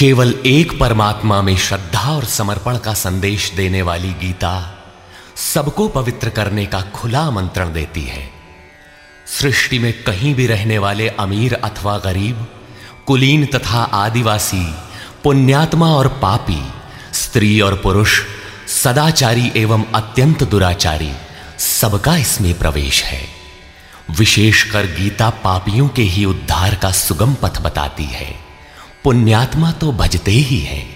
केवल एक परमात्मा में श्रद्धा और समर्पण का संदेश देने वाली गीता सबको पवित्र करने का खुला आमंत्रण देती है। सृष्टि में कहीं भी रहने वाले अमीर अथवा गरीब, कुलीन तथा आदिवासी, पुण्यात्मा और पापी, स्त्री और पुरुष, सदाचारी एवं अत्यंत दुराचारी, सबका इसमें प्रवेश है। विशेषकर गीता पापियों के ही उद्धार का सुगम पथ बताती है। पुण्यात्मा तो भजते ही है।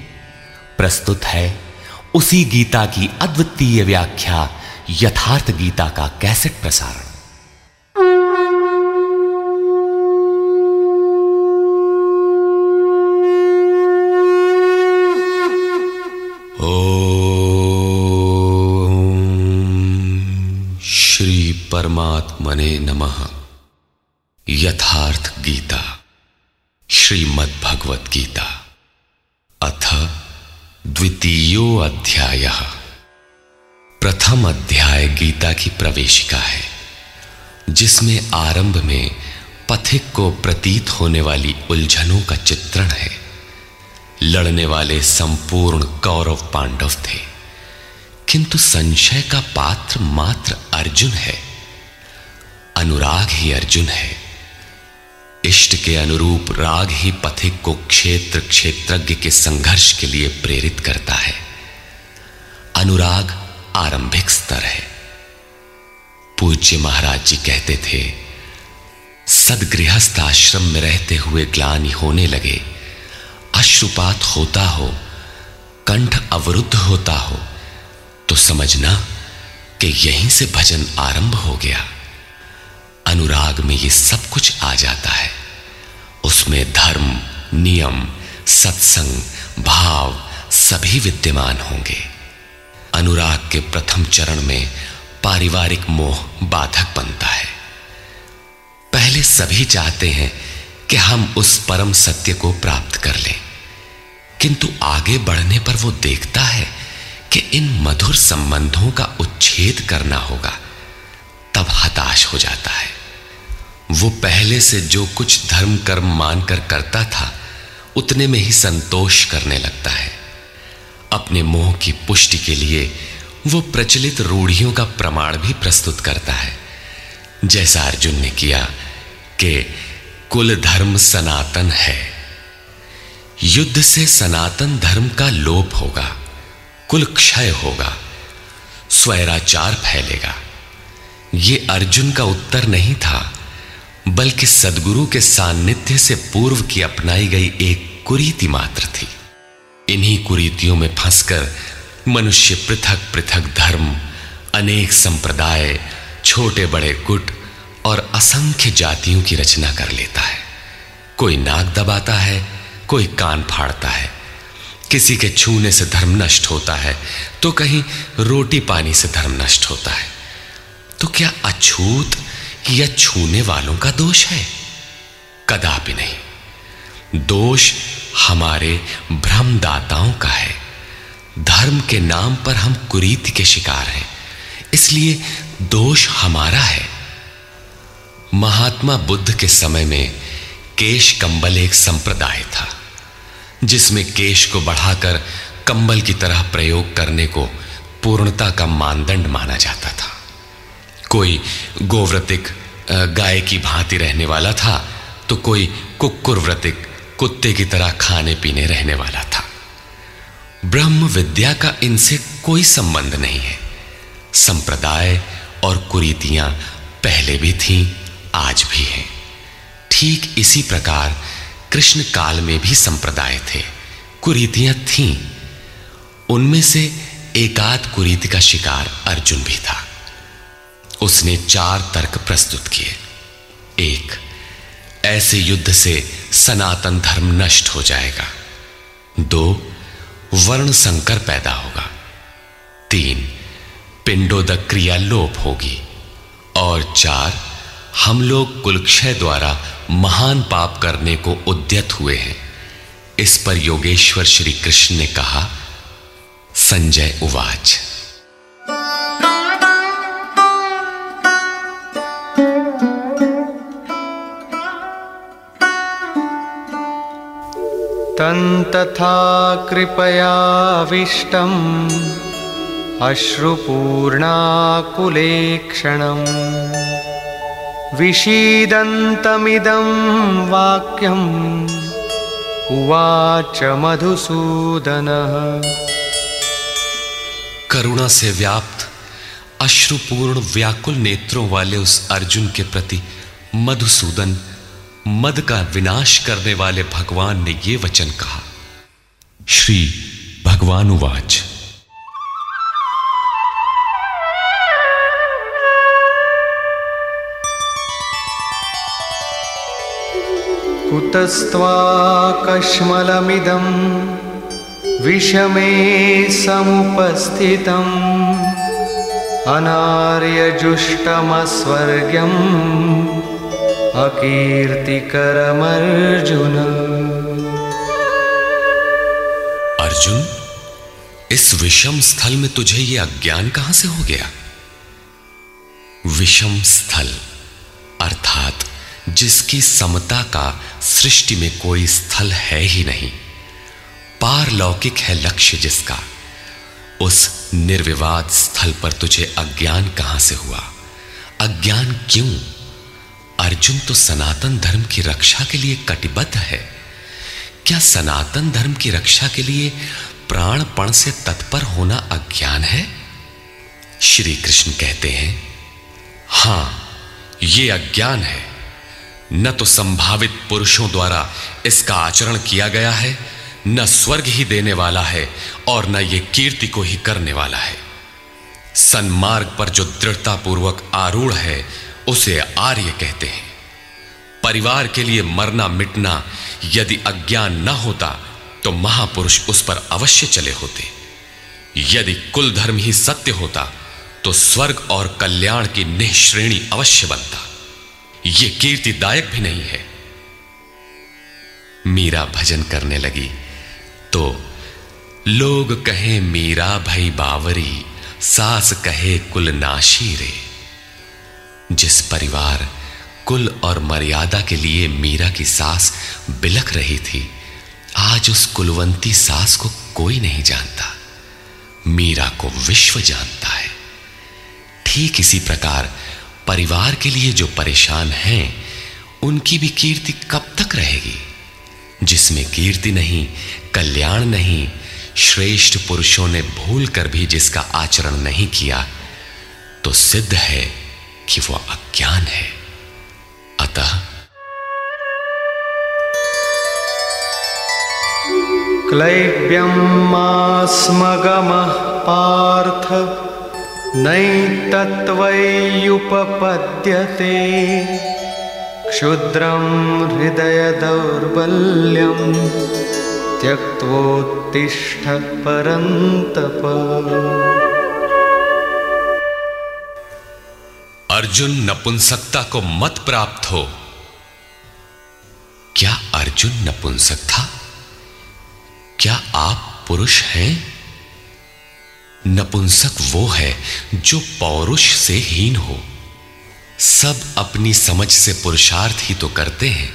प्रस्तुत है उसी गीता की अद्वितीय व्याख्या, यथार्थ गीता का कैसेट प्रसारण। परमात्मने नमः। यथार्थ गीता। श्रीमद् भगवत गीता अथ द्वितीयो अध्याय प्रथम अध्याय गीता की प्रवेशिका है, जिसमें आरंभ में पथिक को प्रतीत होने वाली उलझनों का चित्रण है। लड़ने वाले संपूर्ण कौरव पांडव थे, किंतु संशय का पात्र मात्र अर्जुन है। अनुराग ही अर्जुन है। इष्ट के अनुरूप राग ही पथिक को क्षेत्र क्षेत्रज्ञ के संघर्ष के लिए प्रेरित करता है। अनुराग आरंभिक स्तर है। पूज्य महाराज जी कहते थे, सदगृहस्थ आश्रम में रहते हुए ग्लानि होने लगे। अश्रुपात होता हो, कंठ अवरुद्ध होता हो तो समझना कि यहीं से भजन आरंभ हो गया। अनुराग में ये सब कुछ आ जाता है। उसमें धर्म, नियम, सत्संग, भाव सभी विद्यमान होंगे। अनुराग के प्रथम चरण में पारिवारिक मोह बाधक बनता है। पहले सभी चाहते हैं कि हम उस परम सत्य को प्राप्त कर लें। किंतु आगे बढ़ने पर वो देखता है कि इन मधुर संबंधों का उच्छेद करना होगा, तब हताश हो जाता है। वो पहले से जो कुछ धर्म कर्म मानकर करता था, उतने में ही संतोष करने लगता है। अपने मोह की पुष्टि के लिए वो प्रचलित रूढ़ियों का प्रमाण भी प्रस्तुत करता है। जैसा अर्जुन ने किया कि कुल धर्म सनातन है। युद्ध से सनातन धर्म का लोप होगा, कुल क्षय होगा, स्वैराचार फैलेगा। ये अर्जुन का उत्तर नहीं था। बल्कि सदगुरु के सान्निध्य से पूर्व की अपनाई गई एक कुरीति मात्र थी। इन्हीं कुरीतियों में फंसकर मनुष्य पृथक पृथक धर्म, अनेक संप्रदाय, छोटे बड़े गुट और असंख्य जातियों की रचना कर लेता है। कोई नाक दबाता है, कोई कान फाड़ता है। किसी के छूने से धर्म नष्ट होता है तो कहीं रोटी पानी से धर्म नष्ट होता है। तो क्या अछूत यह छूने वालों का दोष है? कदापि नहीं। दोष हमारे भ्रमदाताओं का है। धर्म के नाम पर हम कुरीति के शिकार हैं। इसलिए दोष हमारा है। महात्मा बुद्ध के समय में केश कंबल एक संप्रदाय था, जिसमें केश को बढ़ाकर कंबल की तरह प्रयोग करने को पूर्णता का मानदंड माना जाता था। कोई गोव्रतिक गाय की भांति रहने वाला था तो कोई कुकुर व्रतिक कुत्ते की तरह खाने पीने रहने वाला था। ब्रह्म विद्या का इनसे कोई संबंध नहीं है। संप्रदाय और कुरीतियाँ पहले भी थीं, आज भी हैं। ठीक इसी प्रकार कृष्ण काल में भी संप्रदाय थे, कुरीतियाँ थीं। उनमें से एकाध कुरीति का शिकार अर्जुन भी था। उसने चार तर्क प्रस्तुत किए। एक, ऐसे युद्ध से सनातन धर्म नष्ट हो जाएगा। दो, वर्ण संकर पैदा होगा। तीन पिंडोदक क्रिया लोप होगी। और चार, हम लोग कुलक्षय द्वारा महान पाप करने को उद्यत हुए हैं। इस पर योगेश्वर श्री कृष्ण ने कहा, संजय उवाच। तन्तथा कृपयाविष्टम् अश्रुपूर्णाकुलेक्षणम् विषीदन्तमिदं वाक्यम् उवाच मधुसूदनः। करुणा से व्याप्त अश्रुपूर्ण व्याकुल नेत्रों वाले उस अर्जुन के प्रति मधुसूदन मद का विनाश करने वाले भगवान ने यह वचन कहा। श्री भगवान उवाच कुतस्त्वाकश्मलमिदं विषमे समुपस्थितम् अनार्यजुष्टमस्वर्ग्यम् अकीर्तिकरमर्जुन अर्जुन। इस विषम स्थल में तुझे यह अज्ञान कहाँ से हो गया? विषम स्थल, अर्थात जिसकी समता का सृष्टि में कोई स्थल है ही नहीं। पारलौकिक है लक्ष्य जिसका। उस निर्विवाद स्थल पर तुझे अज्ञान कहाँ से हुआ? अज्ञान क्यों? अर्जुन तो सनातन धर्म की रक्षा के लिए कटिबद्ध है। क्या सनातन धर्म की रक्षा के लिए प्राणपण से तत्पर होना अज्ञान है? श्री कृष्ण कहते हैं, हाँ यह अज्ञान है। न तो संभावित पुरुषों द्वारा इसका आचरण किया गया है, न स्वर्ग ही देने वाला है और न ये कीर्ति को ही करने वाला है। सन्मार्ग पर जो दृढ़ता पूर्वक आरूढ़ है उसे आर्य कहते हैं। परिवार के लिए मरना मिटना यदि अज्ञान न होता तो महापुरुष उस पर अवश्य चले होते। यदि कुल धर्म ही सत्य होता तो स्वर्ग और कल्याण की निश्रेणी अवश्य बनता। यह कीर्तिदायक भी नहीं है। मीरा भजन करने लगी। तो लोग कहे मीरा भई बावरी, सास कहे कुल नाशी रे। जिस परिवार, कुल और मर्यादा के लिए मीरा की सास बिलख रही थी, आज उस कुलवंती सास को कोई नहीं जानता। मीरा को विश्व जानता है। ठीक इसी प्रकार परिवार के लिए जो परेशान हैं, उनकी भी कीर्ति कब तक रहेगी? जिसमें कीर्ति नहीं, कल्याण नहीं, श्रेष्ठ पुरुषों ने भूल कर भी जिसका आचरण नहीं किया तो सिद्ध है कि वह अज्ञान है। अतः क्लैब्यमास्मगमः पार्थ नैतत्त्वय्युपपद्यते क्षुद्रं हृदयदौर्बल्यं त्यक्त्वोत्तिष्ठ परन्तप। अर्जुन नपुंसकता को मत प्राप्त हो। क्या अर्जुन नपुंसक था क्या आप पुरुष हैं? नपुंसक वो है जो पौरुष से हीन हो। सब अपनी समझ से पुरुषार्थ ही तो करते हैं।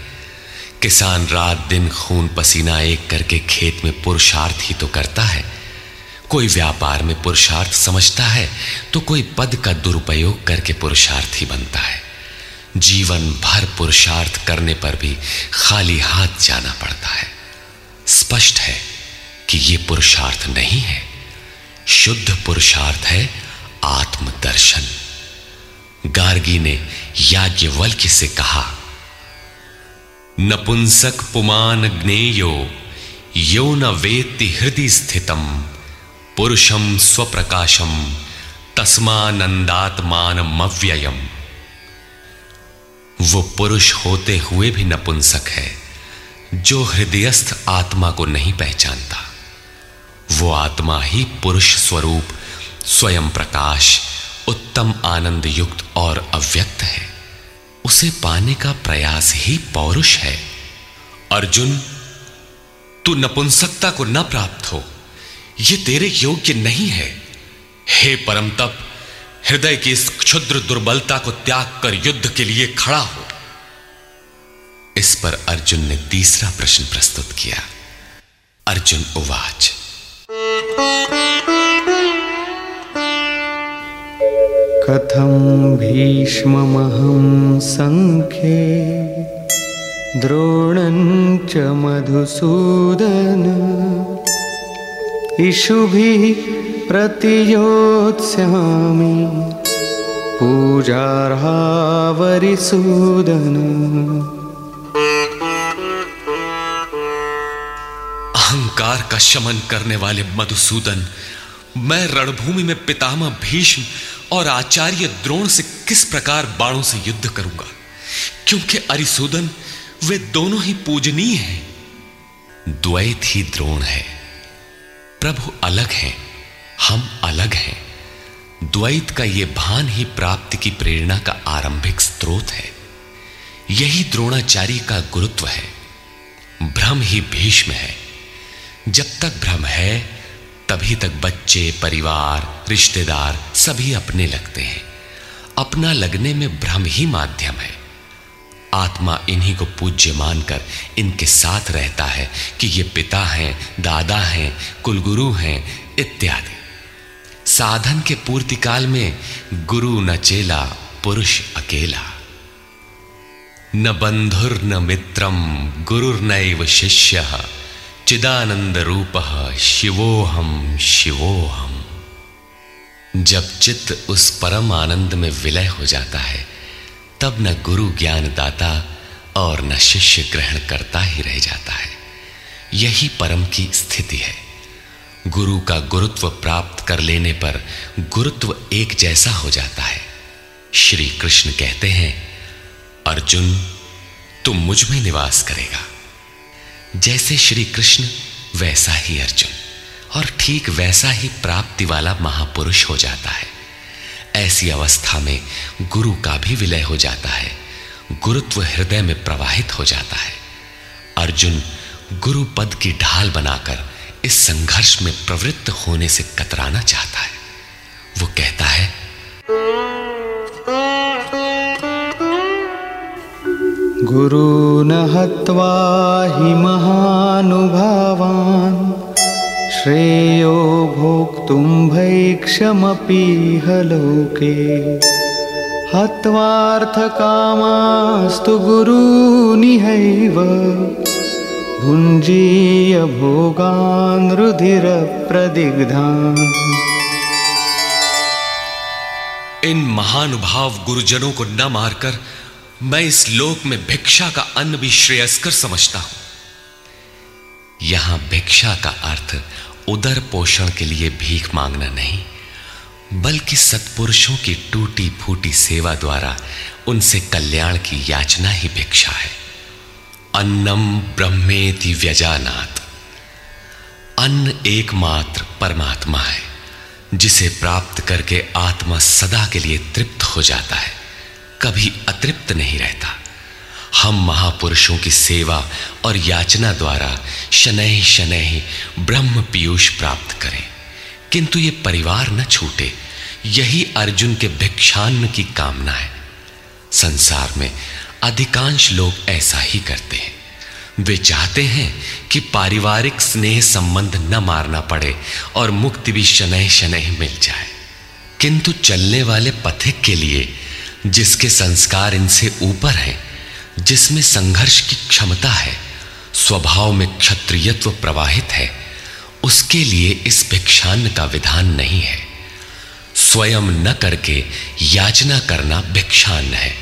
किसान रात दिन खून पसीना एक करके खेत में पुरुषार्थ ही तो करता है। कोई व्यापार में पुरुषार्थ समझता है तो कोई पद का दुरुपयोग करके पुरुषार्थ ही बनता है। जीवन भर पुरुषार्थ करने पर भी खाली हाथ जाना पड़ता है। स्पष्ट है कि यह पुरुषार्थ नहीं है। शुद्ध पुरुषार्थ है आत्मदर्शन। गार्गी ने याज्ञवल्क्य से कहा, नपुंसक पुमान ज्ञेयो यो न वेत्ति हृदय स्थितम। पुरुषम स्वप्रकाशम तस्मानंदात्मानमव्ययम वो पुरुष होते हुए भी नपुंसक है, जो हृदयस्थ आत्मा को नहीं पहचानता। वो आत्मा ही पुरुष स्वरूप, स्वयं प्रकाश, उत्तम आनंद युक्त और अव्यक्त है। उसे पाने का प्रयास ही पौरुष है। अर्जुन, तू नपुंसकता को न प्राप्त हो। ये तेरे योग्य नहीं है। हे परम तप हृदय की इस क्षुद्र दुर्बलता को त्याग कर युद्ध के लिए खड़ा हो। इस पर अर्जुन ने तीसरा प्रश्न प्रस्तुत किया। अर्जुन उवाच। कथम भीष्ममहं सङ्ख्ये द्रोणं च मधुसूदन इषुभिः प्रतियोत्स्यामि पूजार्हावरिसूदन अहंकार का शमन करने वाले मधुसूदन, मैं रणभूमि में पितामह भीष्म और आचार्य द्रोण से किस प्रकार बाणों से युद्ध करूँगा? क्योंकि अरिसूदन, वे दोनों ही पूजनीय हैं। द्वैत ही द्रोण है। प्रभु अलग हैं, हम अलग हैं। द्वैत का यह भान ही प्राप्ति की प्रेरणा का आरंभिक स्रोत है। यही द्रोणाचार्य का गुरुत्व है। भ्रम ही भीष्म है। जब तक भ्रम है, तभी तक बच्चे, परिवार, रिश्तेदार सभी अपने लगते हैं। अपना लगने में भ्रम ही माध्यम है। आत्मा इन्हीं को पूज्य मानकर इनके साथ रहता है कि ये पिता हैं, दादा हैं, कुलगुरु हैं, इत्यादि। साधन के पूर्ति काल में गुरु न चेला, पुरुष अकेला। न बंधुर न मित्रम गुरुर्नैव शिष्य चिदानंद रूप शिवोहम शिवोहम जब चित्त उस परम आनंद में विलय हो जाता है तब न गुरु ज्ञान दाता और न शिष्य ग्रहण करता ही रह जाता है। यही परम की स्थिति है। गुरु का गुरुत्व प्राप्त कर लेने पर गुरुत्व एक जैसा हो जाता है। श्री कृष्ण कहते हैं, अर्जुन, तुम मुझमें निवास करेगा। जैसे श्री कृष्ण, वैसा ही अर्जुन। और ठीक वैसा ही प्राप्ति वाला महापुरुष हो जाता है। ऐसी अवस्था में गुरु का भी विलय हो जाता है। गुरुत्व हृदय में प्रवाहित हो जाता है। अर्जुन गुरु पद की ढाल बनाकर इस संघर्ष में प्रवृत्त होने से कतराना चाहता है। वो कहता है गुरून् हत्वा हि महानुभावान्। श्रेयो भोक्तुं भैक्षमपीह लोके हत्वार्थकामास्तु गुरूनिहैव। भुञ्जीय भोगान् रुधिरप्रदिग्धान् इन महानुभाव गुरुजनों को न मारकर मैं इस लोक में भिक्षा का अन्न भी श्रेयस्कर समझता हूँ। यहाँ भिक्षा का अर्थ उदर पोषण के लिए भीख मांगना नहीं, बल्कि सत्पुरुषों की टूटी फूटी सेवा द्वारा उनसे कल्याण की याचना ही भिक्षा है। अन्नम ब्रह्मेति व्यजानात। अन्न एकमात्र परमात्मा है, जिसे प्राप्त करके आत्मा सदा के लिए तृप्त हो जाता है, कभी अतृप्त नहीं रहता। हम महापुरुषों की सेवा और याचना द्वारा शनै शनैह ब्रह्म पीयूष प्राप्त करें। किंतु ये परिवार न छूटे, यही अर्जुन के भिक्षान्न की कामना है। संसार में अधिकांश लोग ऐसा ही करते हैं। वे चाहते हैं कि पारिवारिक स्नेह संबंध न मारना पड़े और मुक्ति भी शनै शनै मिल जाए। किंतु चलने वाले पथिक के लिए, जिसके संस्कार इनसे ऊपर हैं जिसमें संघर्ष की क्षमता है, स्वभाव में क्षत्रियत्व प्रवाहित है, उसके लिए इस भिक्षान्न का विधान नहीं है। स्वयं न करके याचना करना भिक्षान्न है।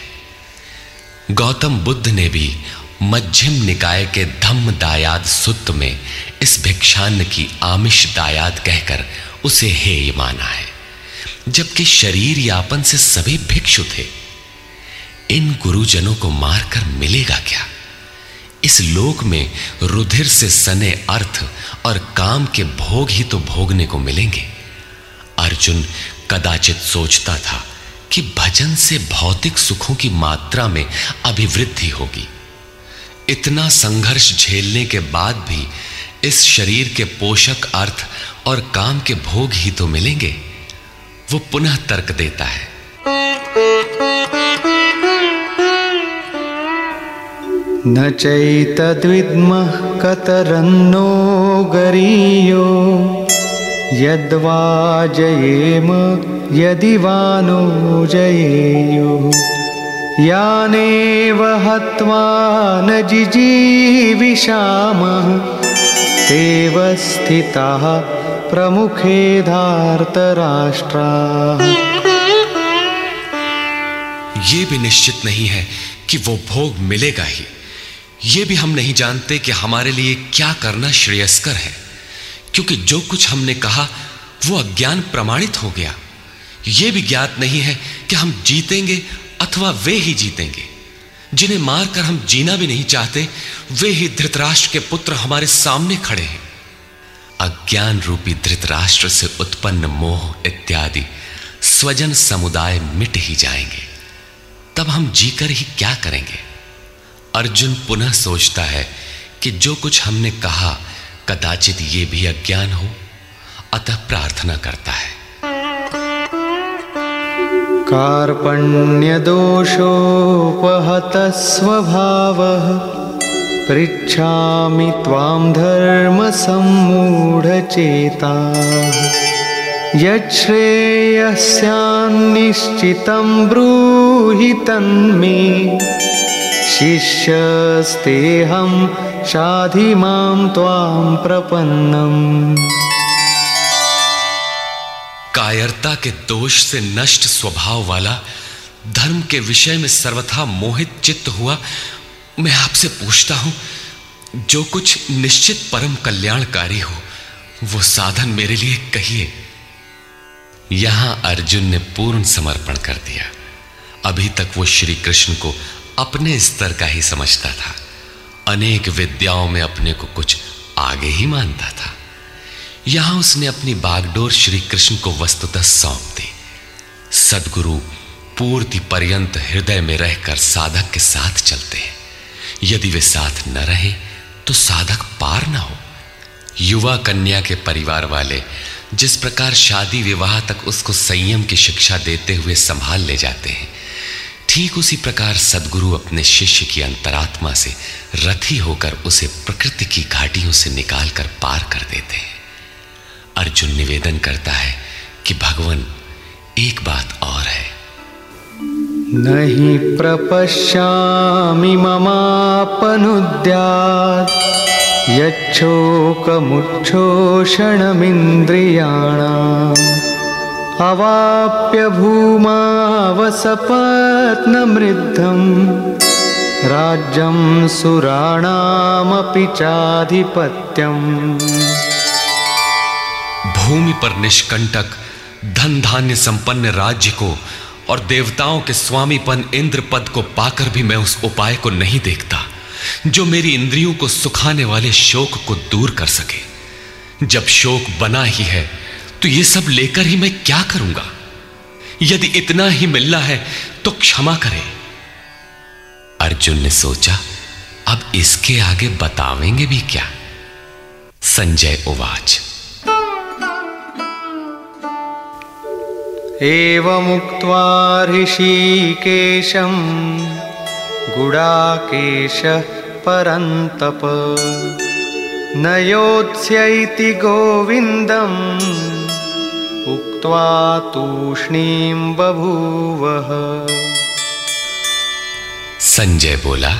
गौतम बुद्ध ने भी मध्यम निकाय के धम्म दायाद सुत्त में इस भिक्षान्न की आमिष दायाद कहकर उसे हेय माना है, जबकि शरीर यापन से सभी भिक्षु थे। इन गुरुजनों को मारकर मिलेगा क्या? इस लोक में रुधिर से सने अर्थ और काम के भोग ही तो भोगने को मिलेंगे। अर्जुन कदाचित सोचता था कि भजन से भौतिक सुखों की मात्रा में अभिवृद्धि होगी। इतना संघर्ष झेलने के बाद भी इस शरीर के पोषक अर्थ और काम के भोग ही तो मिलेंगे। वो पुनः तर्क देता है। न चैतद्विद्मः कतरन्नो गरीयो। यद्वा जयेम, यदि वा नो जयेयुः। यानेव हत्वा न जिजीविषामः, तेव स्थिताः प्रमुखे धार्तराष्ट्राः। ये भी निश्चित नहीं है कि वो भोग मिलेगा ही। ये भी हम नहीं जानते कि हमारे लिए क्या करना श्रेयस्कर है, क्योंकि जो कुछ हमने कहा, वो अज्ञान प्रमाणित हो गया। ये भी ज्ञात नहीं है कि हम जीतेंगे अथवा वे ही जीतेंगे। जिन्हें मारकर हम जीना भी नहीं चाहते, वे ही धृतराष्ट्र के पुत्र हमारे सामने खड़े हैं। अज्ञान रूपी धृतराष्ट्र से उत्पन्न मोह इत्यादि स्वजन समुदाय मिट ही जाएँगे। तब हम जीकर ही क्या करेंगे? अर्जुन पुनः सोचता है कि जो कुछ हमने कहा, कदाचित ये भी अज्ञान हो। अतः प्रार्थना करता है। कार्पण्यदोषोपहतः स्वभावः पृच्छामि त्वां धर्मसम्मूढचेताः। यच्छ्रेयस्यान्निश्चितं ब्रूहि तन्मे शिष्यस्तेऽहं शाधि माँ त्वां प्रपन्नम्। कायरता के दोष से नष्ट स्वभाव वाला, धर्म के विषय में सर्वथा मोहित चित्त हुआ, मैं आपसे पूछता हूँ, जो कुछ निश्चित परम कल्याणकारी हो, वो साधन मेरे लिए कहिए। यहाँ अर्जुन ने पूर्ण समर्पण कर दिया। अभी तक वो श्री कृष्ण को अपने स्तर का ही समझता था। अनेक विद्याओं में अपने को कुछ आगे ही मानता था। यहाँ उसने अपनी बागडोर श्री कृष्ण को वस्तुतः सौंप दी। सदगुरु पूर्ति पर्यंत हृदय में रहकर साधक के साथ चलते हैं। यदि वे साथ न रहे तो साधक पार ना हो। युवा कन्या के परिवार वाले जिस प्रकार शादी विवाह तक उसको संयम की शिक्षा देते हुए संभाल ले जाते हैं ठीक उसी प्रकार सदगुरु अपने शिष्य की अंतरात्मा से रथी होकर उसे प्रकृति की घाटियों से निकालकर पार कर देते हैं। अर्जुन निवेदन करता है कि भगवान, एक बात और है। नहि प्रपश्यामि ममापनुद्यात्। यच्छोकमुच्छोषणमिन्द्रियाणाम्। अवाप्य भूमावसपत्नमृद्धं राज्यं सुराणामपि चाधिपत्यम्। भूमि पर निष्कंटक धन धान्य संपन्न राज्य को और देवताओं के स्वामीपन इंद्र पद को पाकर भी मैं उस उपाय को नहीं देखता, जो मेरी इंद्रियों को सुखाने वाले शोक को दूर कर सके। जब शोक बना ही है तो ये सब लेकर ही मैं क्या करूँगा? यदि इतना ही मिलना है तो क्षमा करें। अर्जुन ने सोचा, अब इसके आगे बतावेंगे भी क्या? संजय उवाच। एवमुक्त्वा ऋषिकेशं गुडाकेशः परन्तप। न योत्स्य इति गोविन्दम् उक्त्वा तूष्णीं बभूवः। संजय बोला,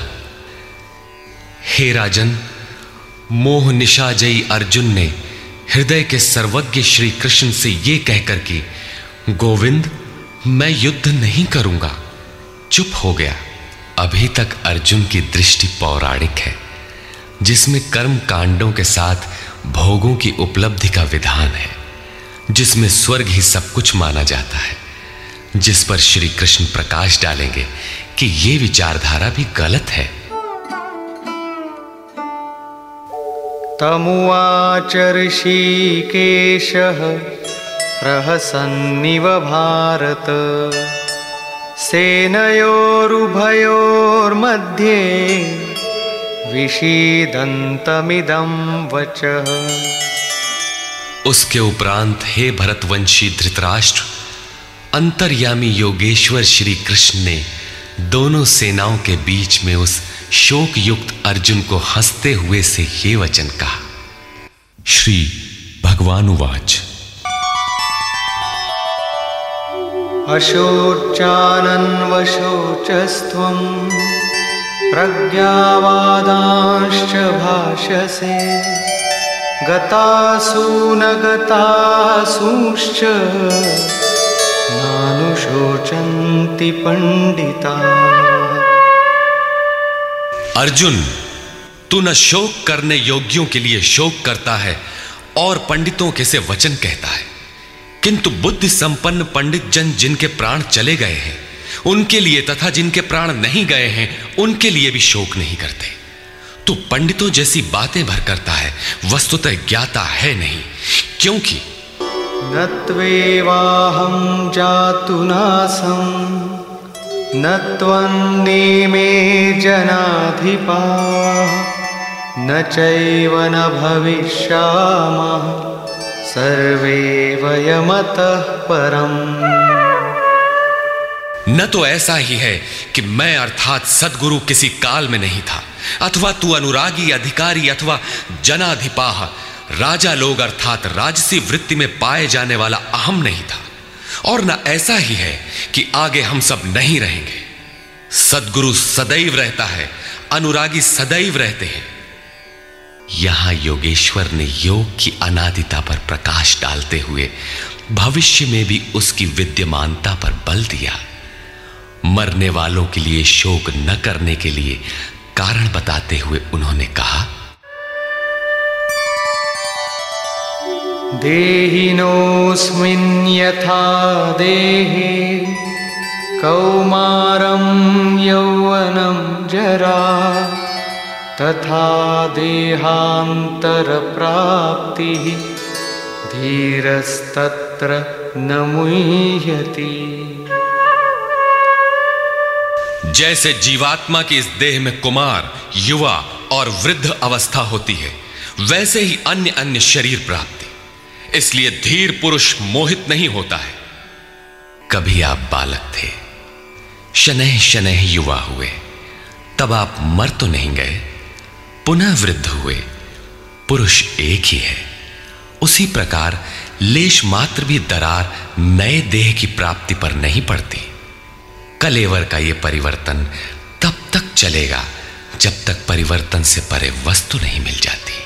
हे राजन मोह निशाजयी अर्जुन ने हृदय के सर्वज्ञ श्री कृष्ण से ये कहकर कि, गोविंद, मैं युद्ध नहीं करूँगा। चुप हो गया। अभी तक अर्जुन की दृष्टि पौराणिक है, जिसमें कर्म कांडों के साथ भोगों की उपलब्धि का विधान है। जिसमें स्वर्ग ही सब कुछ माना जाता है, जिस पर श्री कृष्ण प्रकाश डालेंगे कि यह विचारधारा भी गलत है। तमुवाच ऋषिकेशः प्रहसन्निव भारत। सेनयोरुभयोर्मध्ये विषीदन्तमिदं वचः। उसके उपरांत हे भरतवंशी धृतराष्ट्र, अंतर्यामी योगेश्वर श्री कृष्ण ने दोनों सेनाओं के बीच में उस शोक युक्त अर्जुन को हँसते हुए से ये वचन कहा। श्री भगवान उवाच अशोचानन्वशोचस्त्वं प्रज्ञावादांश्च भाषसे गतासु न गतासूश्च नानुशोचन्ति पंडिता अर्जुन, तू न शोक करने योग्यों के लिए शोक करता है और पंडितों के से वचन कहता है। किंतु बुद्धि संपन्न पंडित जन जिनके प्राण चले गए हैं, उनके लिए तथा जिनके प्राण नहीं गए हैं, उनके लिए भी शोक नहीं करते। तू पंडितों जैसी बातें भर करता है वस्तुतः ज्ञाता है नहीं। क्योंकि? न त्वेवाहं जातु नासम् न जनाधिपाः न चैव न भविष्यामः सर्वे वयमतः परम्। न तो ऐसा ही है कि मैं अर्थात सदगुरु किसी काल में नहीं था। अथवा तू अनुरागी अधिकारी अथवा जनाधिपाह, राजा लोग अर्थात राजसी वृत्ति में पाए जाने वाला अहम नहीं था। और न ऐसा ही है कि आगे हम सब नहीं रहेंगे। सदगुरु सदैव रहता है, अनुरागी सदैव रहते हैं। यहाँ योगेश्वर ने योग की अनादिता पर प्रकाश डालते हुए भविष्य में भी उसकी विद्यमानता पर बल दिया। मरने वालों के लिए शोक न करने के लिए कारण बताते हुए उन्होंने कहा, देहिनोऽस्मिन् यथा देहे, कौमारं जरा, तथा देहान्तरप्राप्तिः धीरस्तत्र न मुह्यति। जैसे जीवात्मा की इस देह में कुमार, युवा और वृद्ध अवस्था होती है, वैसे ही अन्य अन्य शरीर प्राप्ति। इसलिए धीर पुरुष मोहित नहीं होता है। कभी आप बालक थे शनह शनह युवा हुए, तब आप मर तो नहीं गए, पुनः वृद्ध हुए, पुरुष एक ही है। उसी प्रकार लेश मात्र भी दरार नए देह की प्राप्ति पर नहीं पड़ती। कलेवर का यह परिवर्तन तब तक चलेगा जब तक परिवर्तन से परे वस्तु नहीं मिल जाती।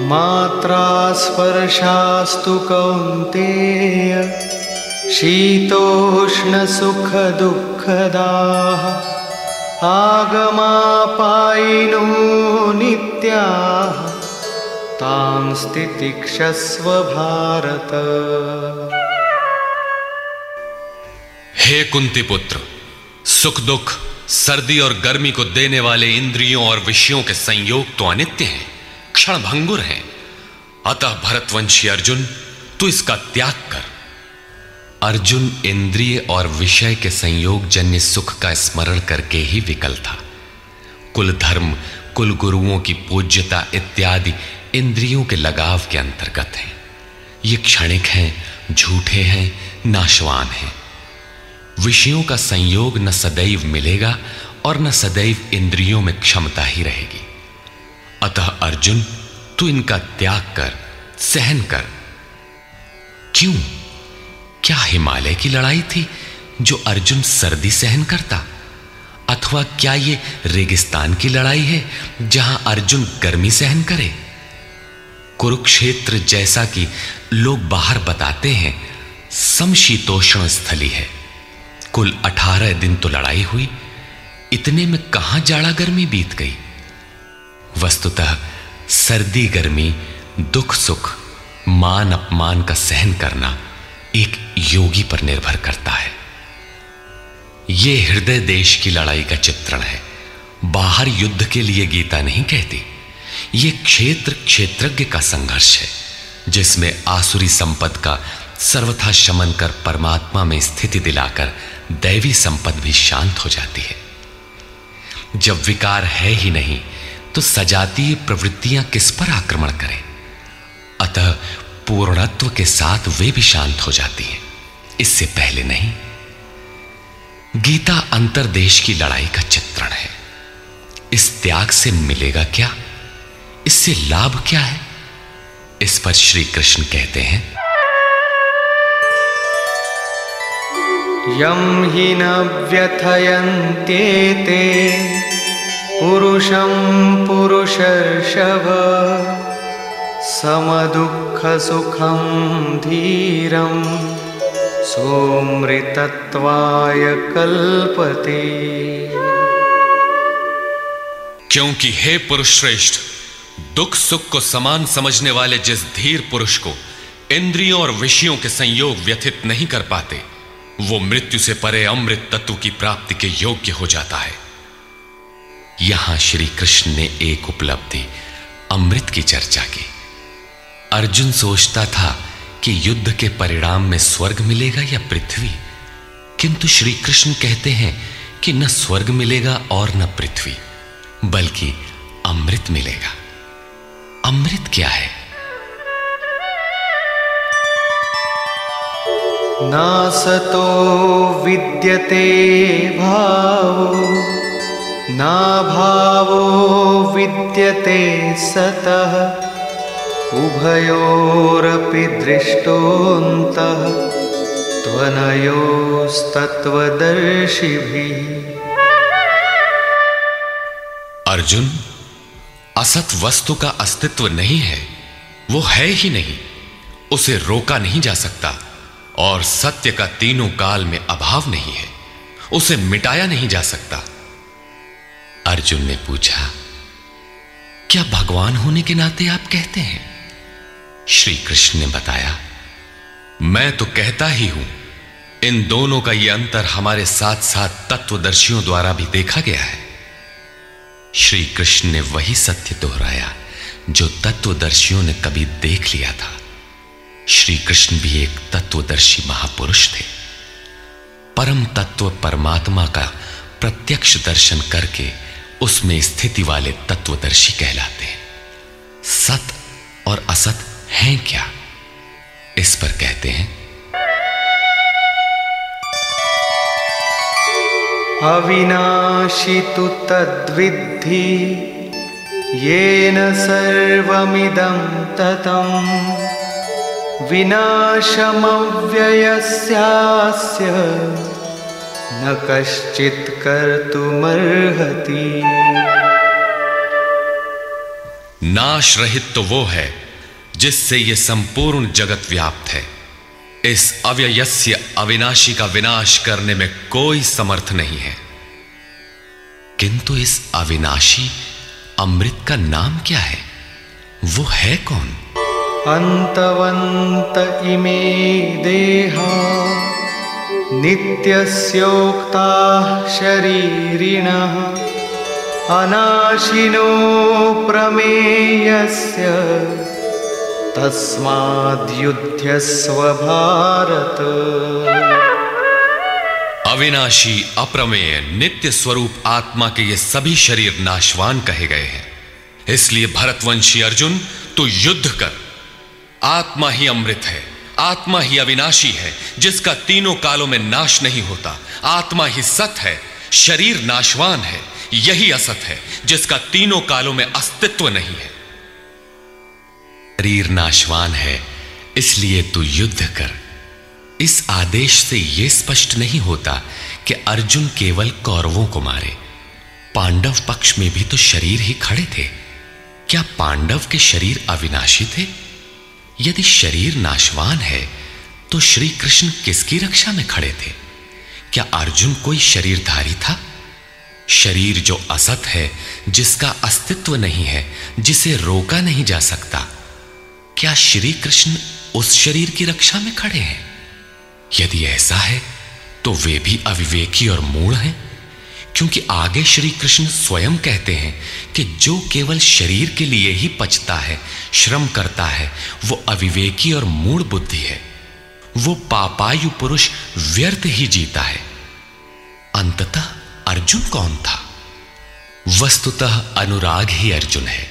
मात्रा स्पर्शास्तु कौन्तेय शीतोष्णसुखदुःखदाः आगमापायिनो नित्याः, तां स्थितिक्षस्व भारत। हे कुंती पुत्र, सुख दुख, सर्दी और गर्मी को देने वाले इंद्रियों और विषयों के संयोग तो अनित्य हैं क्षण भंगुर हैं। अतः भरतवंशी अर्जुन, तू इसका त्याग कर। अर्जुन इंद्रिय और विषय के संयोग जन्य सुख का स्मरण करके ही विकल था। कुल धर्म, कुल गुरुओं की पूज्यता इत्यादि इंद्रियों के लगाव के अंतर्गत है। ये क्षणिक हैं, झूठे हैं, नाशवान हैं। विषयों का संयोग न सदैव मिलेगा और न सदैव इंद्रियों में क्षमता ही रहेगी। अतः अर्जुन, तू इनका त्याग कर, सहन कर। क्यों? क्या हिमालय की लड़ाई थी जो अर्जुन सर्दी सहन करता? अथवा क्या ये रेगिस्तान की लड़ाई है जहाँ अर्जुन गर्मी सहन करे? कुरुक्षेत्र जैसा कि लोग बाहर बताते हैं, समशीतोष्ण स्थली है। कुल अठारह दिन तो लड़ाई हुई। इतने में कहाँ जाड़ा गर्मी बीत गई? वस्तुतः सर्दी गर्मी, दुख सुख, मान अपमान का सहन करना एक योगी पर निर्भर करता है। यह हृदय देश की लड़ाई का चित्रण है। बाहर युद्ध के लिए गीता नहीं कहती। यह क्षेत्र क्षेत्रज्ञ का संघर्ष है, जिसमें आसुरी संपद का सर्वथा शमन कर परमात्मा में स्थिति दिलाकर दैवी संपद भी शांत हो जाती है। जब विकार है ही नहीं तो सजातीय प्रवृत्तियाँ किस पर आक्रमण करें? अतः पूर्णत्व के साथ वे भी शांत हो जाती हैं। इससे पहले नहीं, गीता अंतरदेश की लड़ाई का चित्रण है। इस त्याग से मिलेगा क्या? इससे लाभ क्या है? इस पर श्री कृष्ण कहते हैं यम ही न व्यथयन्त्येते पुरुषं पुरुषर्षभ, समदुःखसुखं धीरं, सोमृतत्वाय कल्पते। क्योंकि हे पुरुष श्रेष्ठ, दुख सुख को समान समझने वाले जिस धीर पुरुष को इंद्रियों और विषयों के संयोग व्यथित नहीं कर पाते वो मृत्यु से परे अमृत तत्व की प्राप्ति के योग्य हो जाता है। यहाँ श्री कृष्ण ने एक उपलब्धि, अमृत की चर्चा की। अर्जुन सोचता था कि युद्ध के परिणाम में स्वर्ग मिलेगा या पृथ्वी। किंतु श्री कृष्ण कहते हैं कि न स्वर्ग मिलेगा और न पृथ्वी, बल्कि अमृत मिलेगा। अमृत क्या है? नासतो विद्यते भावो, नाभावो विद्यते सतः, उभयोरपि दृष्टोऽन्तः त्वनयोस्तत्वदर्शिभिः अर्जुन, असत वस्तु का अस्तित्व नहीं है, वो है ही नहीं, उसे रोका नहीं जा सकता। और सत्य का तीनों काल में अभाव नहीं है। उसे मिटाया नहीं जा सकता। अर्जुन ने पूछा, क्या भगवान होने के नाते आप कहते हैं? श्री कृष्ण ने बताया, मैं तो कहता ही हूँ। इन दोनों का यह अंतर हमारे साथ साथ तत्वदर्शियों द्वारा भी देखा गया है। श्री कृष्ण ने वही सत्य दोहराया, जो तत्वदर्शियों ने कभी देख लिया था। श्री कृष्ण भी एक तत्वदर्शी महापुरुष थे। परम तत्व परमात्मा का प्रत्यक्ष दर्शन करके उसमें स्थिति वाले तत्वदर्शी कहलाते हैं। सत और असत हैं क्या? इस पर कहते हैं। अविनाशी तु तद्विद्धि, येन सर्वमिदं ततम्। विनाशमव्ययस्यास्य न कश्चित कर्तुमर्हति। नाश रहित तो वो है जिससे ये संपूर्ण जगत व्याप्त है। इस अव्ययस्य अविनाशी का विनाश करने में कोई समर्थ नहीं है। किंतु इस अविनाशी अमृत का नाम क्या है? वो है कौन? अंतवंत इमे देहा। नित्यस्योक्ता शरीरिणः। अनाशिनो प्रमेयस्य। तस्माद्युध्यस्व भारत अविनाशी अप्रमेय नित्य स्वरूप आत्मा के ये सभी शरीर नाशवान कहे गए हैं। इसलिए भरतवंशी अर्जुन, तू युद्ध कर। आत्मा ही अमृत है, आत्मा ही अविनाशी है, जिसका तीनों कालों में नाश नहीं होता। आत्मा ही सत है, शरीर नाशवान है, यही असत है, जिसका तीनों कालों में अस्तित्व नहीं है। शरीर नाशवान है, इसलिए तू युद्ध कर। इस आदेश से यह स्पष्ट नहीं होता कि अर्जुन केवल कौरवों को मारे। पांडव पक्ष में भी तो शरीर ही खड़े थे। क्या पांडव के शरीर अविनाशी थे? यदि शरीर नाशवान है तो श्री कृष्ण किसकी रक्षा में खड़े थे? क्या अर्जुन कोई शरीरधारी था? शरीर जो असत है, जिसका अस्तित्व नहीं है, जिसे रोका नहीं जा सकता, क्या श्री कृष्ण उस शरीर की रक्षा में खड़े हैं? यदि ऐसा है तो वे भी अविवेकी और मूढ़ हैं। क्योंकि आगे श्री कृष्ण स्वयं कहते हैं कि जो केवल शरीर के लिए ही पचता है, श्रम करता है, वो अविवेकी और मूढ़ बुद्धि है। वो पापायु पुरुष व्यर्थ ही जीता है। अंततः अर्जुन कौन था? वस्तुतः अनुराग ही अर्जुन है।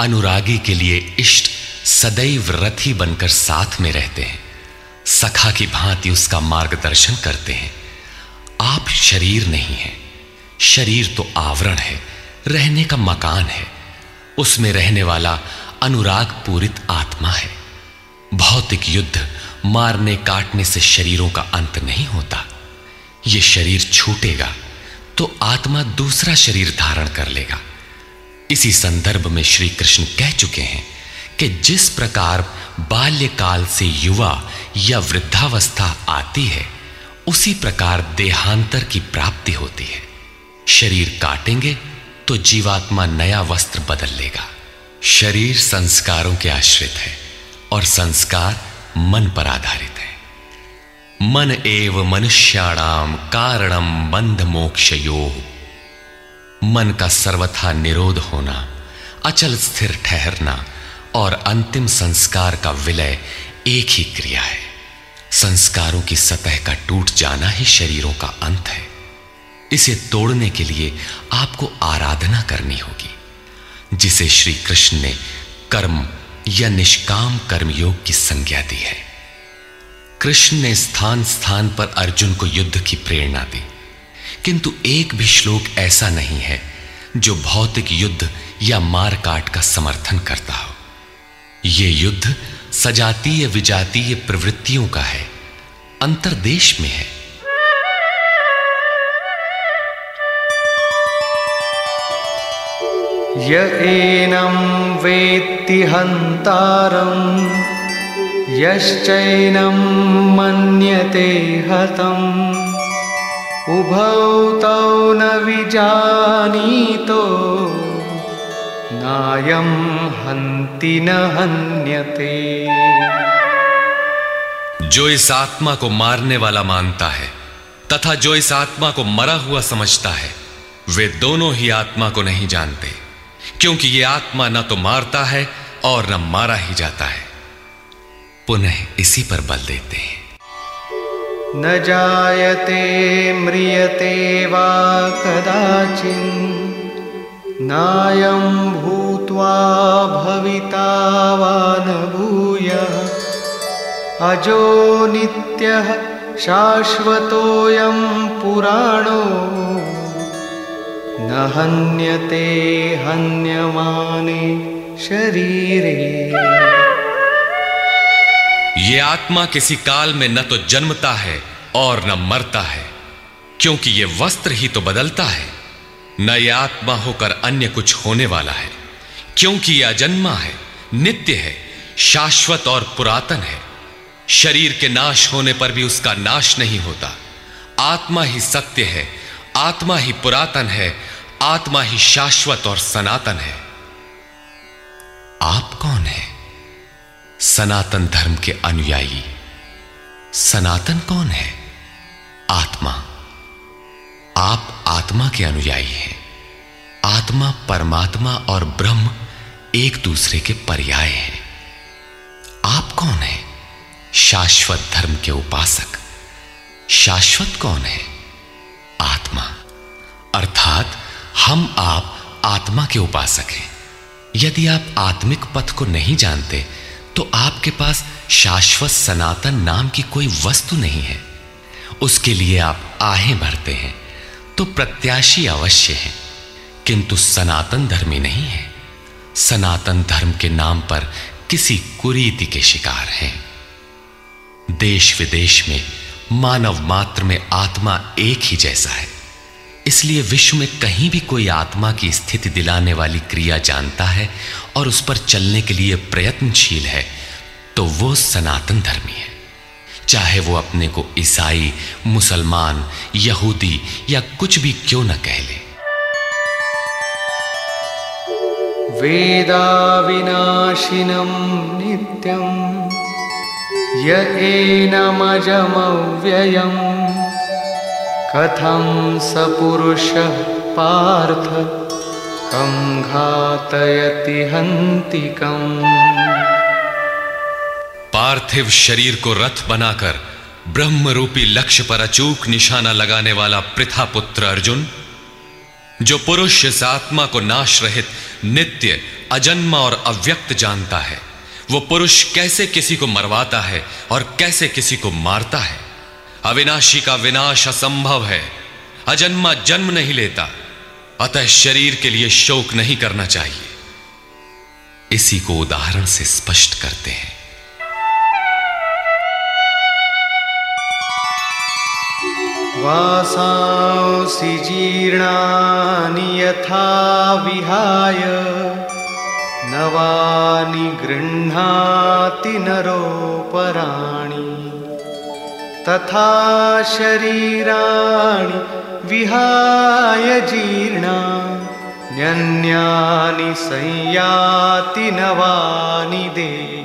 अनुरागी के लिए इष्ट सदैव रथी बनकर साथ में रहते हैं। सखा की भांति उसका मार्गदर्शन करते हैं। आप शरीर नहीं है। शरीर तो आवरण है, रहने का मकान है। उसमें रहने वाला अनुराग पूरित आत्मा है। भौतिक युद्ध मारने काटने से शरीरों का अंत नहीं होता। यह शरीर छूटेगा तो आत्मा दूसरा शरीर धारण कर लेगा। इसी संदर्भ में श्री कृष्ण कह चुके हैं कि जिस प्रकार बाल्यकाल से युवा या वृद्धावस्था आती है, उसी प्रकार देहांतर की प्राप्ति होती है। शरीर काटेंगे तो जीवात्मा नया वस्त्र बदल लेगा। शरीर संस्कारों के आश्रित है और संस्कार मन पर आधारित है। मन एव मनुष्याणाम कारणम बंध मोक्षयो मन का सर्वथा निरोध होना, अचल स्थिर ठहरना और अंतिम संस्कार का विलय एक ही क्रिया है। संस्कारों की सतह का टूट जाना ही शरीरों का अंत है। इसे तोड़ने के लिए आपको आराधना करनी होगी, जिसे श्री कृष्ण ने कर्म या निष्काम कर्मयोग की संज्ञा दी है। कृष्ण ने स्थान स्थान पर अर्जुन को युद्ध की प्रेरणा दी। किंतु एक भी श्लोक ऐसा नहीं है जो भौतिक युद्ध या मारकाट का समर्थन करता हो। यह युद्ध सजातीय विजातीय प्रवृत्तियों का है, अंतरदेश में है। य एनं वेत्ति हन्तारम् यश्चैनं मन्यते हतम्। उभौ तौ न विजानीतो, नायं हन्ति न हन्यते। जो इस आत्मा को मारने वाला मानता है, तथा जो इस आत्मा को मरा हुआ समझता है, वे दोनों ही आत्मा को नहीं जानते। क्योंकि ये आत्मा न तो मारता है और न मारा ही जाता है। पुनः इसी पर बल देते हैं। न जायते म्रियते वा कदाचिन्, नायं भूत्वा भविता वा न भूयः। अजो नित्यः शाश्वतोऽयं पुराणो। न हन्यते हन्यमाने शरीरे। ये आत्मा किसी काल में न तो जन्मता है और न मरता है, क्योंकि ये वस्त्र ही तो बदलता है। न ये आत्मा होकर अन्य कुछ होने वाला है, क्योंकि यह अजन्मा है, नित्य है, शाश्वत और पुरातन है। शरीर के नाश होने पर भी उसका नाश नहीं होता। आत्मा ही सत्य है आत्मा ही पुरातन है, आत्मा ही शाश्वत और सनातन है। आप कौन है? सनातन धर्म के अनुयायी। सनातन कौन है? आत्मा। आप आत्मा के अनुयायी हैं। आत्मा परमात्मा और ब्रह्म एक दूसरे के पर्याय हैं। आप कौन है? शाश्वत धर्म के उपासक। शाश्वत कौन है? आत्मा। अर्थात, हम आप आत्मा के उपासक हैं। यदि आप आत्मिक पथ को नहीं जानते तो आपके पास शाश्वत सनातन नाम की कोई वस्तु नहीं है। उसके लिए आप आहें भरते हैं तो प्रत्याशी अवश्य है। किंतु सनातन धर्मी नहीं है। सनातन धर्म के नाम पर किसी कुरीति के शिकार हैं। देश विदेश में मानव मात्र में आत्मा एक ही जैसा है। इसलिए विश्व में कहीं भी कोई आत्मा की स्थिति दिलाने वाली क्रिया जानता है और उस पर चलने के लिए प्रयत्नशील है तो वो सनातन धर्मी है। चाहे वो अपने को ईसाई, मुसलमान, यहूदी या कुछ भी क्यों न कह ले। वेदाविनाशिनं नित्यं य एनमजमव्ययं कथं स पुरुषः पार्थ, कं घातयति हन्तिकम्। पार्थिव शरीर को रथ बनाकर ब्रह्म रूपी लक्ष्य पर अचूक निशाना लगाने वाला पृथा पुत्र अर्जुन, जो पुरुष इस आत्मा को नाश रहित नित्य, अजन्मा और अव्यक्त जानता है। वो पुरुष कैसे किसी को मरवाता है और कैसे किसी को मारता है? अविनाशी का विनाश असंभव है। अजन्मा जन्म नहीं लेता। अतः शरीर के लिए शोक नहीं करना चाहिए। इसी को उदाहरण से स्पष्ट करते हैं। वासांसि जीर्णानि यथा विहाय। नवानि गृह्णाति नरोपराणि, तथा शरीराणि विहाय जीर्णा, न्यन्यानि संयाति नवानि देहि।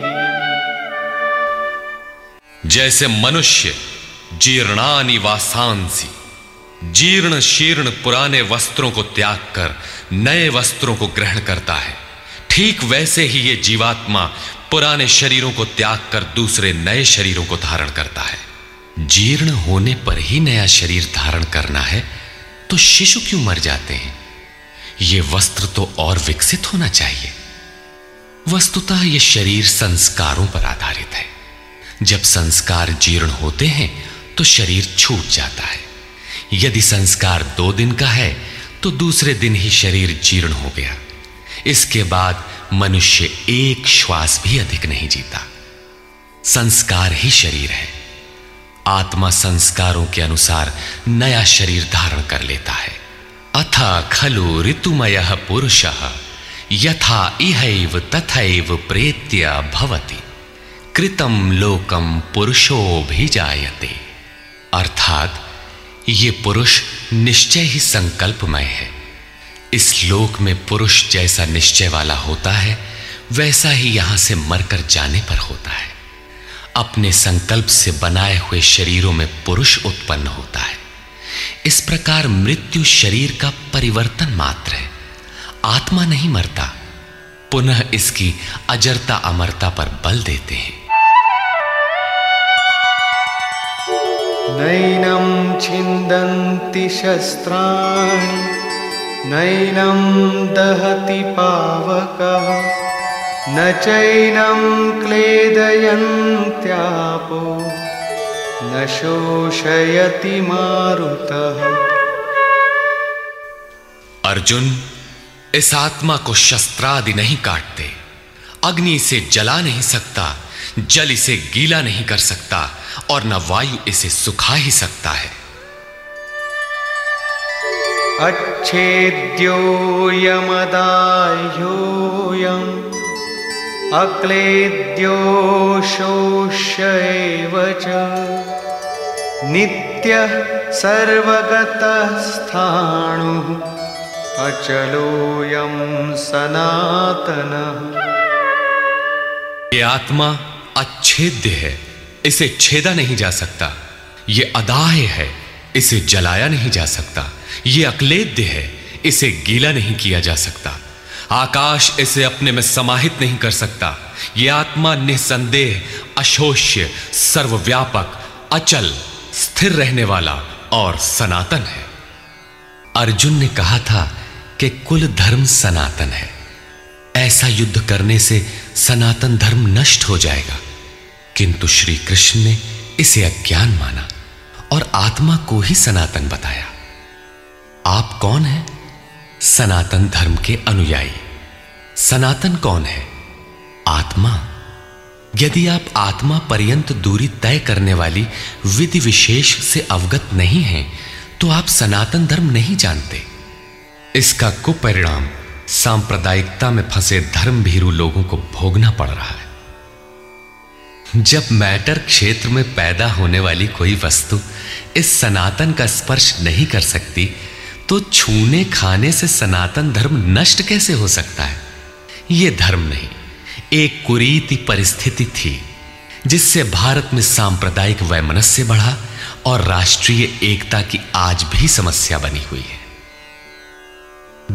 जैसे मनुष्य जीर्णानि वासांसी, जीर्ण शीर्ण पुराने वस्त्रों को त्याग कर नए वस्त्रों को ग्रहण करता है ठीक वैसे ही ये जीवात्मा पुराने शरीरों को त्याग कर दूसरे नए शरीरों को धारण करता है। जीर्ण होने पर ही नया शरीर धारण करना है तो शिशु क्यों मर जाते हैं? ये वस्त्र तो और विकसित होना चाहिए। वस्तुतः ये शरीर संस्कारों पर आधारित है। जब संस्कार जीर्ण होते हैं तो शरीर छूट जाता है। यदि संस्कार दो दिन का है तो दूसरे दिन ही शरीर जीर्ण हो गया। इसके बाद मनुष्य एक श्वास भी अधिक नहीं जीता। संस्कार ही शरीर है। आत्मा संस्कारों के अनुसार नया शरीर धारण कर लेता है। अथ खलु ऋतुमय पुरुष, यथा इहैव तथैव प्रेत्य भवति। कृतम लोकम पुरुषो भी जायते अर्थात ये पुरुष निश्चय ही संकल्पमय है। इस लोक में पुरुष जैसा निश्चय वाला होता है, वैसा ही यहाँ से मरकर जाने पर होता है। अपने संकल्प से बनाए हुए शरीरों में पुरुष उत्पन्न होता है। इस प्रकार मृत्यु शरीर का परिवर्तन मात्र है। आत्मा नहीं मरता, पुनः इसकी अजरता अमरता पर बल देते हैं। नैनं छिन्दन्ति शस्त्राणि। नैनं दहति पावकः, न चैनं क्लेदयन्त्यापो न शोषयति मारुतः। अर्जुन, इस आत्मा को शस्त्रादि नहीं काटते। अग्नि इसे जला नहीं सकता, जल इसे गीला नहीं कर सकता, और न वायु इसे सुखा ही सकता है। अच्छेद्योऽयमदाह्योऽयम् अक्लेद्यो शोष्य एव च नित्यः सर्वगतः अचलोऽयं सनातनः। ये आत्मा अच्छेद्य है, इसे छेदा नहीं जा सकता। ये अदाह है, इसे जलाया नहीं जा सकता। ये अक्लेद्य है, इसे गीला नहीं किया जा सकता। आकाश इसे अपने में समाहित नहीं कर सकता। यह आत्मा निसंदेह, अशोष्य, सर्वव्यापक, अचल, स्थिर रहने वाला और सनातन है। अर्जुन ने कहा था कि कुल धर्म सनातन है। ऐसा युद्ध करने से सनातन धर्म नष्ट हो जाएगा। किंतु श्री कृष्ण ने इसे अज्ञान माना और आत्मा को ही सनातन बताया। आप कौन हैं? सनातन धर्म के अनुयायी। सनातन कौन है? आत्मा। यदि आप आत्मा पर्यंत दूरी तय करने वाली विधि विशेष से अवगत नहीं हैं तो आप सनातन धर्म नहीं जानते। इसका कुपरिणाम सांप्रदायिकता में फंसे धर्म भीरु लोगों को भोगना पड़ रहा है। जब मैटर क्षेत्र में पैदा होने वाली कोई वस्तु इस सनातन का स्पर्श नहीं कर सकती तो छूने खाने से सनातन धर्म नष्ट कैसे हो सकता है? यह धर्म नहीं, एक कुरीति परिस्थिति थी, जिससे भारत में सांप्रदायिक वैमनस्य बढ़ा और राष्ट्रीय एकता की आज भी समस्या बनी हुई है।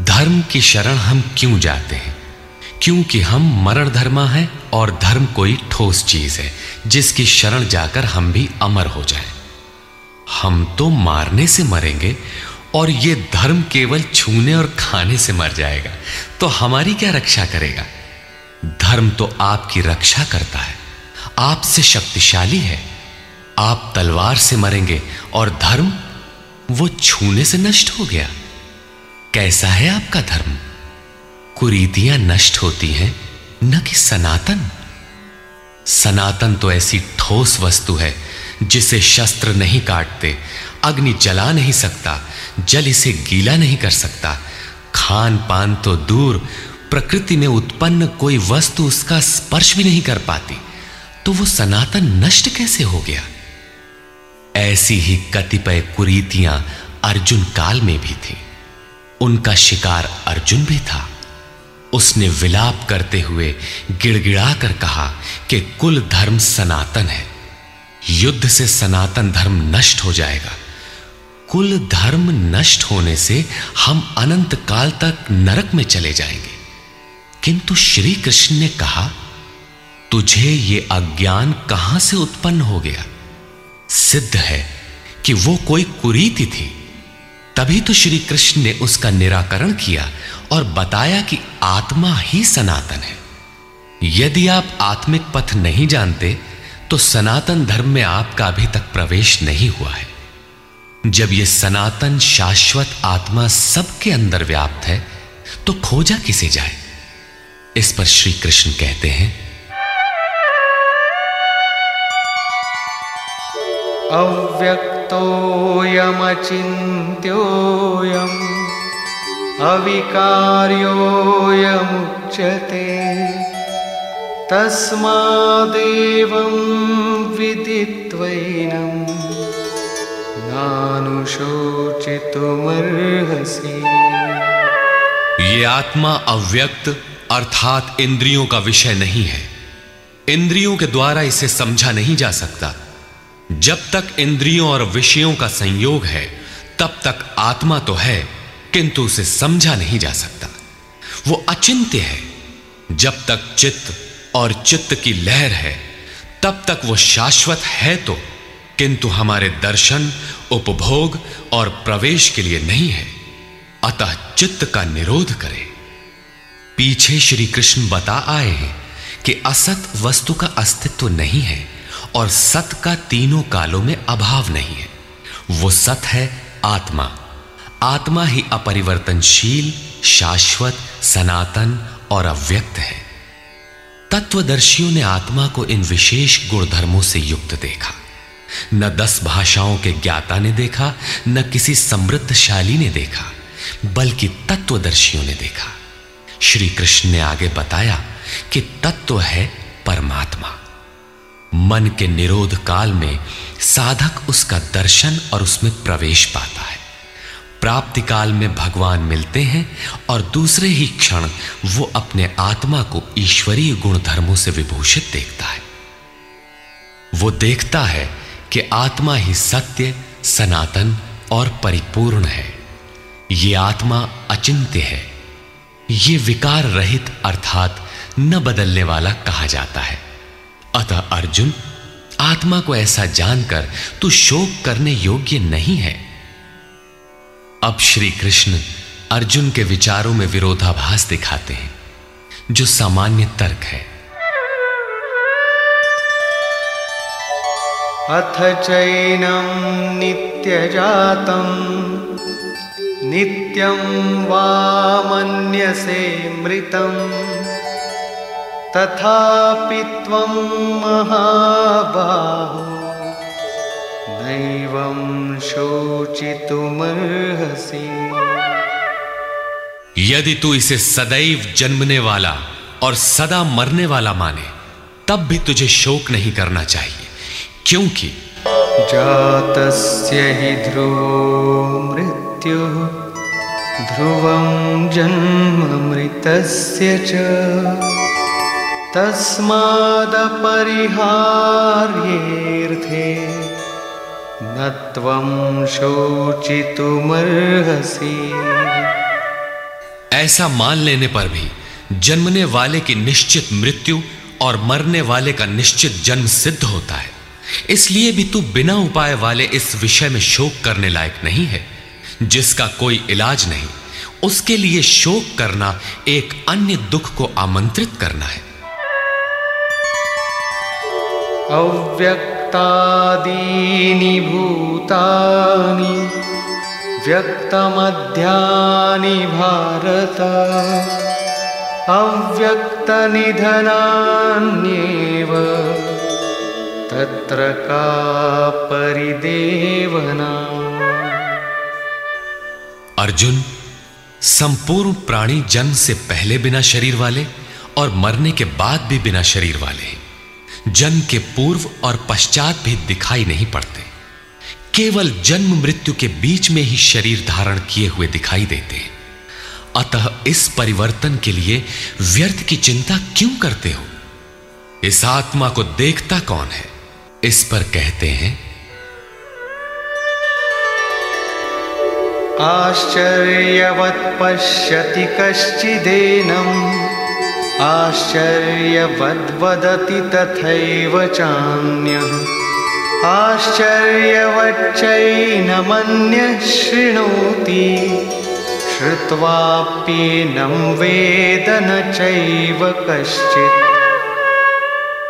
धर्म की शरण हम क्यों जाते हैं? क्योंकि हम मरण धर्मा है और धर्म कोई ठोस चीज़ है, जिसकी शरण जाकर हम भी अमर हो जाए। हम तो मारने से मरेंगे और ये धर्म केवल छूने और खाने से मर जाएगा। तो हमारी क्या रक्षा करेगा? धर्म तो आपकी रक्षा करता है। आपसे शक्तिशाली है। आप तलवार से मरेंगे और धर्म वो छूने से नष्ट हो गया। कैसा है आपका धर्म? कुरीतियाँ नष्ट होती हैं, न कि सनातन। सनातन तो ऐसी ठोस वस्तु है जिसे शस्त्र नहीं काटते, अग्नि जला नहीं सकता जल इसे गीला नहीं कर सकता। खान पान तो दूर, प्रकृति में उत्पन्न कोई वस्तु उसका स्पर्श भी नहीं कर पाती। तो वो सनातन नष्ट कैसे हो गया? ऐसी ही कतिपय कुरीतियाँ अर्जुन काल में भी थी। उनका शिकार अर्जुन भी था। उसने विलाप करते हुए गिड़गिड़ा कर कहा कि कुल धर्म सनातन है। युद्ध से सनातन धर्म नष्ट हो जाएगा। कुल धर्म नष्ट होने से हम अनंत काल तक नरक में चले जाएँगे। किंतु श्री कृष्ण ने कहा, तुझे ये अज्ञान कहाँ से उत्पन्न हो गया? सिद्ध है कि वो कोई कुरीति थी। तभी तो श्री कृष्ण ने उसका निराकरण किया और बताया कि आत्मा ही सनातन है। यदि आप आत्मिक पथ नहीं जानते तो सनातन धर्म में आपका अभी तक प्रवेश नहीं हुआ है। जब यह सनातन शाश्वत आत्मा सबके अंदर व्याप्त है तो खोजा किसे जाए? इस पर श्री कृष्ण कहते हैं। अव्यक्तोऽयमचिन्त्योऽयम् अविकार्योऽयमुच्यते। तस्मादेवं विदित्वैनं नानुशोचितुमर्हसि ये आत्मा अव्यक्त अर्थात इंद्रियों का विषय नहीं है। इंद्रियों के द्वारा इसे समझा नहीं जा सकता। जब तक इंद्रियों और विषयों का संयोग है, तब तक आत्मा तो है, किंतु उसे समझा नहीं जा सकता। वो अचिंत्य है। जब तक चित्त और चित्त की लहर है, तब तक वो शाश्वत है तो किंतु हमारे दर्शन, उपभोग और प्रवेश के लिए नहीं है। अतः चित्त का निरोध करें। पीछे श्री कृष्ण बता आए हैं कि असत वस्तु का अस्तित्व नहीं है और सत का तीनों कालों में अभाव नहीं है। वो सत है आत्मा। आत्मा ही अपरिवर्तनशील, शाश्वत, सनातन और अव्यक्त है। तत्वदर्शियों ने आत्मा को इन विशेष गुणधर्मों से युक्त देखा। न दस भाषाओं के ज्ञाता ने देखा, न किसी समृद्धशाली ने देखा, बल्कि तत्वदर्शियों ने देखा। श्री कृष्ण ने आगे बताया कि तत्व है परमात्मा। मन के निरोध काल में साधक उसका दर्शन और उसमें प्रवेश पाता है। प्राप्ति काल में भगवान मिलते हैं और दूसरे ही क्षण वो अपने आत्मा को ईश्वरीय गुण धर्मों से विभूषित देखता है। वो देखता है कि आत्मा ही सत्य, सनातन और परिपूर्ण है। ये आत्मा अचिंत्य है। ये विकार रहित अर्थात न बदलने वाला कहा जाता है। अतः अर्जुन, आत्मा को ऐसा जानकर तू शोक करने योग्य नहीं है। अब श्री कृष्ण अर्जुन के विचारों में विरोधाभास दिखाते हैं, जो सामान्य तर्क है। अथ चैनं नित्यजातं। नित्यं वा मन्यसे मृतम् तथापि त्वं महाबाहो। नैवं शोचितुमर्हसि। यदि तू इसे सदैव जन्मने वाला और सदा मरने वाला माने, तब भी तुझे शोक नहीं करना चाहिए। क्योंकि? जातस्य हि ध्रुवो मृत्युः ध्रुवं जन्ममृतस्य च। तस्मादपरिहार्येऽर्थे न त्वं शोचितुमर्हसि। ऐसा मान लेने पर भी जन्मने वाले की निश्चित मृत्यु और मरने वाले का निश्चित जन्म सिद्ध होता है। इसलिए भी तू बिना उपाय वाले इस विषय में शोक करने लायक नहीं है, जिसका कोई इलाज नहीं। उसके लिए शोक करना एक अन्य दुख को आमंत्रित करना है। अव्यक्तादीनि व्यक्तादीनि भूतानि, व्यक्तमध्यानि भारत। अव्यक्तनिधनान्येव। तत्र का परिदेवना। अर्जुन, संपूर्ण प्राणी जन्म से पहले बिना शरीर वाले और मरने के बाद भी बिना शरीर वाले। जन्म के पूर्व और पश्चात भी दिखाई नहीं पड़ते। केवल जन्म मृत्यु के बीच में ही शरीर धारण किए हुए दिखाई देते। हैं अतः इस परिवर्तन के लिए व्यर्थ की चिंता क्यों करते हो? इस आत्मा को देखता कौन है? इस पर कहते हैं आश्चर्यवत् पश्यति कश्चिदेनम् आश्चर्यवद्वदति तथैव चान्यः। आश्चर्यवच्चैनमन्यः शृणोति श्रुत्वाप्येनं वेद न चैव कश्चित्।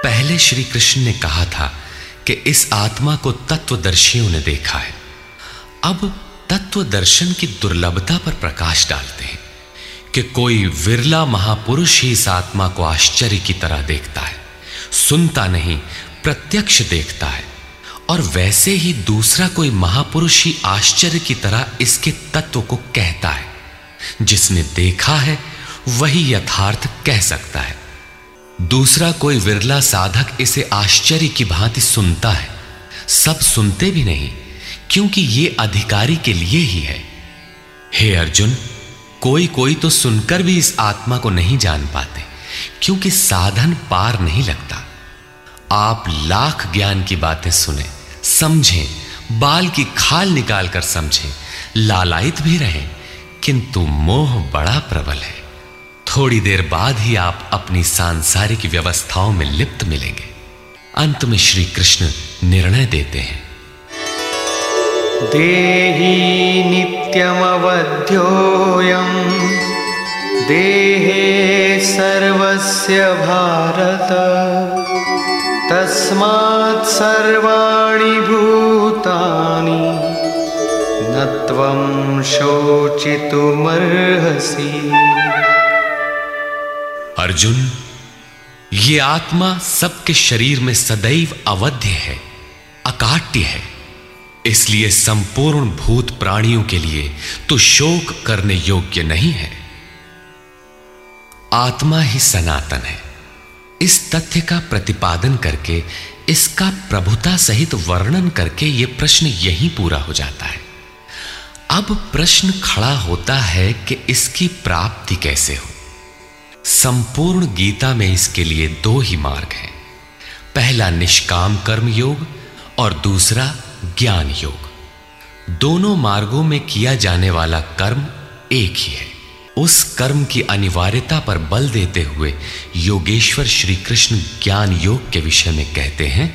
पहले श्री कृष्ण ने कहा था कि इस आत्मा को तत्वदर्शियों ने देखा है। अब तत्व दर्शन की दुर्लभता पर प्रकाश डालते हैं कि कोई विरला महापुरुष ही इस आत्मा को आश्चर्य की तरह देखता है, सुनता नहीं, प्रत्यक्ष देखता है, और वैसे ही दूसरा कोई महापुरुष ही आश्चर्य की तरह इसके तत्व को कहता है। जिसने देखा है, वही यथार्थ कह सकता है। दूसरा कोई विरला साधक इसे आश्चर्य की भांति सुनता है। सब सुनते भी नहीं, क्योंकि ये अधिकारी के लिए ही है। हे अर्जुन कोई कोई तो सुनकर भी इस आत्मा को नहीं जान पाते, क्योंकि साधन पार नहीं लगता। आप लाख ज्ञान की बातें सुने, समझें, बाल की खाल निकाल कर समझें, लालायित भी रहें, किंतु मोह बड़ा प्रबल है। थोड़ी देर बाद ही आप अपनी सांसारिक व्यवस्थाओं में लिप्त मिलेंगे। अंत में श्री कृष्ण निर्णय देते हैं। देही नित्यमवध्योऽयं। देहे सर्वस्य भारत। तस्मात् सर्वाणि भूतानि। न त्वं शोचितुमर्हसि। अर्जुन, ये आत्मा सबके शरीर में सदैव अवध्य है, अकाट्य है। इसलिए संपूर्ण भूत प्राणियों के लिए तो शोक करने योग्य नहीं है। आत्मा ही सनातन है। इस तथ्य का प्रतिपादन करके, इसका प्रभुता सहित वर्णन करके यह प्रश्न यहीं पूरा हो जाता है। अब प्रश्न खड़ा होता है कि इसकी प्राप्ति कैसे हो? संपूर्ण गीता में इसके लिए दो ही मार्ग हैं। पहला निष्काम कर्म योग और दूसरा ज्ञान योग। दोनों मार्गों में किया जाने वाला कर्म एक ही है। उस कर्म की अनिवार्यता पर बल देते हुए योगेश्वर श्री कृष्ण ज्ञान योग के विषय में कहते हैं,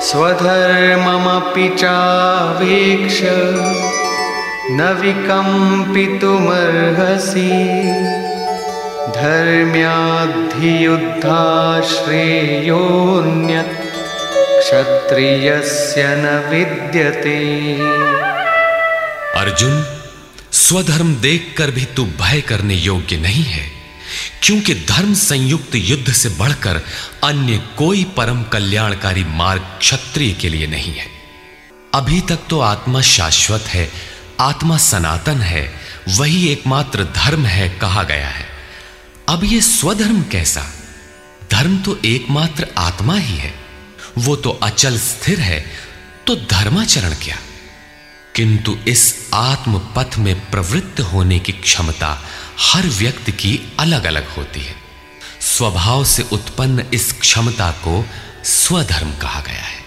स्वधर्ममपि चावेक्ष। न विकम्पितुमर्हसि धर्म्याद्धियुद्धा श्रेयोऽन्यत् क्षत्रियस्य न विद्यते। अर्जुन, स्वधर्म देखकर भी तू भय करने योग्य नहीं है, क्योंकि धर्म संयुक्त युद्ध से बढ़कर अन्य कोई परम कल्याणकारी मार्ग क्षत्रिय के लिए नहीं है। अभी तक तो आत्मा शाश्वत है आत्मा सनातन है, वही एकमात्र धर्म है कहा गया है। अब ये स्वधर्म कैसा? धर्म तो एकमात्र आत्मा ही है। वो तो अचल स्थिर है तो धर्माचरण क्या? किंतु इस आत्म पथ में प्रवृत्त होने की क्षमता हर व्यक्ति की अलग अलग होती है। स्वभाव से उत्पन्न इस क्षमता को स्वधर्म कहा गया है।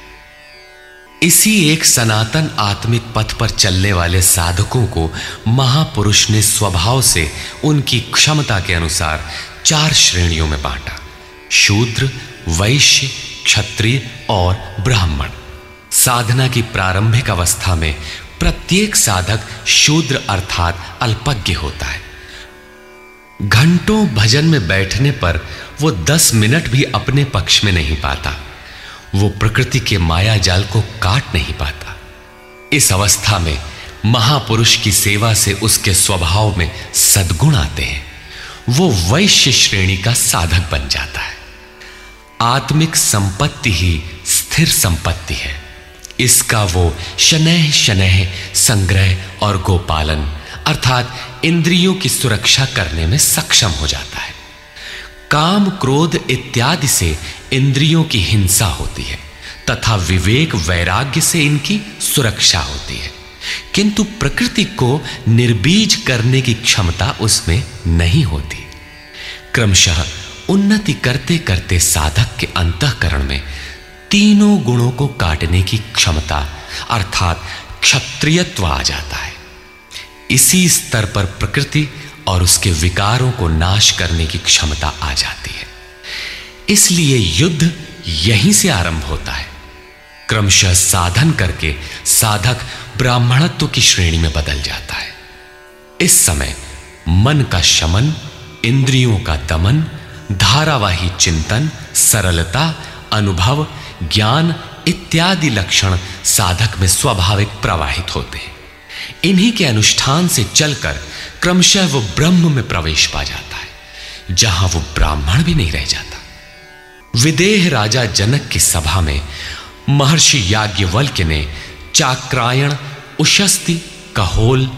इसी एक सनातन आत्मिक पथ पर चलने वाले साधकों को महापुरुष ने स्वभाव से उनकी क्षमता के अनुसार चार श्रेणियों में बांटा। शूद्र, वैश्य, क्षत्रिय और ब्राह्मण। साधना की प्रारंभिक अवस्था में प्रत्येक साधक शूद्र अर्थात अल्पज्ञ होता है। घंटों भजन में बैठने पर वो दस मिनट भी अपने पक्ष में नहीं पाता। वो प्रकृति के माया जाल को काट नहीं पाता। इस अवस्था में महापुरुष की सेवा से उसके स्वभाव में सद्गुण आते हैं। वो वैश्य श्रेणी का साधक बन जाता है। आत्मिक संपत्ति ही स्थिर संपत्ति है। इसका वो शनह शनह संग्रह और गोपालन, अर्थात इंद्रियों की सुरक्षा करने में सक्षम हो जाता है। काम, क्रोध इत्यादि से इंद्रियों की हिंसा होती है, तथा विवेक वैराग्य से इनकी सुरक्षा होती है। किंतु प्रकृति को निर्बीज करने की क्षमता उसमें नहीं होती। क्रमशः उन्नति करते करते साधक के अंतकरण में तीनों गुणों को काटने की क्षमता, अर्थात क्षत्रियत्व आ जाता है। इसी स्तर पर प्रकृति और उसके विकारों को नाश करने की क्षमता आ जाती है। इसलिए युद्ध यहीं से आरंभ होता है। क्रमशः साधन करके साधक ब्राह्मणत्व की श्रेणी में बदल जाता है। इस समय मन का शमन, इंद्रियों का दमन, धारावाही चिंतन, सरलता, अनुभव, ज्ञान इत्यादि लक्षण साधक में स्वाभाविक प्रवाहित होते हैं। इन्हीं के अनुष्ठान से चलकर क्रमशः वो ब्रह्म में प्रवेश पा जाता है, जहाँ वो ब्राह्मण भी नहीं रह जाता। विदेह राजा जनक की सभा में महर्षि याज्ञवल्क्य ने चाक्रायण, उशस्ति, कहोल,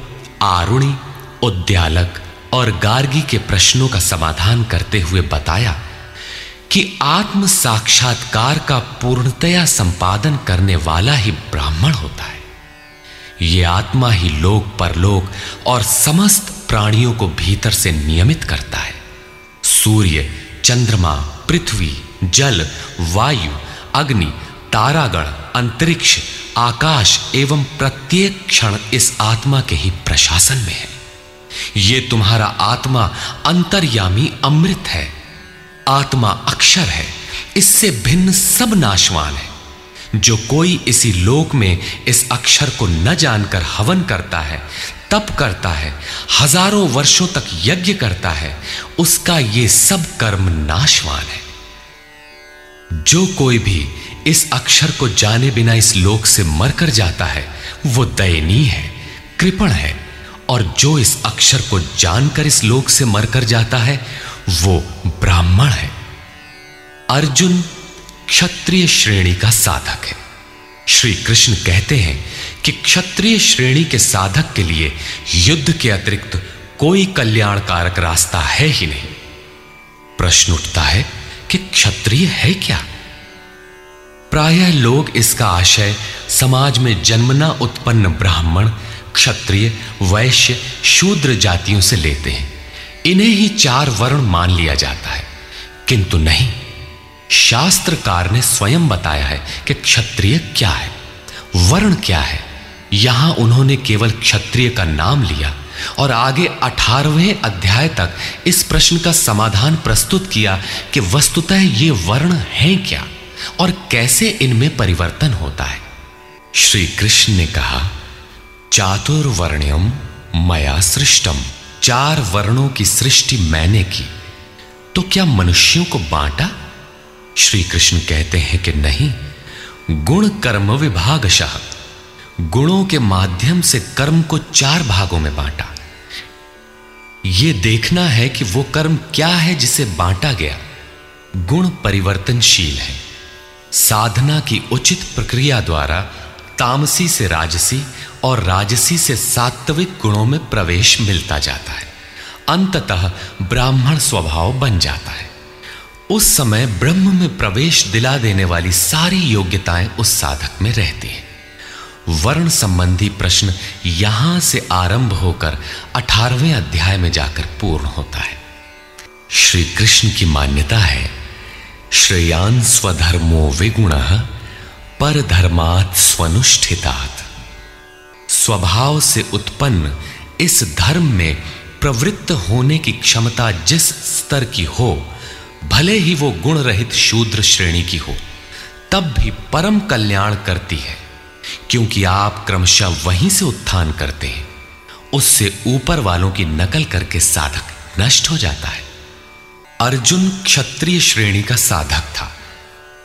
आरुणी, उद्यालक और गार्गी के प्रश्नों का समाधान करते हुए बताया कि आत्म साक्षात्कार का पूर्णतया संपादन करने वाला ही ब्राह्मण होता है। यह आत्मा ही लोक परलोक और समस्त प्राणियों को भीतर से नियमित करता है। सूर्य, चंद्रमा, पृथ्वी जल, वायु, अग्नि, तारागण, अंतरिक्ष, आकाश एवं प्रत्येक क्षण इस आत्मा के ही प्रशासन में है। यह तुम्हारा आत्मा अंतर्यामी अमृत है। आत्मा अक्षर है। इससे भिन्न सब नाशवान है। जो कोई इसी लोक में इस अक्षर को न जानकर हवन करता है, तप करता है, हज़ारों वर्षों तक यज्ञ करता है, उसका ये सब कर्म नाशवान है। जो कोई भी इस अक्षर को जाने बिना इस लोक से मरकर जाता है, वो दयनीय है, कृपण है। और जो इस अक्षर को जानकर इस लोक से मरकर जाता है, वो ब्राह्मण है। अर्जुन क्षत्रिय श्रेणी का साधक है। श्री कृष्ण कहते हैं कि क्षत्रिय श्रेणी के साधक के लिए युद्ध के अतिरिक्त कोई कल्याणकारक रास्ता है ही नहीं। प्रश्न उठता है कि क्षत्रिय है क्या? प्रायः लोग इसका आशय, समाज में जन्मना उत्पन्न ब्राह्मण, क्षत्रिय, वैश्य, शूद्र जातियों से लेते हैं। इन्हें ही चार वर्ण मान लिया जाता है। किंतु नहीं, शास्त्रकार ने स्वयं बताया है कि क्षत्रिय क्या है, वर्ण क्या है। यहाँ उन्होंने केवल क्षत्रिय का नाम लिया। और आगे अठारहवें अध्याय तक इस प्रश्न का समाधान प्रस्तुत किया कि वस्तुतः ये वर्ण हैं क्या और कैसे इनमें परिवर्तन होता है। श्री कृष्ण ने कहा, चातुर्वर्ण्यम मया सृष्टम। चार वर्णों की सृष्टि मैंने की। तो क्या मनुष्यों को बांटा? श्री कृष्ण कहते हैं कि नहीं, गुण कर्म विभागशः। गुणों के माध्यम से कर्म को चार भागों में बांटा। यह देखना है कि वो कर्म क्या है जिसे बांटा गया। गुण परिवर्तनशील है। साधना की उचित प्रक्रिया द्वारा तामसी से राजसी और राजसी से सात्विक गुणों में प्रवेश मिलता जाता है। अंततः ब्राह्मण स्वभाव बन जाता है। उस समय ब्रह्म में प्रवेश दिला देने वाली सारी योग्यताएँ उस साधक में रहती हैं। वर्ण संबंधी प्रश्न यहाँ से आरंभ होकर अठारहवें अध्याय में जाकर पूर्ण होता है। श्री कृष्ण की मान्यता है, श्रेयान स्वधर्मो विगुण पर धर्मात स्वनुष्ठितात। स्वभाव से उत्पन्न इस धर्म में प्रवृत्त होने की क्षमता जिस स्तर की हो, भले ही वो गुण रहित शूद्र श्रेणी की हो, तब भी परम कल्याण करती है। क्योंकि आप क्रमशः वहीं से उत्थान करते हैं। उससे ऊपर वालों की नकल करके साधक नष्ट हो जाता है। अर्जुन क्षत्रिय श्रेणी का साधक था।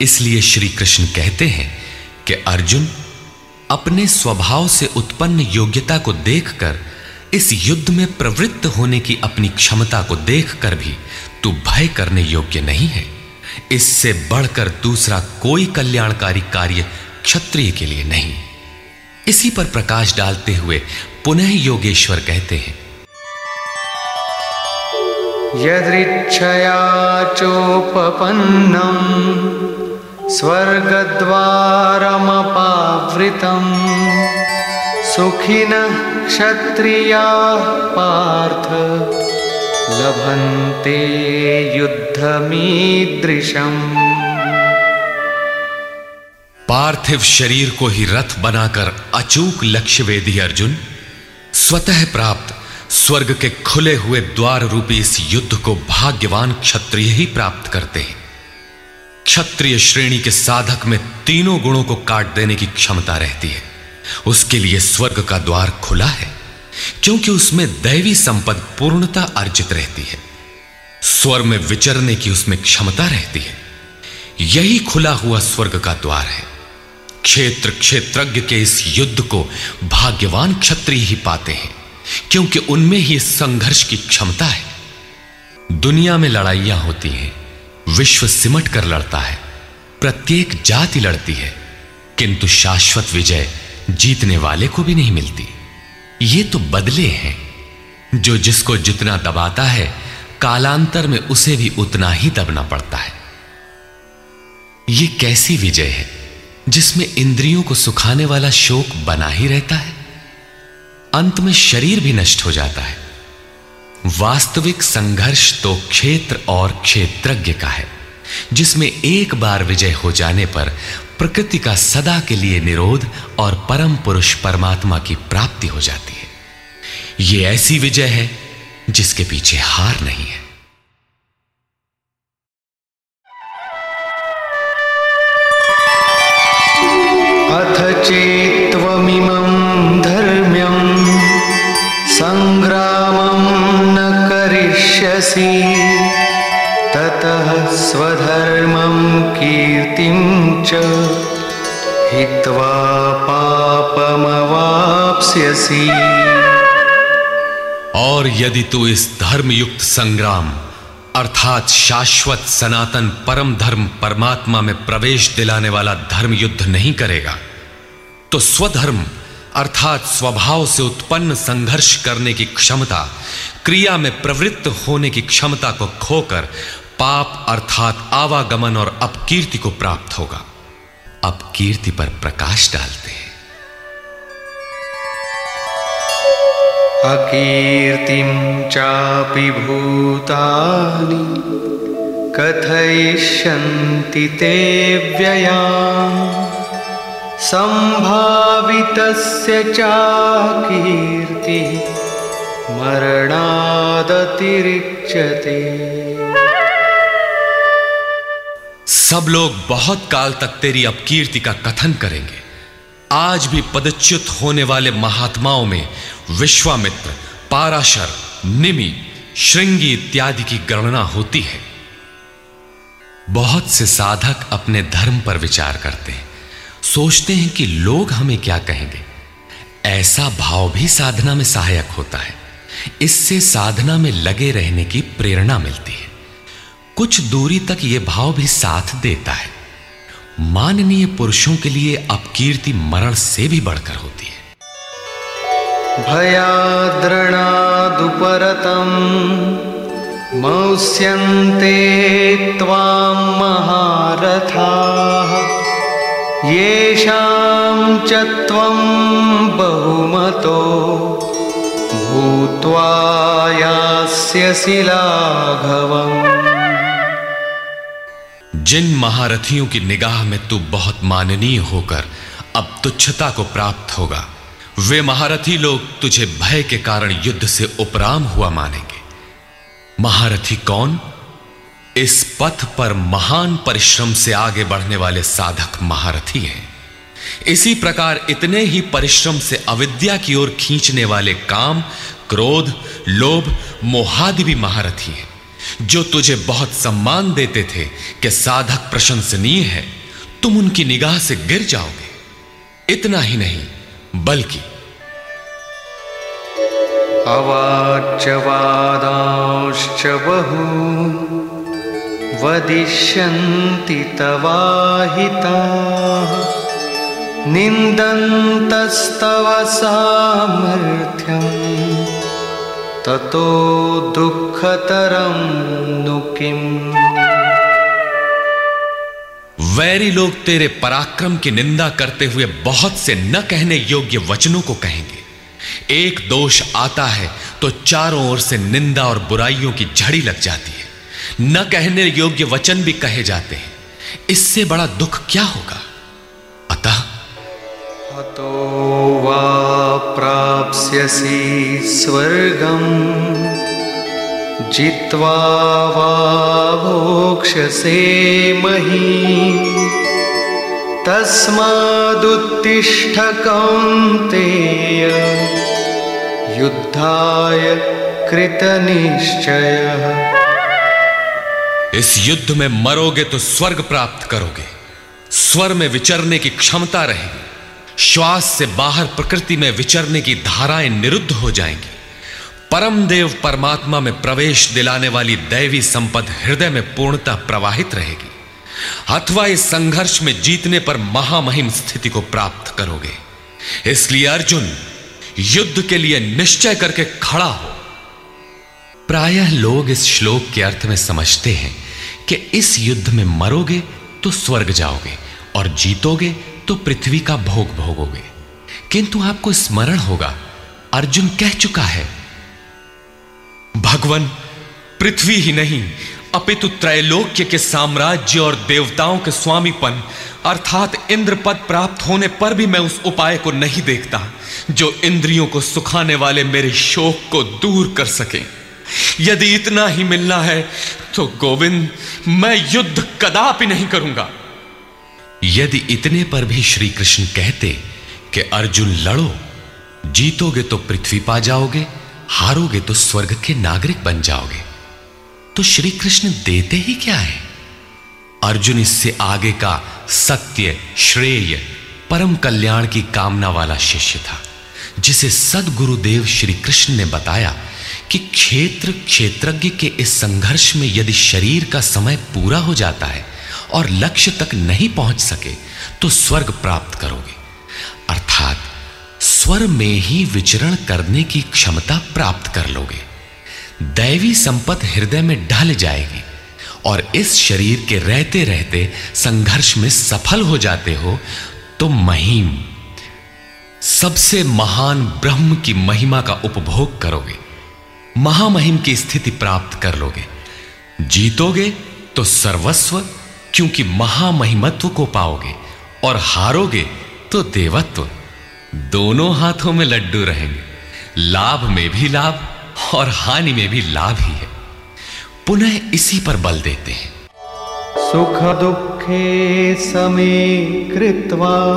इसलिए श्री कृष्ण कहते हैं कि अर्जुन, अपने स्वभाव से उत्पन्न योग्यता को देखकर, इस युद्ध में प्रवृत्त होने की अपनी क्षमता को देखकर भी तू भय करने योग्य नहीं है। इससे बढ़कर दूसरा कोई कल्याणकारी कार्य क्षत्रिय के लिए नहीं। इसी पर प्रकाश डालते हुए पुनः योगेश्वर कहते हैं। यदृच्छया चोपपन्नम स्वर्गद्वारमपावृतम्, सुखिनः क्षत्रियाः पार्थ, लभन्ते युद्धमीदृशम्। पार्थिव शरीर को ही रथ बनाकर अचूक लक्ष्य वेदी अर्जुन, स्वतः प्राप्त स्वर्ग के खुले हुए द्वार रूपी इस युद्ध को भाग्यवान क्षत्रिय ही प्राप्त करते हैं। क्षत्रिय श्रेणी के साधक में तीनों गुणों को काट देने की क्षमता रहती है। उसके लिए स्वर्ग का द्वार खुला है, क्योंकि उसमें दैवी संपद पूर्णता अर्जित रहती है। स्वर में विचरने की उसमें क्षमता रहती है। यही खुला हुआ स्वर्ग का द्वार है। क्षेत्र क्षेत्रज्ञ के इस युद्ध को भाग्यवान क्षत्रिय ही पाते हैं, क्योंकि उनमें ही संघर्ष की क्षमता है। दुनिया में लड़ाइयाँ होती हैं, विश्व सिमट कर लड़ता है, प्रत्येक जाति लड़ती है, किंतु शाश्वत विजय जीतने वाले को भी नहीं मिलती। ये तो बदले हैं, जो जिसको जितना दबाता है, कालांतर में उसे भी उतना ही दबना पड़ता है। ये कैसी विजय है? जिसमें इंद्रियों को सुखाने वाला शोक बना ही रहता है। अंत में शरीर भी नष्ट हो जाता है। वास्तविक संघर्ष तो क्षेत्र और क्षेत्रज्ञ का है, जिसमें एक बार विजय हो जाने पर प्रकृति का सदा के लिए निरोध और परम पुरुष परमात्मा की प्राप्ति हो जाती है। यह ऐसी विजय है जिसके पीछे हार नहीं है। अथ चेत्त्वमिमं धर्म्यं सङ्ग्रामं न करिष्यसि। ततः स्वधर्मं कीर्तिं च हित्वा पापमवाप्स्यसि। और यदि तू इस धर्मयुक्त संग्राम, अर्थात शाश्वत सनातन परम धर्म परमात्मा में प्रवेश दिलाने वाला धर्म युद्ध नहीं करेगा तो स्वधर्म, अर्थात स्वभाव से उत्पन्न संघर्ष करने की क्षमता, क्रिया में प्रवृत्त होने की क्षमता को खोकर पाप अर्थात आवागमन और अपकीर्ति को प्राप्त होगा। अपकीर्ति पर प्रकाश डालते हैं। अकीर्तिं चापि भूतानि, कथयिष्यन्ति ते व्ययाम् सम्भावितस्य चाकीर्तिः मरणादतिरिच्यते। सब लोग बहुत काल तक तेरी अपकीर्ति का कथन करेंगे। आज भी पदच्युत होने वाले महात्माओं में विश्वामित्र, पाराशर, निमि, श्रृंगी इत्यादि की गणना होती है। बहुत से साधक अपने धर्म पर विचार करते हैं। सोचते हैं कि लोग हमें क्या कहेंगे। ऐसा भाव भी साधना में सहायक होता है। इससे साधना में लगे रहने की प्रेरणा मिलती है। कुछ दूरी तक यह भाव भी साथ देता है। माननीय पुरुषों के लिए अपकीर्ति मरण से भी बढ़कर होती है। भयाद्रणादुपरतं मौस्यन्ते त्वां महारथाः। येषां च त्वं बहुमतो भूत्वा यास्यसि लाघवम् जिन महारथियों की निगाह में तू बहुत माननीय होकर अब तुच्छता को प्राप्त होगा। वे महारथी लोग तुझे भय के कारण युद्ध से उपराम हुआ मानेंगे। महारथी कौन? इस पथ पर महान परिश्रम से आगे बढ़ने वाले साधक महारथी हैं। इसी प्रकार इतने ही परिश्रम से अविद्या की ओर खींचने वाले काम, क्रोध, लोभ, मोहादि भी महारथी हैं। जो तुझे बहुत सम्मान देते थे कि साधक प्रशंसनीय है, तुम उनकी निगाह से गिर जाओगे। इतना ही नहीं, बल्कि अवाच्यवादांश्च बहु वदिष्यन्ति तवाहिताः। निन्दन्तस्तव सामर्थ्यम् ततो दुःखतरं नु किम्? वैरी लोग तेरे पराक्रम की निंदा करते हुए बहुत से न कहने योग्य वचनों को कहेंगे। एक दोष आता है तो चारों ओर से निंदा और बुराइयों की झड़ी लग जाती है। न कहने योग्य वचन भी कहे जाते हैं। इससे बड़ा दुख क्या होगा? अतः हतो वा प्राप्स्यसि स्वर्गम्। जित्वा वा महीम् तस्मादुत्तिष्ठ कौन्तेय युद्धाय कृतनिश्चयः। इस युद्ध में मरोगे तो स्वर्ग प्राप्त करोगे। स्वर में विचरने की क्षमता रहेगी। श्वास से बाहर प्रकृति में विचरने की धाराएँ निरुद्ध हो जाएँगी। परम देव परमात्मा में प्रवेश दिलाने वाली दैवी संपद हृदय में पूर्णता प्रवाहित रहेगी। अथवा इस संघर्ष में जीतने पर महामहिम स्थिति को प्राप्त करोगे। इसलिए अर्जुन, युद्ध के लिए निश्चय करके खड़ा हो। प्रायः लोग इस श्लोक के अर्थ में समझते हैं कि इस युद्ध में मरोगे तो स्वर्ग जाओगे और जीतोगे तो पृथ्वी का भोग भोगोगे। किंतु आपको स्मरण होगा, अर्जुन कह चुका है, भगवान, पृथ्वी ही नहीं, अपितु त्रैलोक्य के साम्राज्य और देवताओं के स्वामीपन, अर्थात इंद्र पद प्राप्त होने पर भी मैं उस उपाय को नहीं देखता, जो इंद्रियों को सुखाने वाले मेरे शोक को दूर कर सके। यदि इतना ही मिलना है तो गोविंद, मैं युद्ध कदापि नहीं करूँगा। यदि इतने पर भी श्री कृष्ण कहते कि अर्जुन लड़ो, जीतोगे तो पृथ्वी पा जाओगे, हारोगे तो स्वर्ग के नागरिक बन जाओगे। तो श्री कृष्ण देते ही क्या है? अर्जुन इससे आगे का सत्य, श्रेय, परम कल्याण की कामना वाला शिष्य था, जिसे सदगुरुदेव श्री कृष्ण ने बताया कि क्षेत्र क्षेत्रज्ञ के इस संघर्ष में यदि शरीर का समय पूरा हो जाता है और लक्ष्य तक नहीं पहुँच सके तो स्वर्ग प्राप्त करोगे। अर्थात, स्वर में ही विचरण करने की क्षमता प्राप्त कर लोगे। दैवी संपत्ति हृदय में ढल जाएगी और इस शरीर के रहते रहते संघर्ष में सफल हो जाते हो तो महिम, सबसे महान ब्रह्म की महिमा का उपभोग करोगे। महामहिम की स्थिति प्राप्त कर लोगे। जीतोगे तो सर्वस्व, क्योंकि महामहिमत्व को पाओगे, और हारोगे तो देवत्व। दोनों हाथों में लड्डू रहेंगे। लाभ में भी लाभ और हानि में भी लाभ ही है। पुनः इसी पर बल देते हैं। सुख दुखे समे कृत्वा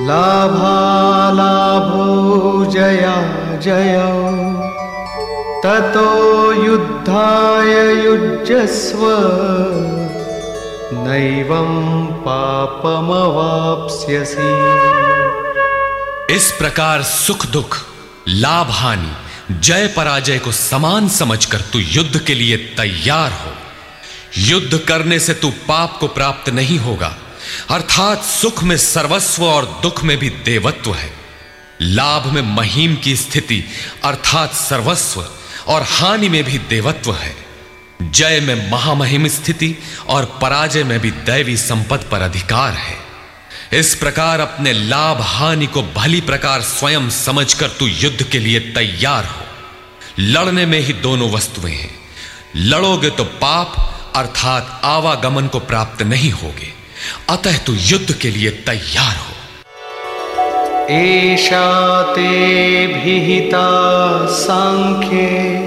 लाभालाभो जया जय। ततो युद्धाय युज्यस्व। नैवं पापमवाप्स्यसि। इस प्रकार सुख दुख, लाभ हानि, जय पराजय को समान समझकर तू युद्ध के लिए तैयार हो। युद्ध करने से तू पाप को प्राप्त नहीं होगा, अर्थात सुख में सर्वस्व और दुख में भी देवत्व है। लाभ में महीम की स्थिति, अर्थात सर्वस्व और हानि में भी देवत्व है। जय में महामहिम स्थिति और पराजय में भी दैवी संपद पर अधिकार है। इस प्रकार अपने लाभ हानि को भली प्रकार स्वयं समझकर तू युद्ध के लिए तैयार हो। लड़ने में ही दोनों वस्तुएँ हैं। लड़ोगे तो पाप, अर्थात आवागमन को प्राप्त नहीं होगे। अतः तू युद्ध के लिए तैयार हो। एषा ते भिहिता सांख्ये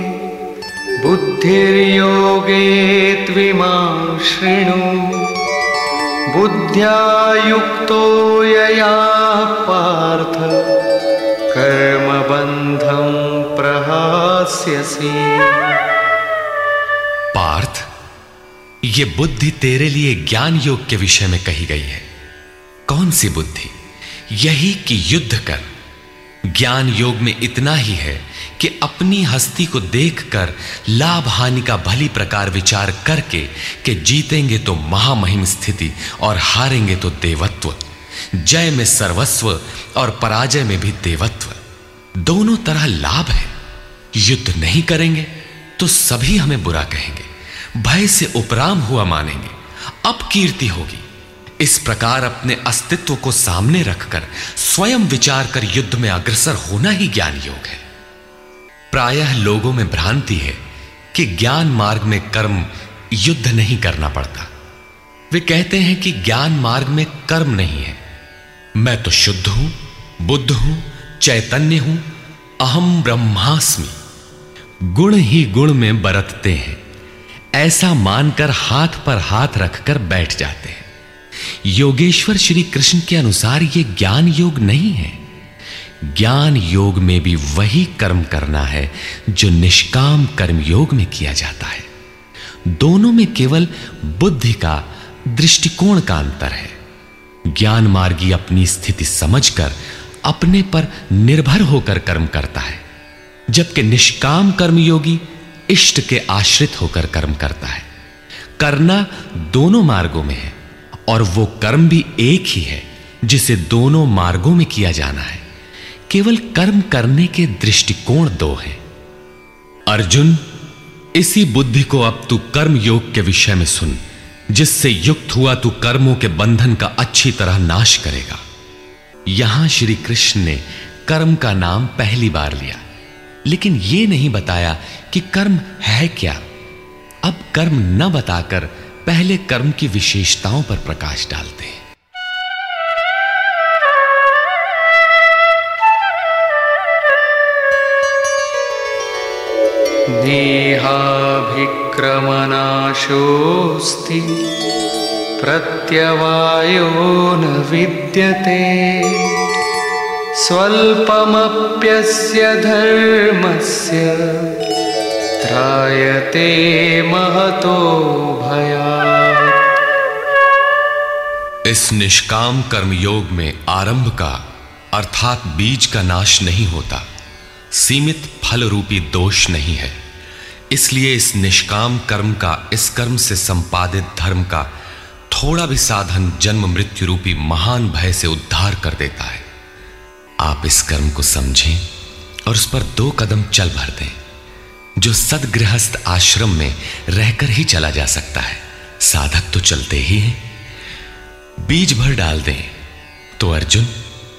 बुद्धिर्योगे त्विमां शृणु। बुद्ध्या युक्तो यया पार्थ, कर्मबन्धं प्रहास्यसि। पार्थ, ये बुद्धि तेरे लिए ज्ञान योग के विषय में कही गई है। कौन सी बुद्धि? यही कि युद्ध कर। ज्ञान योग में इतना ही है कि अपनी हस्ती को देखकर लाभ हानि का भली प्रकार विचार करके कि जीतेंगे तो महामहिम स्थिति और हारेंगे तो देवत्व। जय में सर्वस्व और पराजय में भी देवत्व। दोनों तरह लाभ है। युद्ध नहीं करेंगे तो सभी हमें बुरा कहेंगे। भय से उपराम हुआ मानेंगे। अब कीर्ति होगी। इस प्रकार अपने अस्तित्व को सामने रखकर स्वयं विचार कर युद्ध में अग्रसर होना ही ज्ञान योग है। प्रायः लोगों में भ्रांति है कि ज्ञान मार्ग में कर्म युद्ध नहीं करना पड़ता। वे कहते हैं कि ज्ञान मार्ग में कर्म नहीं है। मैं तो शुद्ध हूँ, बुद्ध हूँ, चैतन्य हूँ, अहम ब्रह्मास्मि। गुण ही गुण में बरतते हैं। ऐसा मानकर हाथ पर हाथ रखकर बैठ जाते हैं। योगेश्वर श्री कृष्ण के अनुसार यह ज्ञान योग नहीं है। ज्ञान योग में भी वही कर्म करना है, जो निष्काम कर्म योग में किया जाता है। दोनों में केवल बुद्धि का दृष्टिकोण का अंतर है। ज्ञान मार्गी अपनी स्थिति समझकर, अपने पर निर्भर होकर कर्म करता है। जबकि निष्काम कर्म योगी इष्ट के आश्रित होकर कर्म करता है। करना दोनों मार्गों में है। और वो कर्म भी एक ही है, जिसे दोनों मार्गों में किया जाना है। केवल कर्म करने के दृष्टिकोण दो हैं। अर्जुन, इसी बुद्धि को अब तू कर्म योग के विषय में सुन, जिससे युक्त हुआ तू कर्मों के बंधन का अच्छी तरह नाश करेगा। यहाँ श्री कृष्ण ने कर्म का नाम पहली बार लिया, लेकिन यह नहीं बताया कि कर्म है क्या। अब कर्म न बताकर पहले कर्म की विशेषताओं पर प्रकाश डालते हैं। देहाभिक्रमनाशोऽस्ति प्रत्यवायो न विद्यते। स्वल्पमप्यस्य धर्मस्य त्रायते महतो भया इस निष्काम कर्म योग में आरंभ का, अर्थात बीज का नाश नहीं होता। सीमित फल रूपी दोष नहीं है। इसलिए इस निष्काम कर्म का, इस कर्म से संपादित धर्म का थोड़ा भी साधन जन्म मृत्यु रूपी महान भय से उद्धार कर देता है। आप इस कर्म को समझें और उस पर दो कदम चल भर दें। जो सदगृहस्थ आश्रम में रहकर ही चला जा सकता है। साधक तो चलते ही हैं। बीज भर डाल दें। तो अर्जुन,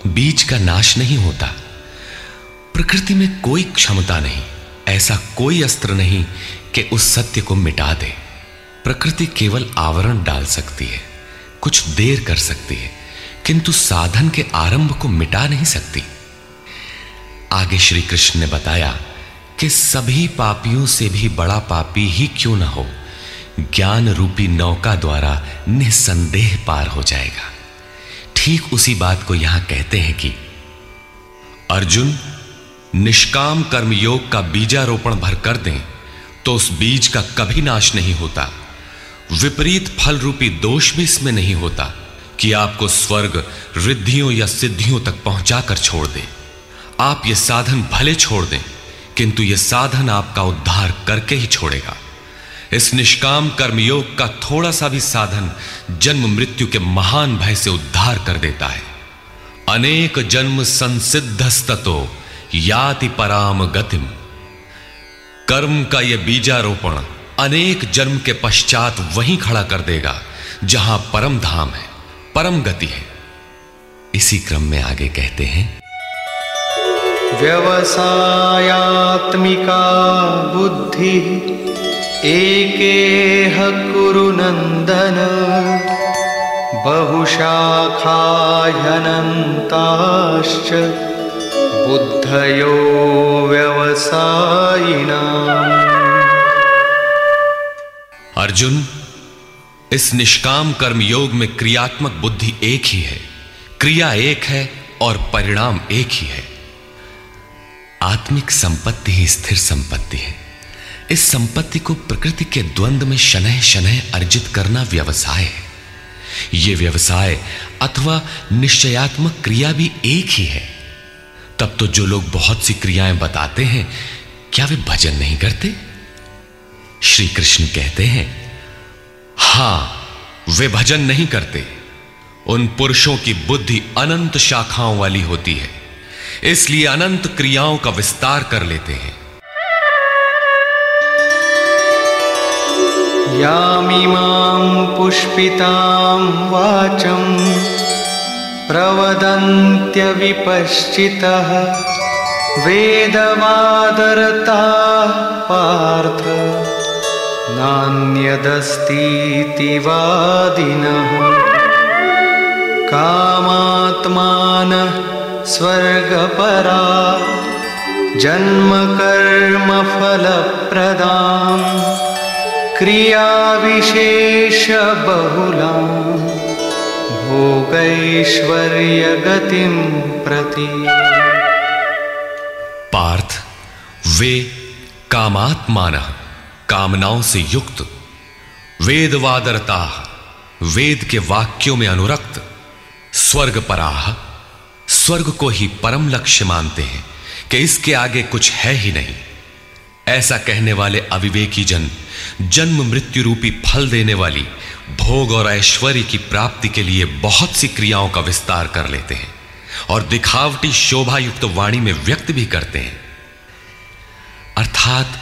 बीज का नाश नहीं होता। प्रकृति में कोई क्षमता नहीं, ऐसा कोई अस्त्र नहीं कि उस सत्य को मिटा दे। प्रकृति केवल आवरण डाल सकती है, कुछ देर कर सकती है, किंतु साधन के आरंभ को मिटा नहीं सकती। आगे श्री कृष्ण ने बताया कि सभी पापियों से भी बड़ा पापी ही क्यों ना हो? ज्ञान रूपी नौका द्वारा निसंदेह पार हो जाएगा। ठीक उसी बात को यहाँ कहते हैं कि अर्जुन, निष्काम कर्म योग का बीजारोपण भर कर दें तो उस बीज का कभी नाश नहीं होता। विपरीत फल रूपी दोष भी इसमें नहीं होता कि आपको स्वर्ग, रिद्धियों या सिद्धियों तक पहुंचाकर छोड़ दे। आप यह साधन भले छोड़ दें। किंतु यह साधन आपका उद्धार करके ही छोड़ेगा। इस निष्काम कर्मयोग का थोड़ा सा भी साधन जन्म मृत्यु के महान भय से उद्धार कर देता है। अनेक जन्म संसिद्धस्ततो याति पराम गतिम। कर्म का यह बीजारोपण अनेक जन्म के पश्चात वहीं खड़ा कर देगा, जहाँ परम धाम है, परम गति है। इसी क्रम में आगे कहते हैं व्यवसायात्मिका बुद्धि एकेह कुरु नन्दन बहुशाखाह्यनन्ताश्च बुद्धयो व्यवसायिना। अर्जुन, इस निष्काम कर्म योग में क्रियात्मक बुद्धि एक ही है। क्रिया एक है और परिणाम एक ही है। आत्मिक संपत्ति ही स्थिर संपत्ति है। इस संपत्ति को प्रकृति के द्वंद में शनह शनह अर्जित करना व्यवसाय है। यह व्यवसाय अथवा निश्चयात्मक क्रिया भी एक ही है। तब तो जो लोग बहुत सी क्रियाएँ बताते हैं, क्या वे भजन नहीं करते? श्री कृष्ण कहते हैं, हाँ, वे भजन नहीं करते। उन पुरुषों की बुद्धि अनंत शाखाओं वाली होती है। इसलिए अनंत क्रियाओं का विस्तार कर लेते हैं। यामिमां पुष्पितां वाचं प्रवदन्त्यविपश्चितः वेदवादरताः पार्थ नान्यदस्तीति वादिनः कामात्मानः स्वर्गपरा जन्मकर्मफलप्रदाम् क्रियाविशेषबहुलां भोगैश्वर्यगतिं प्रति। पार्थ, वे कामात्मान, कामनाओं से युक्त, वेदवादरता, वेद के वाक्यों में अनुरक्त, स्वर्ग पराह स्वर्ग को ही परम लक्ष्य मानते हैं कि इसके आगे कुछ है ही नहीं। ऐसा कहने वाले अविवेकी जन, जन्म मृत्यु रूपी फल देने वाली, भोग और ऐश्वर्य की प्राप्ति के लिए बहुत सी क्रियाओं का विस्तार कर लेते हैं और दिखावटी शोभा युक्त वाणी में व्यक्त भी करते हैं। अर्थात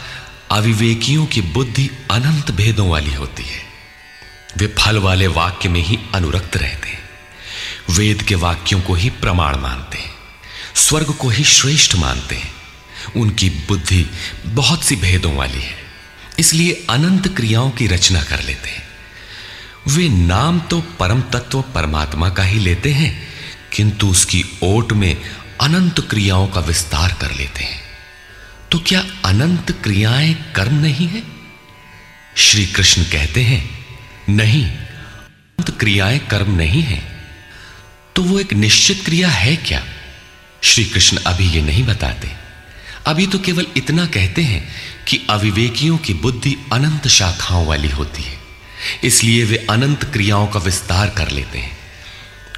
अविवेकियों की बुद्धि अनंत भेदों वाली होती है। वे फल वाले वाक्य में ही अनुरक्त रहते हैं। वेद के वाक्यों को ही प्रमाण मानते हैं, स्वर्ग को ही श्रेष्ठ मानते हैं। उनकी बुद्धि बहुत सी भेदों वाली है, इसलिए अनंत क्रियाओं की रचना कर लेते हैं। वे नाम तो परम तत्व परमात्मा का ही लेते हैं, किंतु उसकी ओट में अनंत क्रियाओं का विस्तार कर लेते हैं। तो क्या अनंत क्रियाएँ कर्म नहीं है? श्री कृष्ण कहते हैं, नहीं, अनंत क्रियाएँ कर्म नहीं है। तो वो एक निश्चित क्रिया है क्या? श्री कृष्ण अभी ये नहीं बताते। अभी तो केवल इतना कहते हैं कि अविवेकियों की बुद्धि अनंत शाखाओं वाली होती है। इसलिए वे अनंत क्रियाओं का विस्तार कर लेते हैं।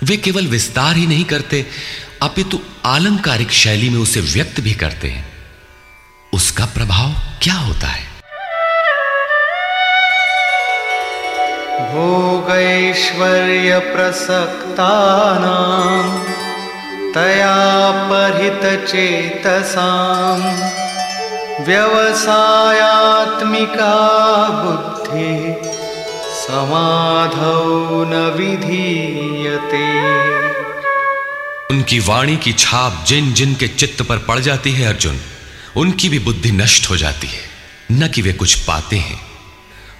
वे केवल विस्तार ही नहीं करते, अपितु आलंकारिक शैली में उसे व्यक्त भी करते हैं। उसका प्रभाव क्या होता है? भोगैश्वर्यप्रसक्तानां तया परितचेतसां व्यवसायात्मिका बुद्धिः समाधौ न विधीयते। उनकी वाणी की छाप जिन जिन के चित्त पर पड़ जाती है, अर्जुन, उनकी भी बुद्धि नष्ट हो जाती है, न कि वे कुछ पाते हैं।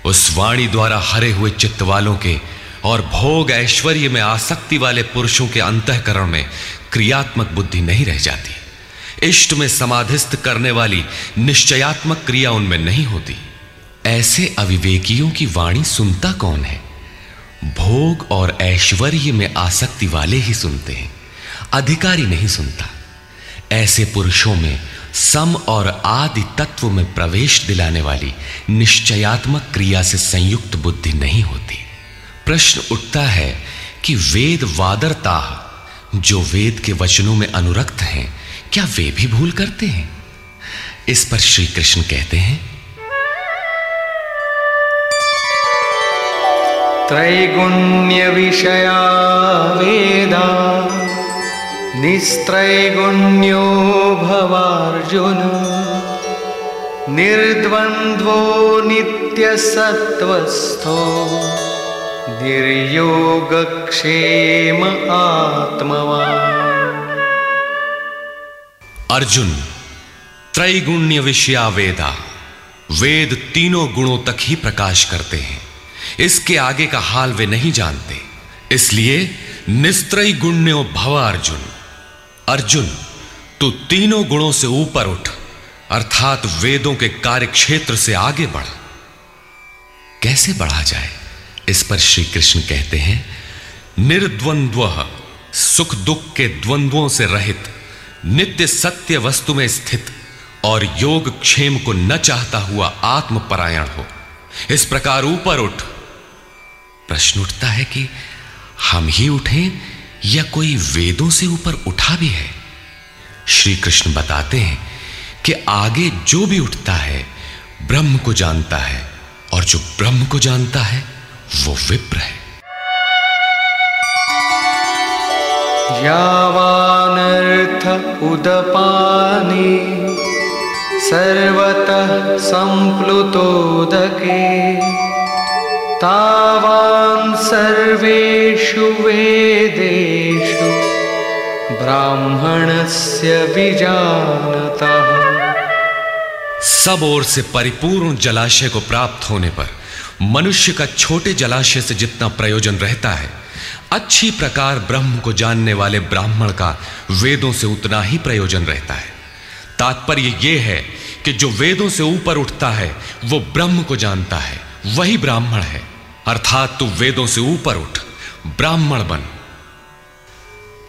उस वाणी द्वारा हरे हुए चित्त वालों के और भोग ऐश्वर्य में आसक्ति वाले पुरुषों के अंतकरण में क्रियात्मक बुद्धि नहीं रह जाती। इष्ट में समाधिस्थ करने वाली निश्चयात्मक क्रिया उनमें नहीं होती। ऐसे अविवेकियों की वाणी सुनता कौन है? भोग और ऐश्वर्य में आसक्ति वाले ही सुनते हैं, अधिकारी नहीं सुनता। ऐसे पुरुषों में सम और आदि तत्व में प्रवेश दिलाने वाली निश्चयात्मक क्रिया से संयुक्त बुद्धि नहीं होती। प्रश्न उठता है कि वेद वादरता, जो वेद के वचनों में अनुरक्त हैं, क्या वे भी भूल करते हैं? इस पर श्री कृष्ण कहते हैं। त्रैगुण्य विषया वेदा निस्त्रैगुण्यो भवार्जुन निर्द्वन्द्वो नित्यसत्त्वस्थो। निर्योगक्षेम आत्मवान्। अर्जुन, त्रैगुण्य विषया वेदा वेद तीनों गुणों तक ही प्रकाश करते हैं। इसके आगे का हाल वे नहीं जानते। इसलिए निस्त्रय गुण्यो भव अर्जुन अर्जुन, तू तीनों गुणों से ऊपर उठ, अर्थात वेदों के कार्य क्षेत्र से आगे बढ़। कैसे बढ़ा जाए? इस पर श्री कृष्ण कहते हैं, निर्द्वंद्व, सुख दुख के द्वंद्वों से रहित, नित्य सत्य वस्तु में स्थित और योग क्षेम को न चाहता हुआ आत्मपरायण हो। इस प्रकार ऊपर उठ। प्रश्न उठता है कि हम ही उठें या कोई वेदों से ऊपर उठा भी है? श्री कृष्ण बताते हैं कि आगे जो भी उठता है, ब्रह्म को जानता है, और जो ब्रह्म को जानता है, वो विप्र है। यावानर्थ उदपाने, सर्वतः सम्प्लुतोदके तावान् सर्वेषु वेदेषु ब्राह्मणस्य विजानतः। सब ओर से परिपूर्ण जलाशय को प्राप्त होने पर मनुष्य का छोटे जलाशय से जितना प्रयोजन रहता है, अच्छी प्रकार ब्रह्म को जानने वाले ब्राह्मण का वेदों से उतना ही प्रयोजन रहता है। तात्पर्य यह है कि जो वेदों से ऊपर उठता है, वो ब्रह्म को जानता है, वही ब्राह्मण है। अर्थात तू वेदों से ऊपर उठ, ब्राह्मण बन।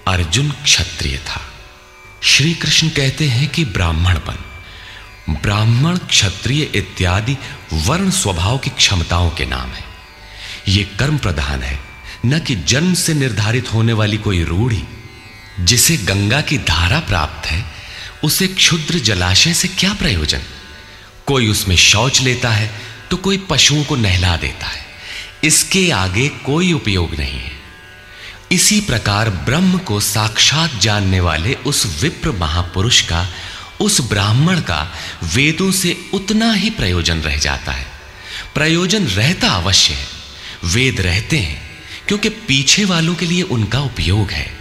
अर्जुन क्षत्रिय था। श्री कृष्ण कहते हैं कि ब्राह्मण बन। ब्राह्मण, क्षत्रिय इत्यादि वर्ण स्वभाव की क्षमताओं के नाम है। यह कर्म प्रधान है। न कि जन्म से निर्धारित होने वाली कोई रूढ़ी, जिसे गंगा की धारा प्राप्त है, उसे क्षुद्र जलाशय से क्या प्रयोजन? कोई उसमें शौच लेता है तो कोई पशुओं को नहला देता है। इसके आगे कोई उपयोग नहीं है। इसी प्रकार ब्रह्म को साक्षात जानने वाले उस विप्र महापुरुष का, उस ब्राह्मण का वेदों से उतना ही प्रयोजन रह जाता है। प्रयोजन रहता अवश्य है। वेद रहते हैं, क्योंकि पीछे वालों के लिए उनका उपयोग है।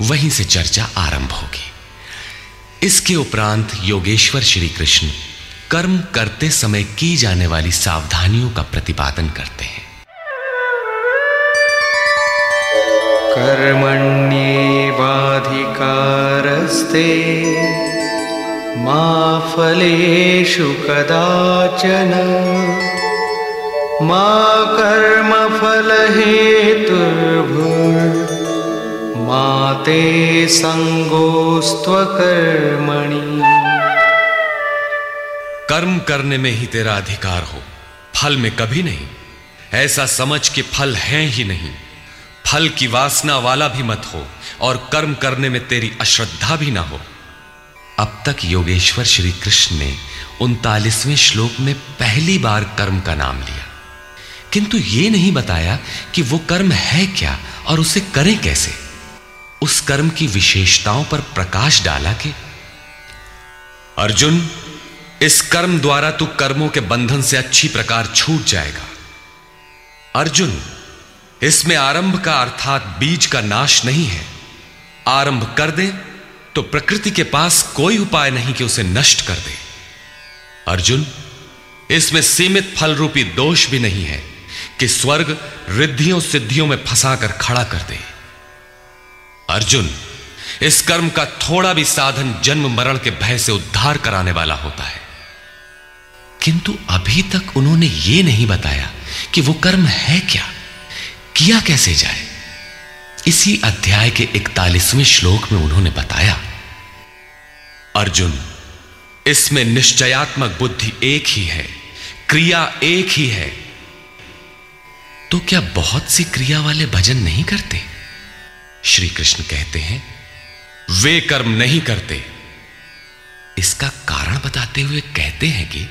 वहीं से चर्चा आरंभ होगी। इसके उपरांत योगेश्वर श्री कृष्ण कर्म करते समय की जाने वाली सावधानियों का प्रतिपादन करते हैं। कर्मण्येवाधिकारस्ते मा फलेषु कदाचन। मा कर्मफलहेतुर्भुर्मा ते संगोस्त्वकर्मणि कर्म करने में ही तेरा अधिकार हो, फल में कभी नहीं। ऐसा समझ के फल है ही नहीं। फल की वासना वाला भी मत हो और कर्म करने में तेरी अश्रद्धा भी ना हो। अब तक योगेश्वर श्री कृष्ण ने उनतालीसवें श्लोक में पहली बार कर्म का नाम लिया। किंतु यह नहीं बताया कि वो कर्म है क्या और उसे करें कैसे। उस कर्म की विशेषताओं पर प्रकाश डाला कि, अर्जुन, इस कर्म द्वारा तू कर्मों के बंधन से अच्छी प्रकार छूट जाएगा। अर्जुन इसमें आरंभ का अर्थात बीज का नाश नहीं है। आरंभ कर दे तो प्रकृति के पास कोई उपाय नहीं कि उसे नष्ट कर दे। अर्जुन, इसमें सीमित फल रूपी दोष भी नहीं है कि स्वर्ग रिद्धियों सिद्धियों में फंसाकर खड़ा कर दे। अर्जुन, इस कर्म का थोड़ा भी साधन जन्म मरण के भय से उद्धार कराने वाला होता है। किंतु अभी तक उन्होंने यह नहीं बताया कि वो कर्म है क्या। किया कैसे जाए? इसी अध्याय के इकतालीसवें श्लोक में उन्होंने बताया, अर्जुन, इसमें निश्चयात्मक बुद्धि एक ही है, क्रिया एक ही है। तो क्या बहुत सी क्रिया वाले भजन नहीं करते? श्री कृष्ण कहते हैं, वे कर्म नहीं करते। इसका कारण बताते हुए कहते हैं कि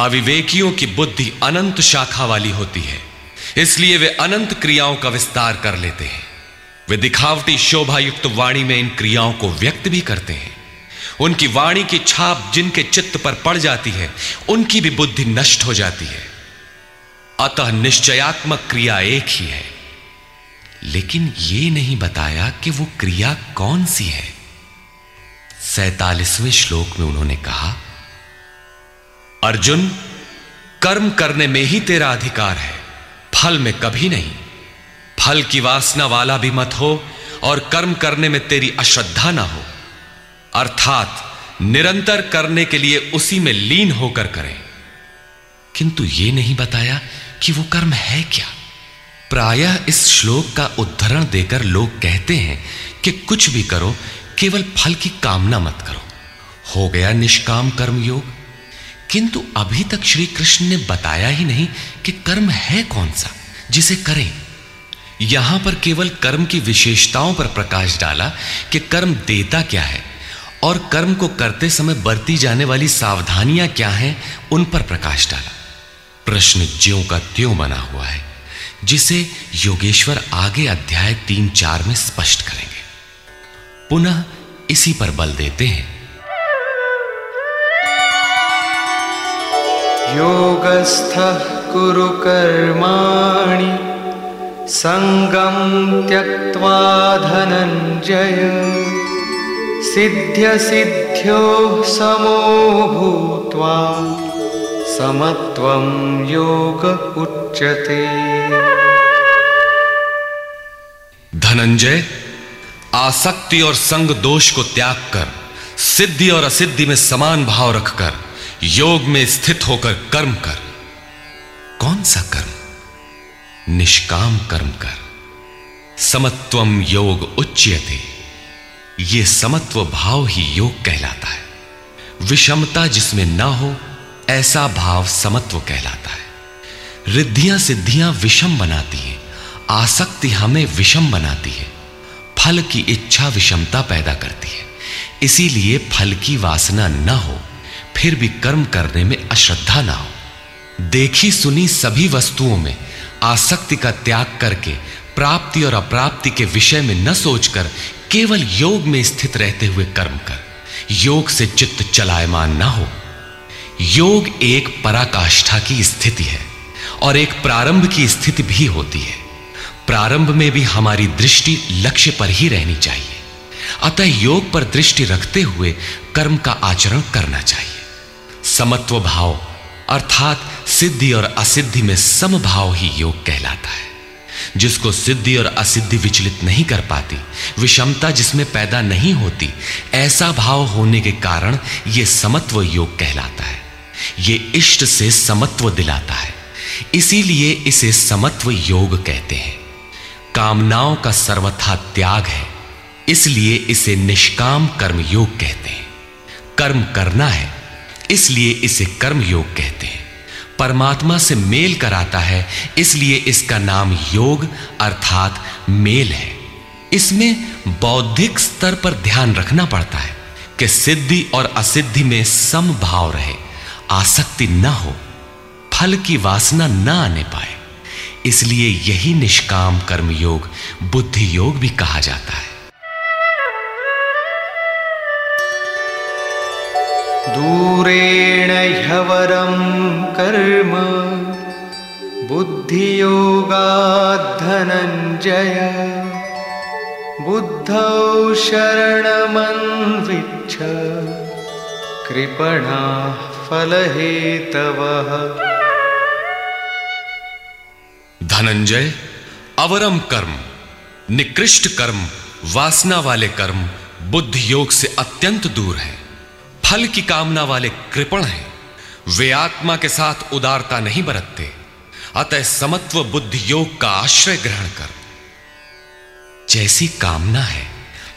अविवेकियों की बुद्धि अनंत शाखा वाली होती है। इसलिए वे अनंत क्रियाओं का विस्तार कर लेते हैं। वे दिखावटी शोभा युक्त वाणी में इन क्रियाओं को व्यक्त भी करते हैं। उनकी वाणी की छाप जिनके चित्त पर पड़ जाती है, उनकी भी बुद्धि नष्ट हो जाती है। अतः निश्चयात्मक क्रिया एक ही है। लेकिन यह नहीं बताया कि वो क्रिया कौन सी है। सैतालीसवें श्लोक में उन्होंने कहा, अर्जुन, कर्म करने में ही तेरा अधिकार है। फल में कभी नहीं। फल की वासना वाला भी मत हो और कर्म करने में तेरी अश्रद्धा ना हो। अर्थात निरंतर करने के लिए उसी में लीन होकर करें। किंतु यह नहीं बताया कि वो कर्म है क्या। प्रायः इस श्लोक का उद्धरण देकर लोग कहते हैं कि कुछ भी करो, केवल फल की कामना मत करो। हो गया निष्काम कर्म योग किंतु अभी तक श्री कृष्ण ने बताया ही नहीं कि कर्म है कौन सा, जिसे करें। यहाँ पर केवल कर्म की विशेषताओं पर प्रकाश डाला कि कर्म देता क्या है और कर्म को करते समय बरती जाने वाली सावधानियाँ क्या हैं, उन पर प्रकाश डाला। प्रश्न ज्यों का त्यों बना हुआ है, जिसे योगेश्वर आगे अध्याय तीन चार में स्पष्ट करेंगे। पुनः इसी पर बल देते हैं। योगस्थ कुरु कर्माणि संगम त्यक्त्वा सिद्ध्य सिद्ध्यो समो भूत्वा समत्वं योग उच्यते। धनंजय आसक्ति और संग दोष को त्याग कर, सिद्धि और असिद्धि में समान भाव रखकर योग में स्थित होकर कर्म कर। कौन सा कर्म? निष्काम कर्म कर। समत्वम योग उच्यते। ये समत्व भाव ही योग कहलाता है। विषमता जिसमें ना हो, ऐसा भाव समत्व कहलाता है। रिद्धियाँ सिद्धियाँ विषम बनाती हैं। आसक्ति हमें विषम बनाती है। फल की इच्छा विषमता पैदा करती है। इसीलिए फल की वासना न हो फिर भी कर्म करने में अश्रद्धा ना हो। देखी सुनी सभी वस्तुओं में आसक्ति का त्याग करके, प्राप्ति और अप्राप्ति के विषय में न सोचकर, केवल योग में स्थित रहते हुए कर्म कर। योग से चित्त चलायमान ना हो। योग एक पराकाष्ठा की स्थिति है और एक प्रारंभ की स्थिति भी होती है। प्रारंभ में भी हमारी दृष्टि लक्ष्य पर ही रहनी चाहिए। अतः योग पर दृष्टि रखते हुए कर्म का आचरण करना चाहिए। समत्व भाव, अर्थात सिद्धि और असिद्धि में समभाव ही योग कहलाता है। जिसको सिद्धि और असिद्धि विचलित नहीं कर पाती, विषमता जिसमें पैदा नहीं होती, ऐसा भाव होने के कारण यह समत्व योग कहलाता है। ये इष्ट से समत्व दिलाता है। इसीलिए इसे समत्व योग कहते हैं। कामनाओं का सर्वथा त्याग है, इसलिए इसे निष्काम कर्म योग कहते हैं। कर्म करना है इसलिए इसे कर्म योग कहते हैं। परमात्मा से मेल कराता है, इसलिए इसका नाम योग अर्थात मेल है। इसमें बौद्धिक स्तर पर ध्यान रखना पड़ता है कि सिद्धि और असिद्धि में समभाव रहे, आसक्ति न हो, फल की वासना न आने पाए। इसलिए यही निष्काम कर्म योग बुद्धि योग भी कहा जाता है। दूरेण ह्यवरं कर्म बुद्धि धनंजय बुद्धौ शरणमन्विच्छ, कृपणाः फल धनंजय अवरम कर्म, निकृष्ट कर्म, वासना वाले कर्म बुद्ध योग से अत्यंत दूर है। फल की कामना वाले कृपण हैं। वे आत्मा के साथ उदारता नहीं बरतते। अतः समत्व बुद्धि योग का आश्रय ग्रहण कर। जैसी कामना है,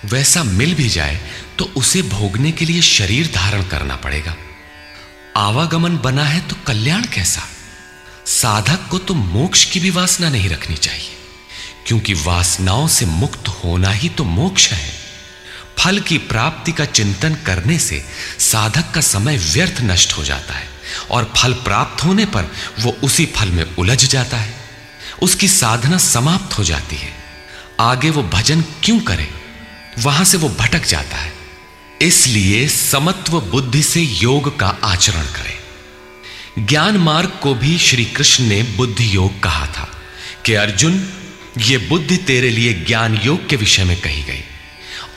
वैसा मिल भी जाए तो उसे भोगने के लिए शरीर धारण करना पड़ेगा। आवागमन बना है तो कल्याण कैसा? साधक को तो मोक्ष की भी वासना नहीं रखनी चाहिए। क्योंकि वासनाओं से मुक्त होना ही तो मोक्ष है। फल की प्राप्ति का चिंतन करने से साधक का समय व्यर्थ नष्ट हो जाता है और फल प्राप्त होने पर वो उसी फल में उलझ जाता है। उसकी साधना समाप्त हो जाती है। आगे वो भजन क्यों करे? वहाँ से वो भटक जाता है। इसलिए समत्व बुद्धि से योग का आचरण करें। ज्ञान मार्ग को भी श्री कृष्ण ने बुद्धि योग कहा था कि अर्जुन, ये बुद्धि तेरे लिए ज्ञान योग के विषय में कही गई।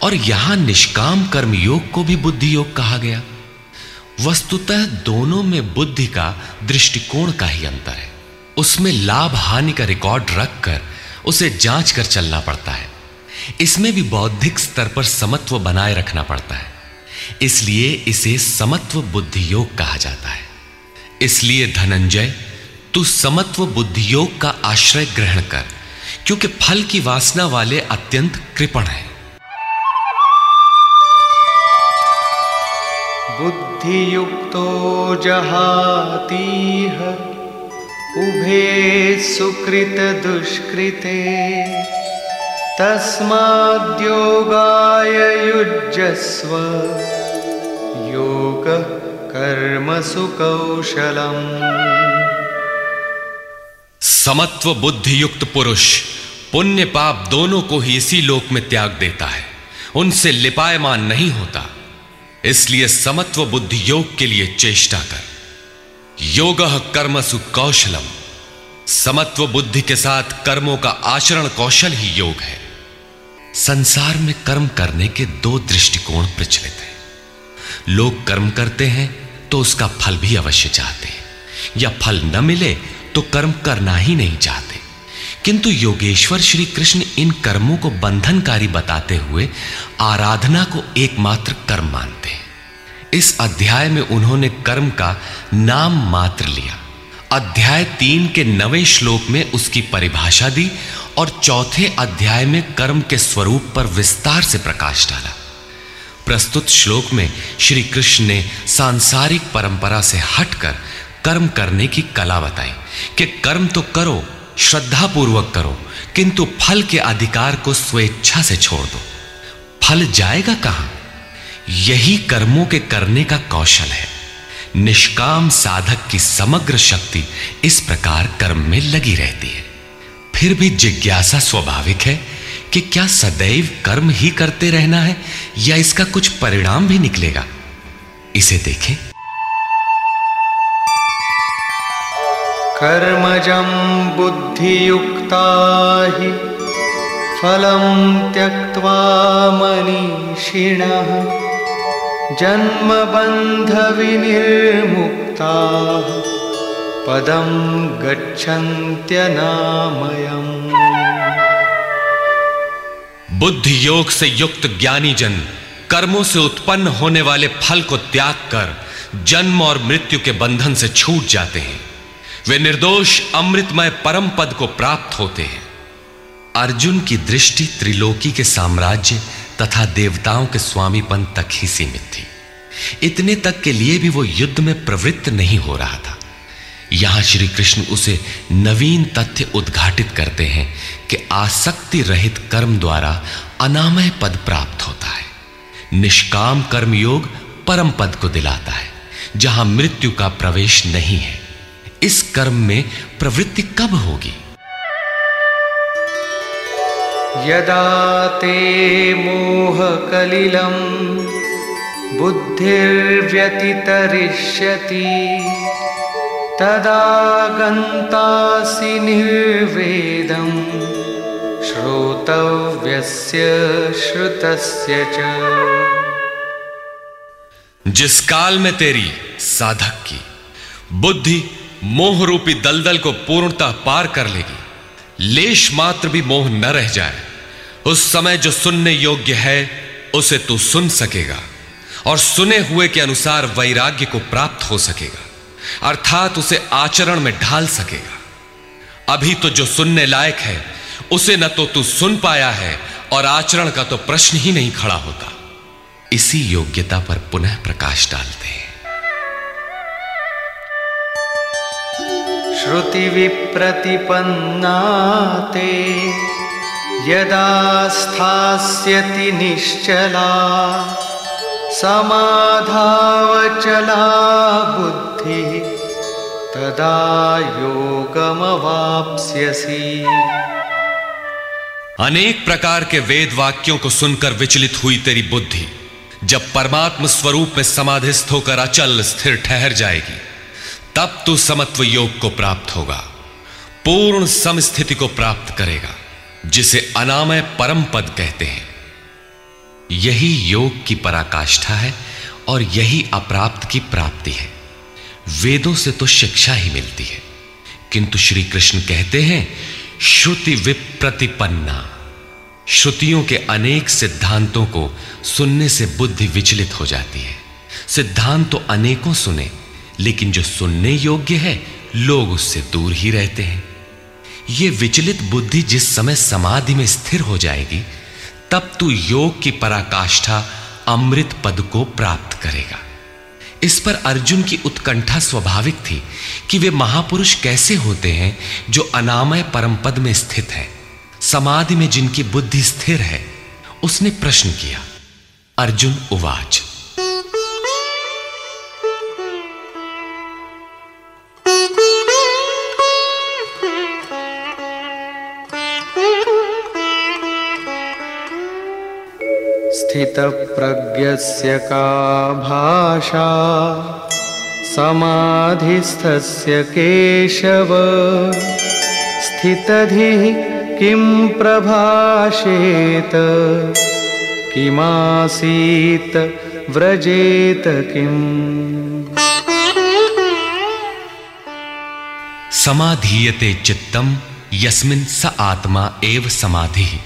और यहाँ निष्काम कर्म योग को भी बुद्धि योग कहा गया। वस्तुतः दोनों में बुद्धि का दृष्टिकोण का ही अंतर है। उसमें लाभ हानि का रिकॉर्ड रखकर उसे जाँच कर चलना पड़ता है। इसमें भी बौद्धिक स्तर पर समत्व बनाए रखना पड़ता है। इसलिए इसे समत्व बुद्धि योग कहा जाता है। इसलिए धनंजय, तू समत्व बुद्धि योग का आश्रय ग्रहण कर, क्योंकि फल की वासना वाले अत्यंत कृपण हैं। बुद्धियुक्तो जहातीह, उभे सुकृतदुष्कृते। तस्माद्योगाय युज्यस्व, योगः कर्मसु कौशलम् समत्व बुद्धि युक्त पुरुष पुण्य पाप दोनों को ही इसी लोक में त्याग देता है। उनसे लिपायमान नहीं होता। इसलिए समत्व बुद्धि योग के लिए चेष्टा कर। योग कर्मसु कौशलम। समत्व बुद्धि के साथ कर्मों का आचरण कौशल ही योग है। संसार में कर्म करने के दो दृष्टिकोण प्रचलित हैं। लोग कर्म करते हैं तो उसका फल भी अवश्य चाहते हैं। या फल न मिले तो कर्म करना ही नहीं चाहते। किंतु योगेश्वर श्री कृष्ण इन कर्मों को बंधनकारी बताते हुए आराधना को एकमात्र कर्म मानते हैं। इस अध्याय में उन्होंने कर्म का नाम मात्र लिया। अध्याय तीन के नवे श्लोक में उसकी परिभाषा दी और चौथे अध्याय में कर्म के स्वरूप पर विस्तार से प्रकाश डाला। प्रस्तुत श्लोक में श्री कृष्ण ने सांसारिक परंपरा से हटकर कर्म करने की कला बताई कि कर्म तो करो श्रद्धा पूर्वक करो, किंतु फल के अधिकार को स्वेच्छा से छोड़ दो। फल जाएगा कहाँ? यही कर्मों के करने का कौशल है। निष्काम साधक की समग्र शक्ति इस प्रकार कर्म में लगी रहती है। फिर भी जिज्ञासा स्वाभाविक है कि क्या सदैव कर्म ही करते रहना है या इसका कुछ परिणाम भी निकलेगा? इसे देखें। कर्मजं बुद्धियुक्ता हि फलं त्यक्त्वा मनीषिणः जन्मबन्धविनिर्मुक्ताः पदं गच्छन्त्यनामयम् बुद्धि योग से युक्त ज्ञानी जन, कर्मों से उत्पन्न होने वाले फल को त्याग कर जन्म और मृत्यु के बंधन से छूट जाते हैं। वे निर्दोष अमृतमय परम पद को प्राप्त होते हैं। अर्जुन की दृष्टि त्रिलोकी के साम्राज्य तथा देवताओं के स्वामीपन तक ही सीमित थी। इतने तक के लिए भी वो युद्ध में प्रवृत्त नहीं हो रहा था। यहाँ श्री कृष्ण उसे नवीन तथ्य उद्घाटित करते हैं कि आसक्ति रहित कर्म द्वारा अनामय पद प्राप्त होता है। निष्काम कर्म योग परम पद को दिलाता है, जहाँ मृत्यु का प्रवेश नहीं है। इस कर्म में प्रवृत्ति कब होगी? यदा ते मोहकलिलं बुद्धिर्व्यतितरिष्यति तदा गन्तासि निर्वेदं श्रोतव्यस्य श्रुतस्य च। जिस काल में तेरी साधक की बुद्धि मोह रूपी दलदल को पूर्णतः पार कर लेगी। लेश मात्र भी मोह न रह जाए। उस समय जो सुनने योग्य है, उसे तू सुन सकेगा। और सुने हुए के अनुसार वैराग्य को प्राप्त हो सकेगा। अर्थात उसे आचरण में ढाल सकेगा। अभी तो जो सुनने लायक है, उसे न तो तू सुन पाया है, और आचरण का तो प्रश्न ही नहीं खड़ा होता। इसी योग्यता पर पुनः प्रकाश डालते हैं। श्रुतिविप्रतिपन्ना ते यदा स्थास्यति निश्चला, समाधावचला बुद्धिः, तदा योगमवाप्स्यसि। अनेक प्रकार के वेद वाक्यों को सुनकर विचलित हुई तेरी बुद्धि, जब परमात्म स्वरूप में समाधिस्थ होकर अचल स्थिर ठहर जाएगी। तब तू समत्व योग को प्राप्त होगा, पूर्ण समस्थिति को प्राप्त करेगा, जिसे अनामय परम पद कहते हैं। यही योग की पराकाष्ठा है और यही अप्राप्त की प्राप्ति है। वेदों से तो शिक्षा ही मिलती है, किंतु श्री कृष्ण कहते हैं, श्रुति विप्रतिपन्ना। श्रुतियों के अनेक सिद्धांतों को सुनने से बुद्धि विचलित हो जाती है। सिद्धांत तो अनेकों सुने लेकिन जो सुनने योग्य है, लोग उससे दूर ही रहते हैं। ये विचलित बुद्धि जिस समय समाधि में स्थिर हो जाएगी, तब तू योग की पराकाष्ठा अमृत पद को प्राप्त करेगा। इस पर अर्जुन की उत्कंठा स्वाभाविक थी कि वे महापुरुष कैसे होते हैं जो अनामय परम पद में स्थित है। समाधि में जिनकी बुद्धि स्थिर है, उसने प्रश्न किया, अर्जुन, उवाच। स्थितप्रज्ञस्य का भाषा, समाधिस्थस्य केशव, स्थितधिः किं प्रभाषेत, किमासीत व्रजेत किम्? समाधीयते चित्तम यस्मिन स आत्मा एव समाधि।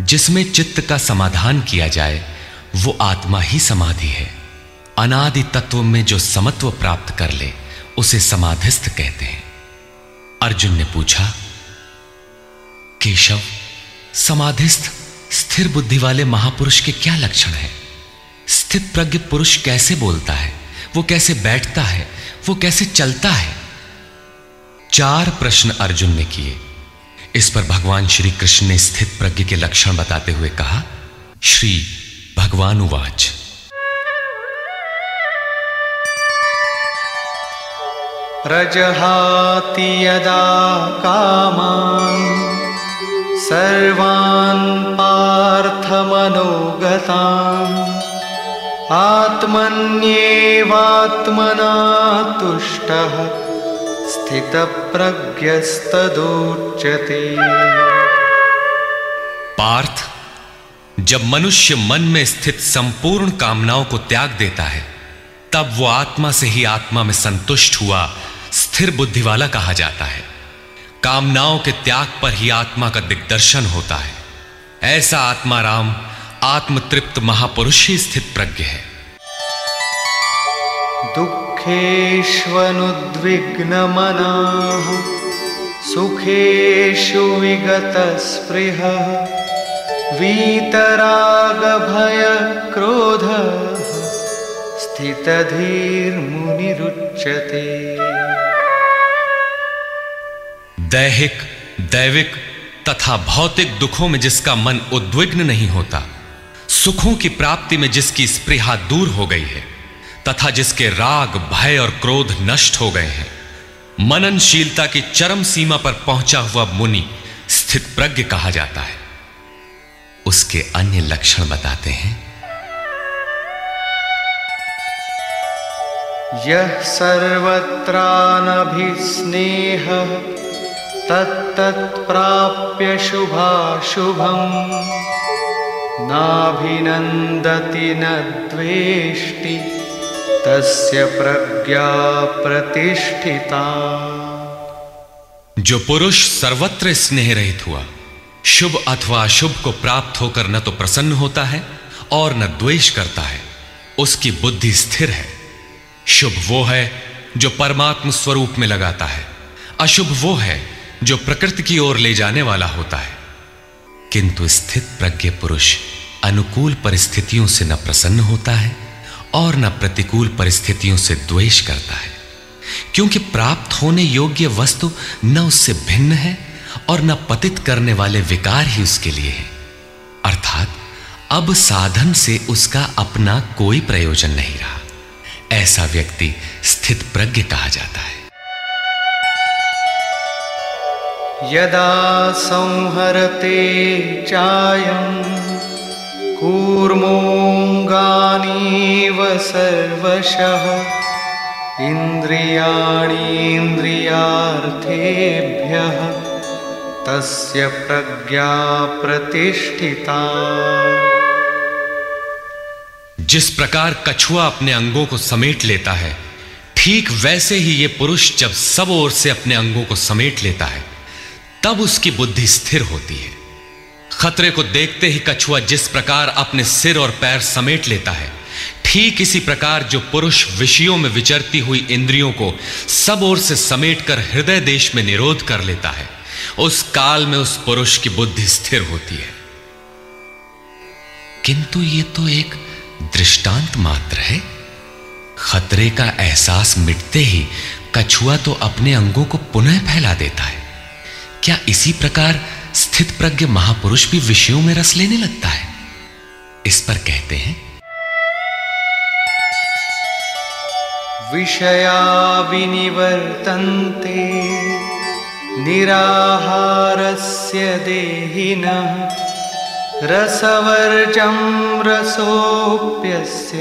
जिसमें चित्त का समाधान किया जाए, वो आत्मा ही समाधि है। अनादि तत्व में जो समत्व प्राप्त कर ले, उसे समाधिस्थ कहते हैं। अर्जुन ने पूछा, केशव, समाधिस्थ, स्थिर बुद्धि वाले महापुरुष के क्या लक्षण है? स्थित प्रज्ञ पुरुष कैसे बोलता है? वो कैसे बैठता है? वो कैसे चलता है? चार प्रश्न अर्जुन ने किए। इस पर भगवान श्री कृष्ण ने स्थित प्रज्ञ के लक्षण बताते हुए कहा, श्री भगवान उवाच प्रजहाति यदा कामान् सर्वान् पार्थमनोगतान् आत्मन्येवात्मना तुष्टः। स्थितप्रज्ञस्तदोच्यते। पार्थ जब मनुष्य मन में स्थित संपूर्ण कामनाओं को त्याग देता है तब वो आत्मा से ही आत्मा में संतुष्ट हुआ स्थिर बुद्धि वाला कहा जाता है। कामनाओं के त्याग पर ही आत्मा का दिग्दर्शन होता है। ऐसा आत्मा राम आत्मतृप्त महापुरुष ही स्थित प्रज्ञ है। दुःखेष्वनुद्विग्नमनाः सुखेषु विगतस्पृहः। वीतरागभयक्रोधः। स्थितधीर्मुनिरुच्यते। दैहिक, दैविक तथा भौतिक दुखों में जिसका मन उद्विग्न नहीं होता, सुखों की प्राप्ति में जिसकी स्पृहा दूर हो गई है तथा जिसके राग, भय और क्रोध नष्ट हो गए हैं। मननशीलता की चरम सीमा पर पहुँचा हुआ मुनि स्थित प्रज्ञ कहा जाता है। उसके अन्य लक्षण बताते हैं। यः सर्वत्रानभिस्नेहः तत्तत्प्राप्य शुभाशुभम्। नाभिनन्दति न द्वेष्टि। तस्य प्रज्ञा प्रतिष्ठिता। जो पुरुष सर्वत्र स्नेह रहित हुआ, शुभ अथवा अशुभ को प्राप्त होकर न तो प्रसन्न होता है और न द्वेष करता है, उसकी बुद्धि स्थिर है। शुभ वो है जो परमात्म स्वरूप में लगाता है, अशुभ वो है जो प्रकृति की ओर ले जाने वाला होता है। किंतु स्थित प्रज्ञ पुरुष अनुकूल परिस्थितियों से न प्रसन्न होता है और न प्रतिकूल परिस्थितियों से द्वेष करता है। क्योंकि प्राप्त होने योग्य वस्तु न उससे भिन्न है और न पतित करने वाले विकार ही उसके लिए है। अर्थात, अब साधन से उसका अपना कोई प्रयोजन नहीं रहा। ऐसा व्यक्ति स्थित प्रज्ञ कहा जाता है। यदा संहरते चायम् कूर्मोऽङ्गानीव सर्वशः। इन्द्रियाणीन्द्रियार्थेभ्यः तस्य प्रज्ञा प्रतिष्ठिता। जिस प्रकार कछुआ अपने अंगों को समेट लेता है, ठीक वैसे ही ये पुरुष जब सब ओर से अपने अंगों को समेट लेता है, तब उसकी बुद्धि स्थिर होती है। खतरे को देखते ही कछुआ जिस प्रकार अपने सिर और पैर समेट लेता है, ठीक इसी प्रकार जो पुरुष विषयों में विचरती हुई इंद्रियों को सब ओर से समेटकर हृदय देश में निरोध कर लेता है, उस काल में उस पुरुष की बुद्धि स्थिर होती है। किंतु ये तो एक दृष्टांत मात्र है। खतरे का एहसास मिटते ही कछुआ तो अपने अंगों को पुनः फैला देता है। क्या इसी प्रकार स्थित प्रज्ञ महापुरुष भी विषयों में रस लेने लगता है। इस पर कहते हैं। विषया विनिवर्तन्ते निराहारस्य देहिनः रसवर्जं रसोऽप्यस्य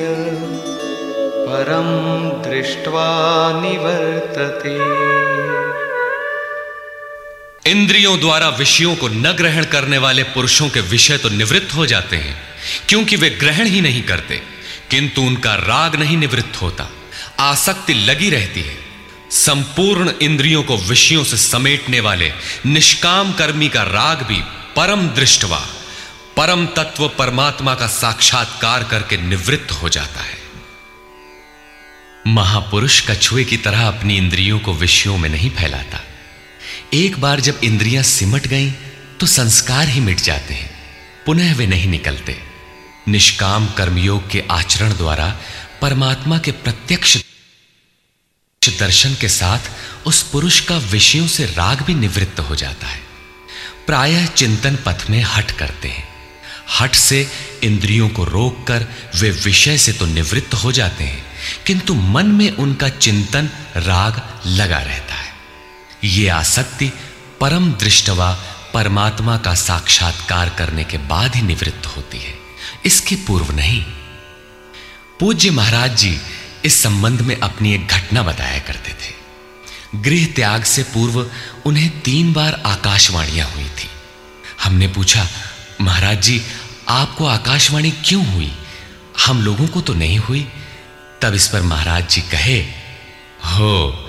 परम दृष्ट्वा निवर्तते। इंद्रियों द्वारा विषयों को न ग्रहण करने वाले पुरुषों के विषय तो निवृत्त हो जाते हैं, क्योंकि वे ग्रहण ही नहीं करते, किंतु उनका राग नहीं निवृत्त होता, आसक्ति लगी रहती है। संपूर्ण इंद्रियों को विषयों से समेटने वाले निष्काम कर्मी का राग भी परम दृष्टवा, परम तत्व परमात्मा का साक्षात्कार करके निवृत्त हो जाता है। महापुरुष कछुए की तरह अपनी इंद्रियों को विषयों में नहीं फैलाता। एक बार जब इंद्रियाँ सिमट गईं तो संस्कार ही मिट जाते हैं। पुनः वे नहीं निकलते। निष्काम कर्मयोग के आचरण द्वारा परमात्मा के प्रत्यक्ष दर्शन के साथ उस पुरुष का विषयों से राग भी निवृत्त हो जाता है। प्रायः चिंतन पथ में हट करते हैं। हट से इंद्रियों को रोककर वे विषय से तो निवृत्त हो जाते हैं, किंतु मन में उनका चिंतन, राग लगा रहता ये आसक्ति परम दृष्टवा परमात्मा का साक्षात्कार करने के बाद ही निवृत्त होती है। इसके पूर्व नहीं। पूज्य महाराज जी इस संबंध में अपनी एक घटना बताया करते थे। गृह त्याग से पूर्व उन्हें तीन बार आकाशवाणियाँ हुई थी। हमने पूछा, महाराज जी, आपको आकाशवाणी क्यों हुई? हम लोगों को तो नहीं हुई? तब इस पर महाराज जी कहे, हो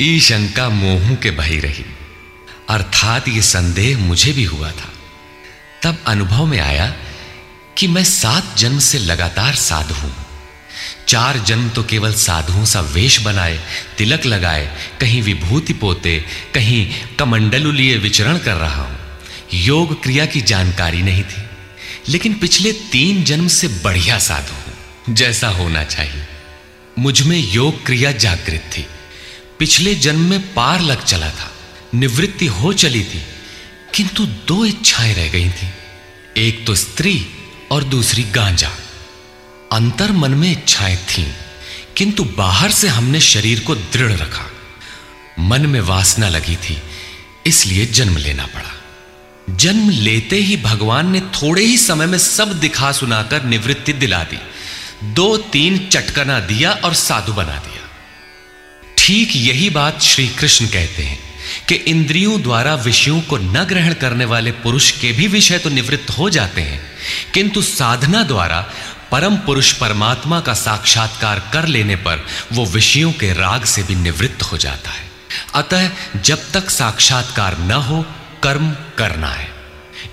ई शंका मोहू के बही रही। अर्थात ये संदेह मुझे भी हुआ था। तब अनुभव में आया कि मैं सात जन्म से लगातार साधु हूँ। चार जन्म तो केवल साधुओं सा वेश बनाए, तिलक लगाए, कहीं विभूति पोते, कहीं कमंडलु लिए विचरण कर रहा हूँ। योग क्रिया की जानकारी नहीं थी, लेकिन पिछले तीन जन्म से बढ़िया साधु हूँ, जैसा होना चाहिए। मुझमें योग क्रिया जागृत थी। पिछले जन्म में पार लग चला था। निवृत्ति हो चली थी, किंतु दो इच्छाएँ रह गई थी। एक तो स्त्री और दूसरी गांजा। अंतर मन में इच्छाएँ थीं, किंतु बाहर से हमने शरीर को दृढ़ रखा। मन में वासना लगी थी, इसलिए जन्म लेना पड़ा। जन्म लेते ही भगवान ने थोड़े ही समय में सब दिखा सुनाकर निवृत्ति दिला दी। दो तीन चटकना दिया और साधु बना दिया। ठीक यही बात श्री कृष्ण कहते हैं कि इंद्रियों द्वारा विषयों को न ग्रहण करने वाले पुरुष के भी विषय तो निवृत्त हो जाते हैं, किंतु साधना द्वारा परम पुरुष परमात्मा का साक्षात्कार कर लेने पर वो विषयों के राग से भी निवृत्त हो जाता है। अतः जब तक साक्षात्कार न हो, कर्म करना है।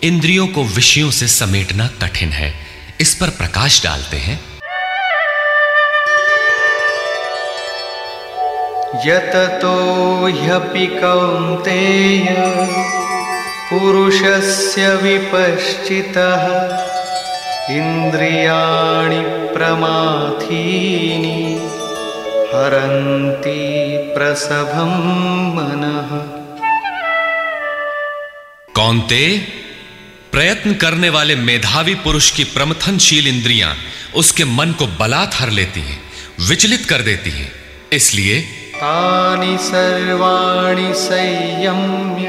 इंद्रियों को विषयों से समेटना कठिन है। इस पर प्रकाश डालते हैं। यततो ह्यपि कौन्तेय पुरुषस्य विपश्चितः इन्द्रियाणि प्रमाथीनि हरन्ति प्रसभं मनः। कौनते, प्रयत्न करने वाले मेधावी पुरुष की प्रमथनशील इंद्रियाँ उसके मन को बलात् हर लेती हैं, विचलित कर देती हैं। इसलिए तानि सर्वाणि संयम्य।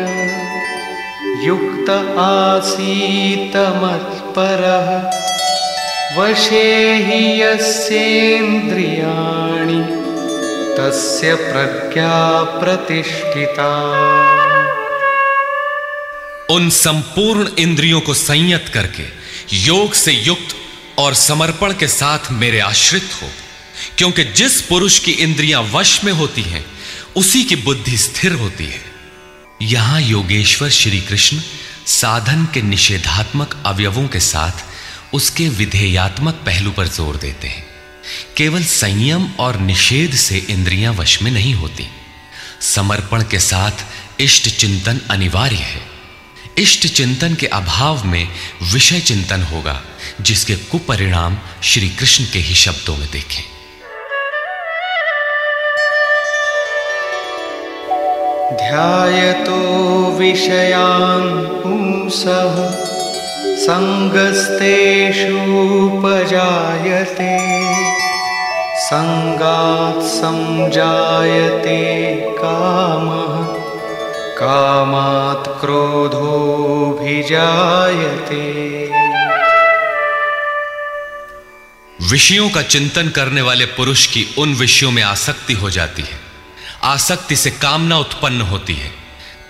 युक्त आसीत मत्परः वशे हि यस्येन्द्रियाणि, तस्य प्रज्ञा प्रतिष्ठिता। उन संपूर्ण इंद्रियों को संयत करके योग से युक्त और समर्पण के साथ मेरे आश्रित हो। क्योंकि जिस पुरुष की इंद्रियाँ वश में होती हैं, उसी की बुद्धि स्थिर होती है। यहाँ योगेश्वर श्री कृष्ण साधन के निषेधात्मक अवयवों के साथ उसके विधेयात्मक पहलू पर ज़ोर देते हैं। केवल संयम और निषेध से इंद्रियाँ वश में नहीं होती। समर्पण के साथ इष्ट चिंतन अनिवार्य है। इष्ट चिंतन के अभाव में विषय चिंतन होगा, जिसके कुपरिणाम श्री कृष्ण के ही शब्दों में देखें। ध्यायतो विषयान् पुंसः सङ्गस्तेषूपजायते सङ्गात् संजायते कामः, कामात् क्रोधोऽभिजायते। विषयों का चिंतन करने वाले पुरुष की उन विषयों में आसक्ति हो जाती है। आसक्ति से कामना उत्पन्न होती है।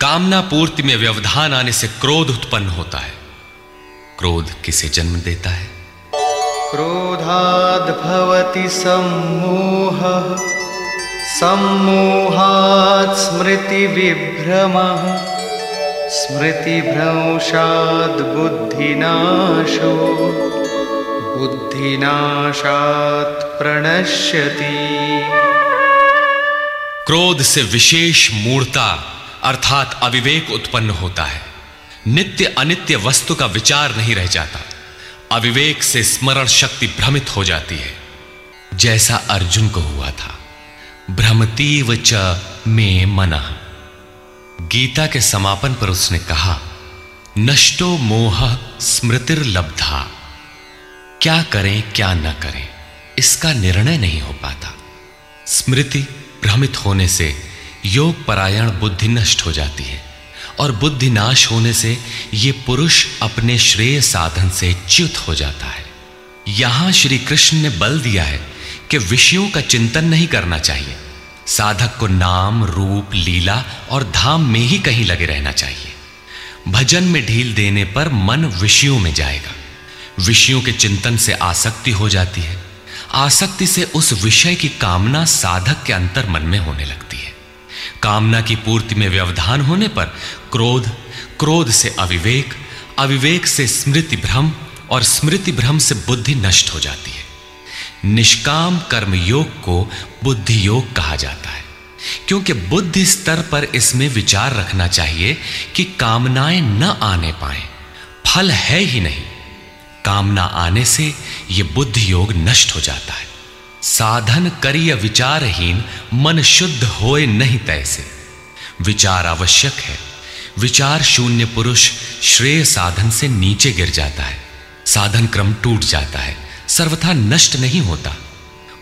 कामना पूर्ति में व्यवधान आने से क्रोध उत्पन्न होता है। क्रोध किसे जन्म देता है? क्रोधाद् भवति सम्मोहः। सम्मोहात् स्मृतिविभ्रमः। स्मृतिभ्रंशाद् बुद्धिनाशो। बुद्धिनाशात् प्रणश्यति। क्रोध से विशेष मूर्ता अर्थात अविवेक उत्पन्न होता है। नित्य अनित्य वस्तु का विचार नहीं रह जाता। अविवेक से स्मरण शक्ति भ्रमित हो जाती है। जैसा अर्जुन को हुआ था। भ्रमतीव च में मन। गीता के समापन पर उसने कहा, नष्टो मोह स्मृतिर्लब्धा। क्या करें, क्या न करें, इसका निर्णय नहीं हो पाता। स्मृति भ्रमित होने से योग परायण बुद्धि नष्ट हो जाती है और बुद्धि नाश होने से यह पुरुष अपने श्रेय साधन से च्युत हो जाता है। यहाँ श्री कृष्ण ने बल दिया है कि विषयों का चिंतन नहीं करना चाहिए। साधक को नाम, रूप, लीला और धाम में ही कहीं लगे रहना चाहिए। भजन में ढील देने पर मन विषयों में जाएगा। विषयों के चिंतन से आसक्ति हो जाती है। आसक्ति से उस विषय की कामना साधक के अंतर मन में होने लगती है। कामना की पूर्ति में व्यवधान होने पर क्रोध क्रोध से अविवेक अविवेक से स्मृति भ्रम और स्मृति भ्रम से बुद्धि नष्ट हो जाती है। निष्काम कर्म योग को बुद्धि योग कहा जाता है। क्योंकि बुद्धि स्तर पर इसमें विचार रखना चाहिए कि कामनाएँ न आने पाए, फल है ही नहीं। कामना आने से यह बुद्धि योग नष्ट हो जाता है। साधन करिय विचारहीन, मन शुद्ध होए नहीं तैसे। विचार आवश्यक है। विचार शून्य पुरुष श्रेय साधन से नीचे गिर जाता है। साधन क्रम टूट जाता है। सर्वथा नष्ट नहीं होता।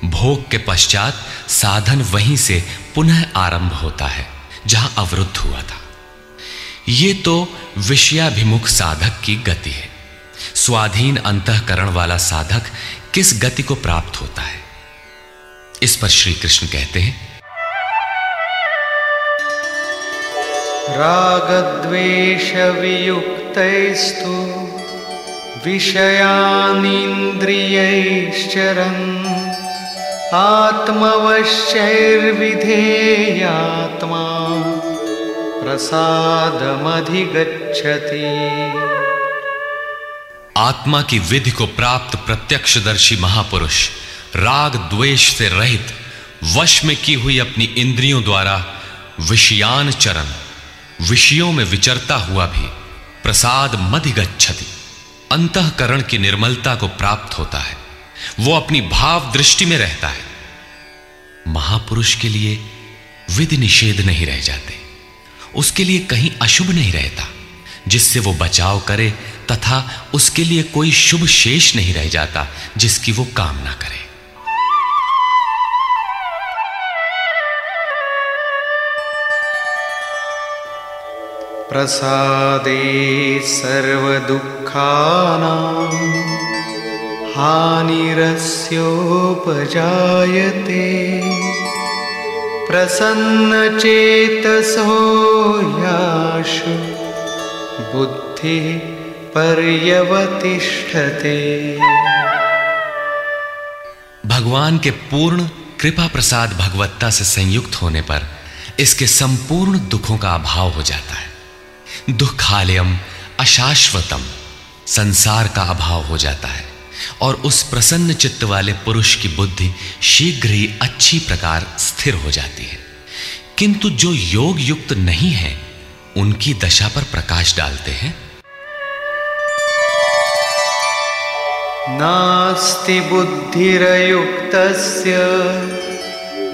भोग के पश्चात साधन वहीं से पुनः आरंभ होता है, जहाँ अवरुद्ध हुआ था। यह तो विषयाभिमुख साधक की गति है। स्वाधीन अंतकरण वाला साधक किस गति को प्राप्त होता है? इस पर श्री कृष्ण कहते हैं। रागद्वेषवियुक्तैस्तु, विषयानीन्द्रियैश्चरन् आत्मवश्यैर्विधेयात्मा प्रसादमधिगच्छति। आत्मा की विधि को प्राप्त प्रत्यक्षदर्शी महापुरुष, राग द्वेष से रहित, वश में की हुई अपनी इंद्रियों द्वारा विषयान चरण, विषयों में विचरता हुआ भी प्रसाद मधिगच्छति अंतकरण की निर्मलता को प्राप्त होता है। वो अपनी भाव दृष्टि में रहता है। महापुरुष के लिए विधि निषेध नहीं रह जाते। उसके लिए कहीं अशुभ नहीं रहता। जिससे वो बचाव करे तथा उसके लिए कोई शुभ शेष नहीं रह जाता जिसकी वो कामना करे। प्रसादे सर्वदुःखानां हानिरस्योपजायते। प्रसन्नचेतसो याशु। बुद्धिः पर्यवतिष्ठते। भगवान के पूर्ण कृपा प्रसाद भगवत्ता से संयुक्त होने पर इसके संपूर्ण दुखों का अभाव हो जाता है। दुखालयम, अशाश्वतम संसार का अभाव हो जाता है और उस प्रसन्न चित्त वाले पुरुष की बुद्धि शीघ्र ही अच्छी प्रकार स्थिर हो जाती है। किंतु जो योग युक्त नहीं है उनकी दशा पर प्रकाश डालते हैं। नास्ति बुद्धिरयुक्तस्य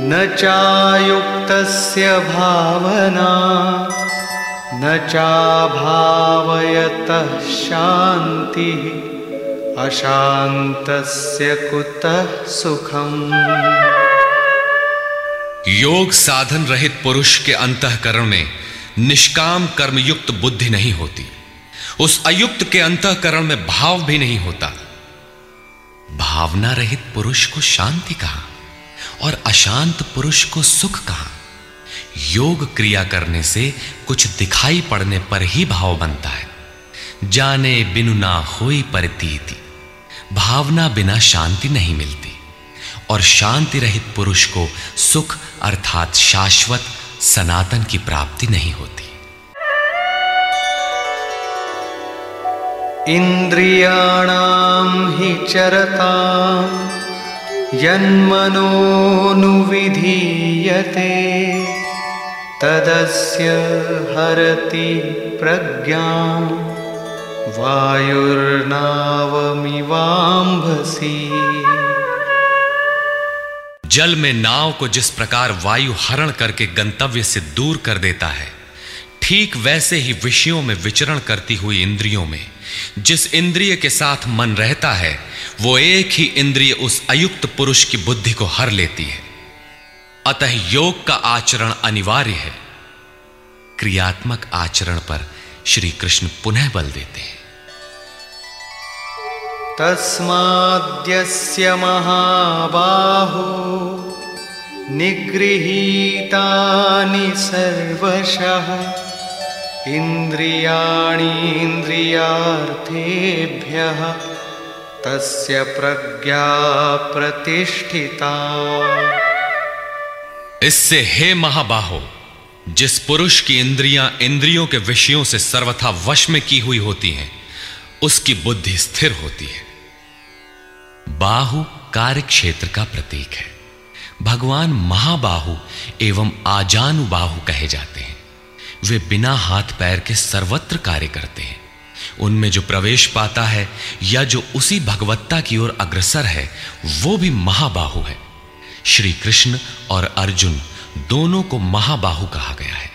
न चायुक्तस्य भावना न चाभावयतः शान्तिः अशान्तस्य कुतः सुखम्। योग साधन रहित पुरुष के अंतकरण में निष्काम कर्मयुक्त बुद्धि नहीं होती। उस अयुक्त के अंतकरण में भाव भी नहीं होता। भावना रहित पुरुष को शांति कहा? और अशांत पुरुष को सुख कहा? योग क्रिया करने से कुछ दिखाई पड़ने पर ही भाव बनता है। जाने बिनु ना होई परतीति। भावना बिना शांति नहीं मिलती। और शांति रहित पुरुष को सुख अर्थात शाश्वत सनातन की प्राप्ति नहीं होती। इन्द्रियाणां हि चरता यन्मनोनुविधीयते तदस्य हरति प्रज्ञां वायुर्नावमिवाम्भसि। जल में नाव को जिस प्रकार वायु हरण करके गंतव्य से दूर कर देता है, ठीक वैसे ही विषयों में विचरण करती हुई इंद्रियों में, जिस इंद्रिय के साथ मन रहता है, वो एक ही इंद्रिय उस अयुक्त पुरुष की बुद्धि को हर लेती है। अतः योग का आचरण अनिवार्य है। क्रियात्मक आचरण पर श्री कृष्ण पुनः बल देते हैं। तस्माद्यस्य महाबाहो निगृहीतानि सर्वशः इन्द्रियाणीन्द्रियार्थेभ्यः तस्य प्रज्ञा प्रतिष्ठिता। इससे हे महाबाहो, जिस पुरुष की इंद्रियाँ इंद्रियों के विषयों से सर्वथा वश में की हुई होती हैं उसकी बुद्धि स्थिर होती है। बाहु कार्य क्षेत्र का प्रतीक है। भगवान महाबाहु एवं आजानुबाहु कहे जाते हैं। वे बिना हाथ पैर के सर्वत्र कार्य करते हैं। उनमें जो प्रवेश पाता है या जो उसी भगवत्ता की ओर अग्रसर है, वो भी महाबाहु है। श्री कृष्ण और अर्जुन दोनों को महाबाहु कहा गया है।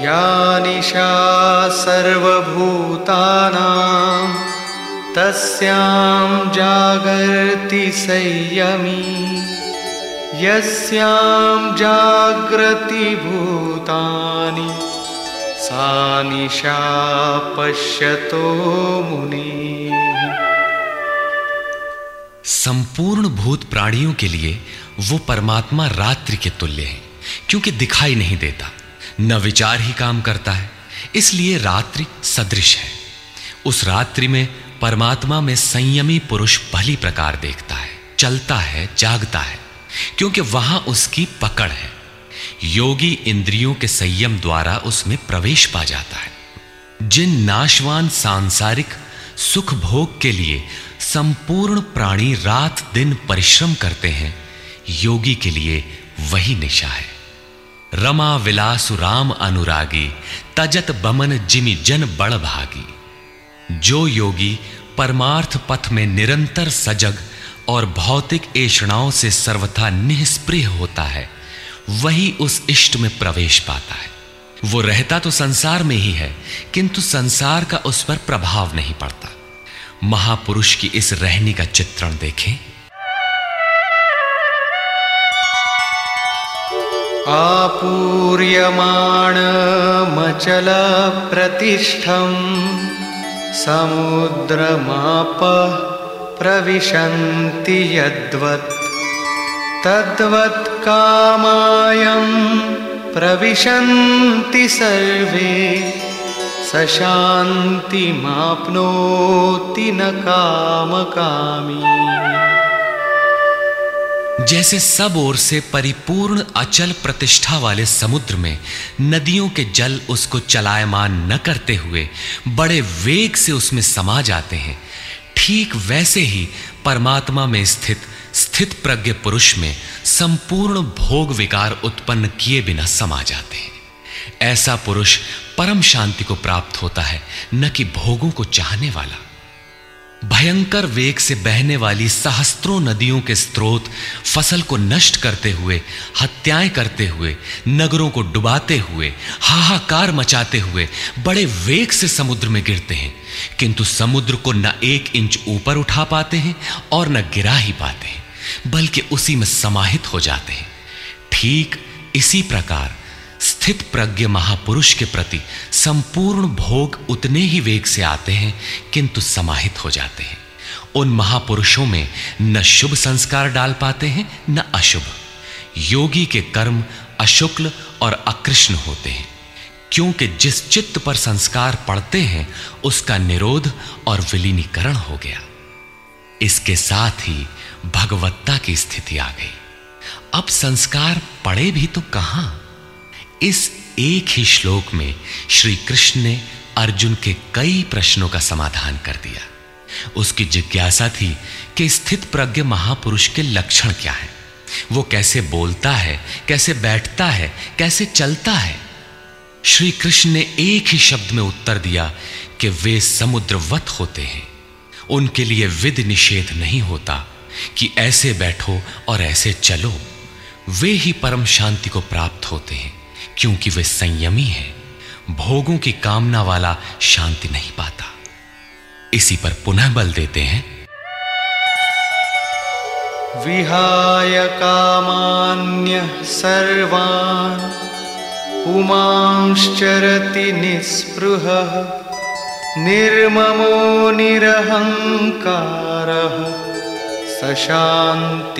या निशा सर्वभूतानां, तस्यां जागर्ति संयमी। यस्यां जाग्रति भूतानि सा निशा पश्यतो मुनिः। संपूर्ण भूत प्राणियों के लिए वो परमात्मा रात्रि के तुल्य है, क्योंकि दिखाई नहीं देता। न विचार ही काम करता है। इसलिए रात्रि सदृश है। उस रात्रि में परमात्मा में संयमी पुरुष भली प्रकार देखता है, चलता है, जागता है, क्योंकि वहाँ उसकी पकड़ है। योगी इंद्रियों के संयम द्वारा उसमें प्रवेश पा जाता है। जिन नाशवान सांसारिक सुख भोग के लिए संपूर्ण प्राणी रात दिन परिश्रम करते हैं, योगी के लिए वही निशा है। रमा विलासु राम अनुरागी, तजत बमन जिमि जन बड़ भागी। जो योगी परमार्थ पथ में निरंतर सजग और भौतिक ऐषणाओं से सर्वथा निष्प्रिय होता है, वही उस इष्ट में प्रवेश पाता है। वो रहता तो संसार में ही है, किंतु संसार का उस पर प्रभाव नहीं पड़ता। महापुरुष की इस रहनी का चित्रण देखें। आपूर्यमाणमचलप्रतिष्ठं समुद्रमापः प्रविशन्ति यद्वत्। तद्वत् कामायं प्रविशन्ति सर्वे। स शान्तिमाप्नोति न कामकामी। जैसे सब ओर से परिपूर्ण अचल प्रतिष्ठा वाले समुद्र में नदियों के जल उसको चलायमान न करते हुए बड़े वेग से उसमें समा जाते हैं। ठीक वैसे ही परमात्मा में स्थित स्थित प्रज्ञ पुरुष में संपूर्ण भोग विकार उत्पन्न किए बिना समा जाते हैं। ऐसा पुरुष परम शांति को प्राप्त होता है, न कि भोगों को चाहने वाला। भयंकर वेग से बहने वाली सहस्त्रों नदियों के स्रोत फ़सल को नष्ट करते हुए, हत्याएँ करते हुए, नगरों को डुबाते हुए, हाहाकार मचाते हुए बड़े वेग से समुद्र में गिरते हैं। किंतु समुद्र को न एक इंच ऊपर उठा पाते हैं और न गिरा ही पाते हैं, बल्कि उसी में समाहित हो जाते हैं। ठीक इसी प्रकार स्थित प्रज्ञ महापुरुष के प्रति संपूर्ण भोग उतने ही वेग से आते हैं, किंतु समाहित हो जाते हैं। उन महापुरुषों में न शुभ संस्कार डाल पाते हैं, न अशुभ। योगी के कर्म अशुक्ल और अकृष्ण होते हैं, क्योंकि जिस चित्त पर संस्कार पड़ते हैं, उसका निरोध और विलीनीकरण हो गया। इसके साथ ही भगवत्ता की स्थिति आ गई। अब संस्कार पड़े भी तो कहाँ? इस एक ही श्लोक में श्री कृष्ण ने अर्जुन के कई प्रश्नों का समाधान कर दिया। उसकी जिज्ञासा थी कि स्थित प्रज्ञ महापुरुष के लक्षण क्या है? वो कैसे बोलता है, कैसे बैठता है, कैसे चलता है? श्री कृष्ण ने एक ही शब्द में उत्तर दिया कि वे समुद्रवत होते हैं। उनके लिए विद निषेध नहीं होता कि ऐसे बैठो और ऐसे चलो। वे ही परम शांति को प्राप्त होते हैं। क्योंकि वे संयमी है, भोगों की कामना वाला शांति नहीं पाता। इसी पर पुनः बल देते हैं। विहाय कामान्य सर्वान् पुमांश्चरति निःस्पृह, निर्ममो निरहङ्कारः स शान्तिमधिगच्छति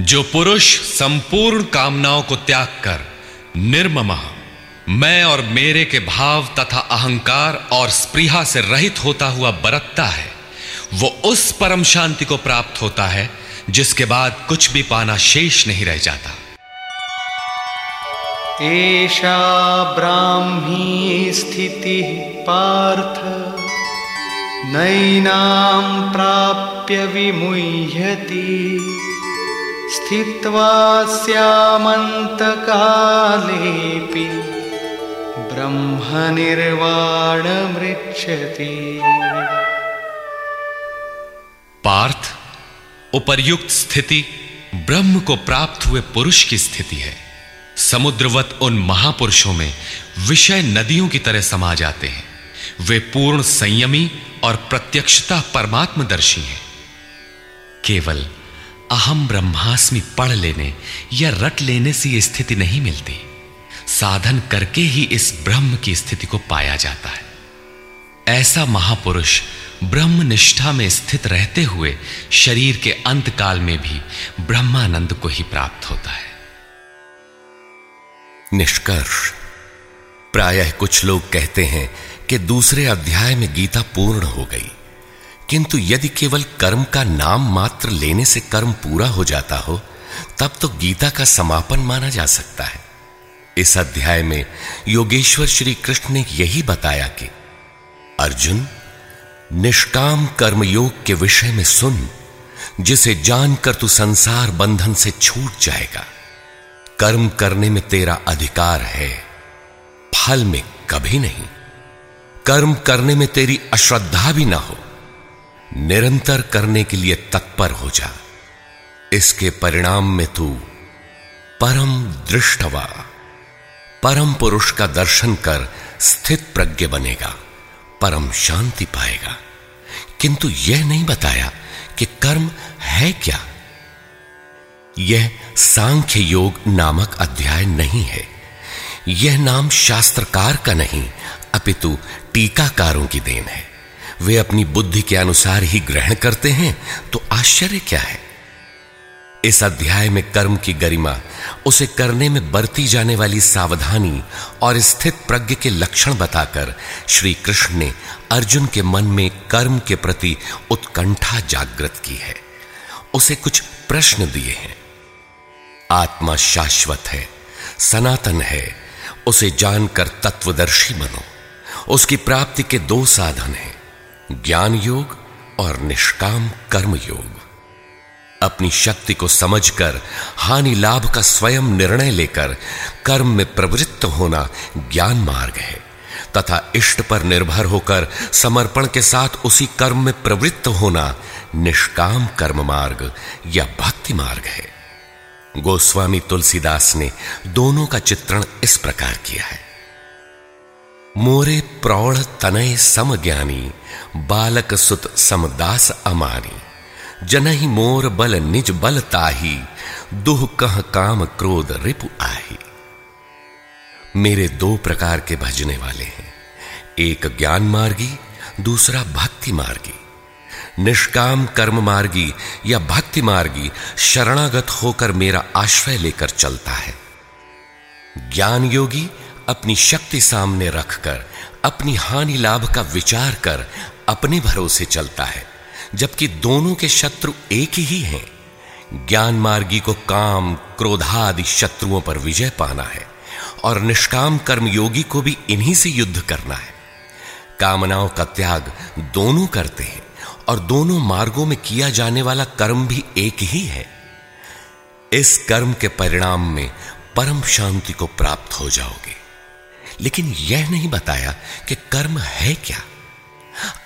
जो पुरुष संपूर्ण कामनाओं को त्याग कर, निर्मम, मैं और मेरे के भाव तथा अहंकार और स्पृहा से रहित होता हुआ बरतता है, वो उस परम शांति को प्राप्त होता है, जिसके बाद कुछ भी पाना शेष नहीं रह जाता। एषा ब्राह्मी स्थिति पार्थ, नैनां प्राप्य विमुह्यति। स्थित्वा स्यामन्तकालेऽपि ब्रह्मनिर्वाणमृच्छति। पार्थ, उपर्युक्त स्थिति ब्रह्म को प्राप्त हुए पुरुष की स्थिति है। समुद्रवत उन महापुरुषों में विषय नदियों की तरह समा जाते हैं। वे पूर्ण संयमी और प्रत्यक्षता परमात्मदर्शी हैं। केवल अहम ब्रह्मास्मि पढ़ लेने या रट लेने से यह स्थिति नहीं मिलती। साधन करके ही इस ब्रह्म की स्थिति को पाया जाता है। ऐसा महापुरुष ब्रह्म निष्ठा में स्थित रहते हुए शरीर के अंत काल में भी ब्रह्मानंद को ही प्राप्त होता है। निष्कर्ष। प्रायः कुछ लोग कहते हैं कि दूसरे अध्याय में गीता पूर्ण हो गई। किंतु यदि केवल कर्म का नाम मात्र लेने से कर्म पूरा हो जाता हो, तब तो गीता का समापन माना जा सकता है। इस अध्याय में योगेश्वर श्री कृष्ण ने यही बताया कि, अर्जुन, निष्काम कर्मयोग के विषय में सुन, जिसे जानकर तू संसार बंधन से छूट जाएगा। कर्म करने में तेरा अधिकार है, फल में कभी नहीं। कर्म करने में तेरी अश्रद्धा भी ना हो। निरंतर करने के लिए तत्पर हो जा। इसके परिणाम में तू परम दृष्टवा, परम पुरुष का दर्शन कर स्थित प्रज्ञ बनेगा, परम शांति पाएगा। किंतु यह नहीं बताया कि कर्म है क्या। यह सांख्य योग नामक अध्याय नहीं है। यह नाम शास्त्रकार का नहीं, अपितु टीकाकारों की देन है। वे अपनी बुद्धि के अनुसार ही ग्रहण करते हैं तो आश्चर्य क्या है? इस अध्याय में कर्म की गरिमा, उसे करने में बरती जाने वाली सावधानी और स्थित प्रज्ञ के लक्षण बताकर श्री कृष्ण ने अर्जुन के मन में कर्म के प्रति उत्कंठा जागृत की है। उसे कुछ प्रश्न दिए हैं। आत्मा शाश्वत है, सनातन है, उसे जानकर तत्वदर्शी बनो। उसकी प्राप्ति के दो साधन हैं। ज्ञान योग और निष्काम कर्म योग अपनी शक्ति को समझकर, हानि लाभ का स्वयं निर्णय लेकर, कर्म में प्रवृत्त होना ज्ञान मार्ग है, तथा इष्ट पर निर्भर होकर समर्पण के साथ उसी कर्म में प्रवृत्त होना निष्काम कर्म मार्ग या भक्ति मार्ग है। गोस्वामी तुलसीदास ने दोनों का चित्रण इस प्रकार किया है। मोरे प्रौढ़ तनय सम ज्ञानी बालक सुत समदास अमानी। जनहि मोर बल निज बल ताही, दुह कह काम क्रोध रिपु आही। मेरे दो प्रकार के भजने वाले हैं। एक ज्ञान मार्गी, दूसरा भक्ति मार्गी। निष्काम कर्म मार्गी या भक्ति मार्गी शरणागत होकर मेरा आश्रय लेकर चलता है। ज्ञान योगी अपनी शक्ति सामने रखकर, अपनी हानि लाभ का विचार कर, अपने भरोसे चलता है, जबकि दोनों के शत्रु एक ही हैं ज्ञान मार्गी को काम, क्रोधादि शत्रुओं पर विजय पाना है, और निष्काम कर्म योगी को भी इन्हीं से युद्ध करना है। कामनाओं का त्याग दोनों करते हैं, और दोनों मार्गों में किया जाने वाला कर्म भी एक ही है। इस कर्म के परिणाम में परम शांति को प्राप्त हो जाओगे। लेकिन यह नहीं बताया कि कर्म है क्या।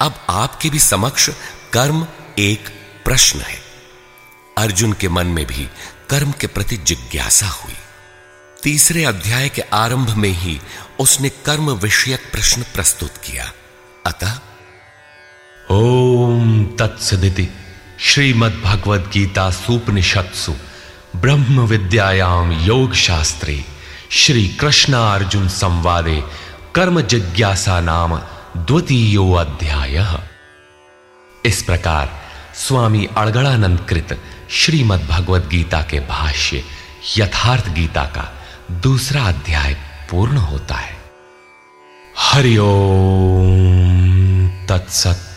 अब आपके भी समक्ष कर्म एक प्रश्न है। अर्जुन के मन में भी कर्म के प्रति जिज्ञासा हुई। तीसरे अध्याय के आरंभ में ही उसने कर्म विषयक प्रश्न प्रस्तुत किया। अतः, ओम तत्सदिति श्रीमद भगवद गीता सुपनिषत्सु ब्रह्म विद्यायाम योग शास्त्रे श्री कृष्ण अर्जुन संवादे कर्म जिज्ञासा नाम द्वितीयो अध्याय। इस प्रकार स्वामी अड़गड़ानंद कृत श्रीमद् भगवद गीता के भाष्य यथार्थ गीता का दूसरा अध्याय पूर्ण होता है। हरिओम तत्सत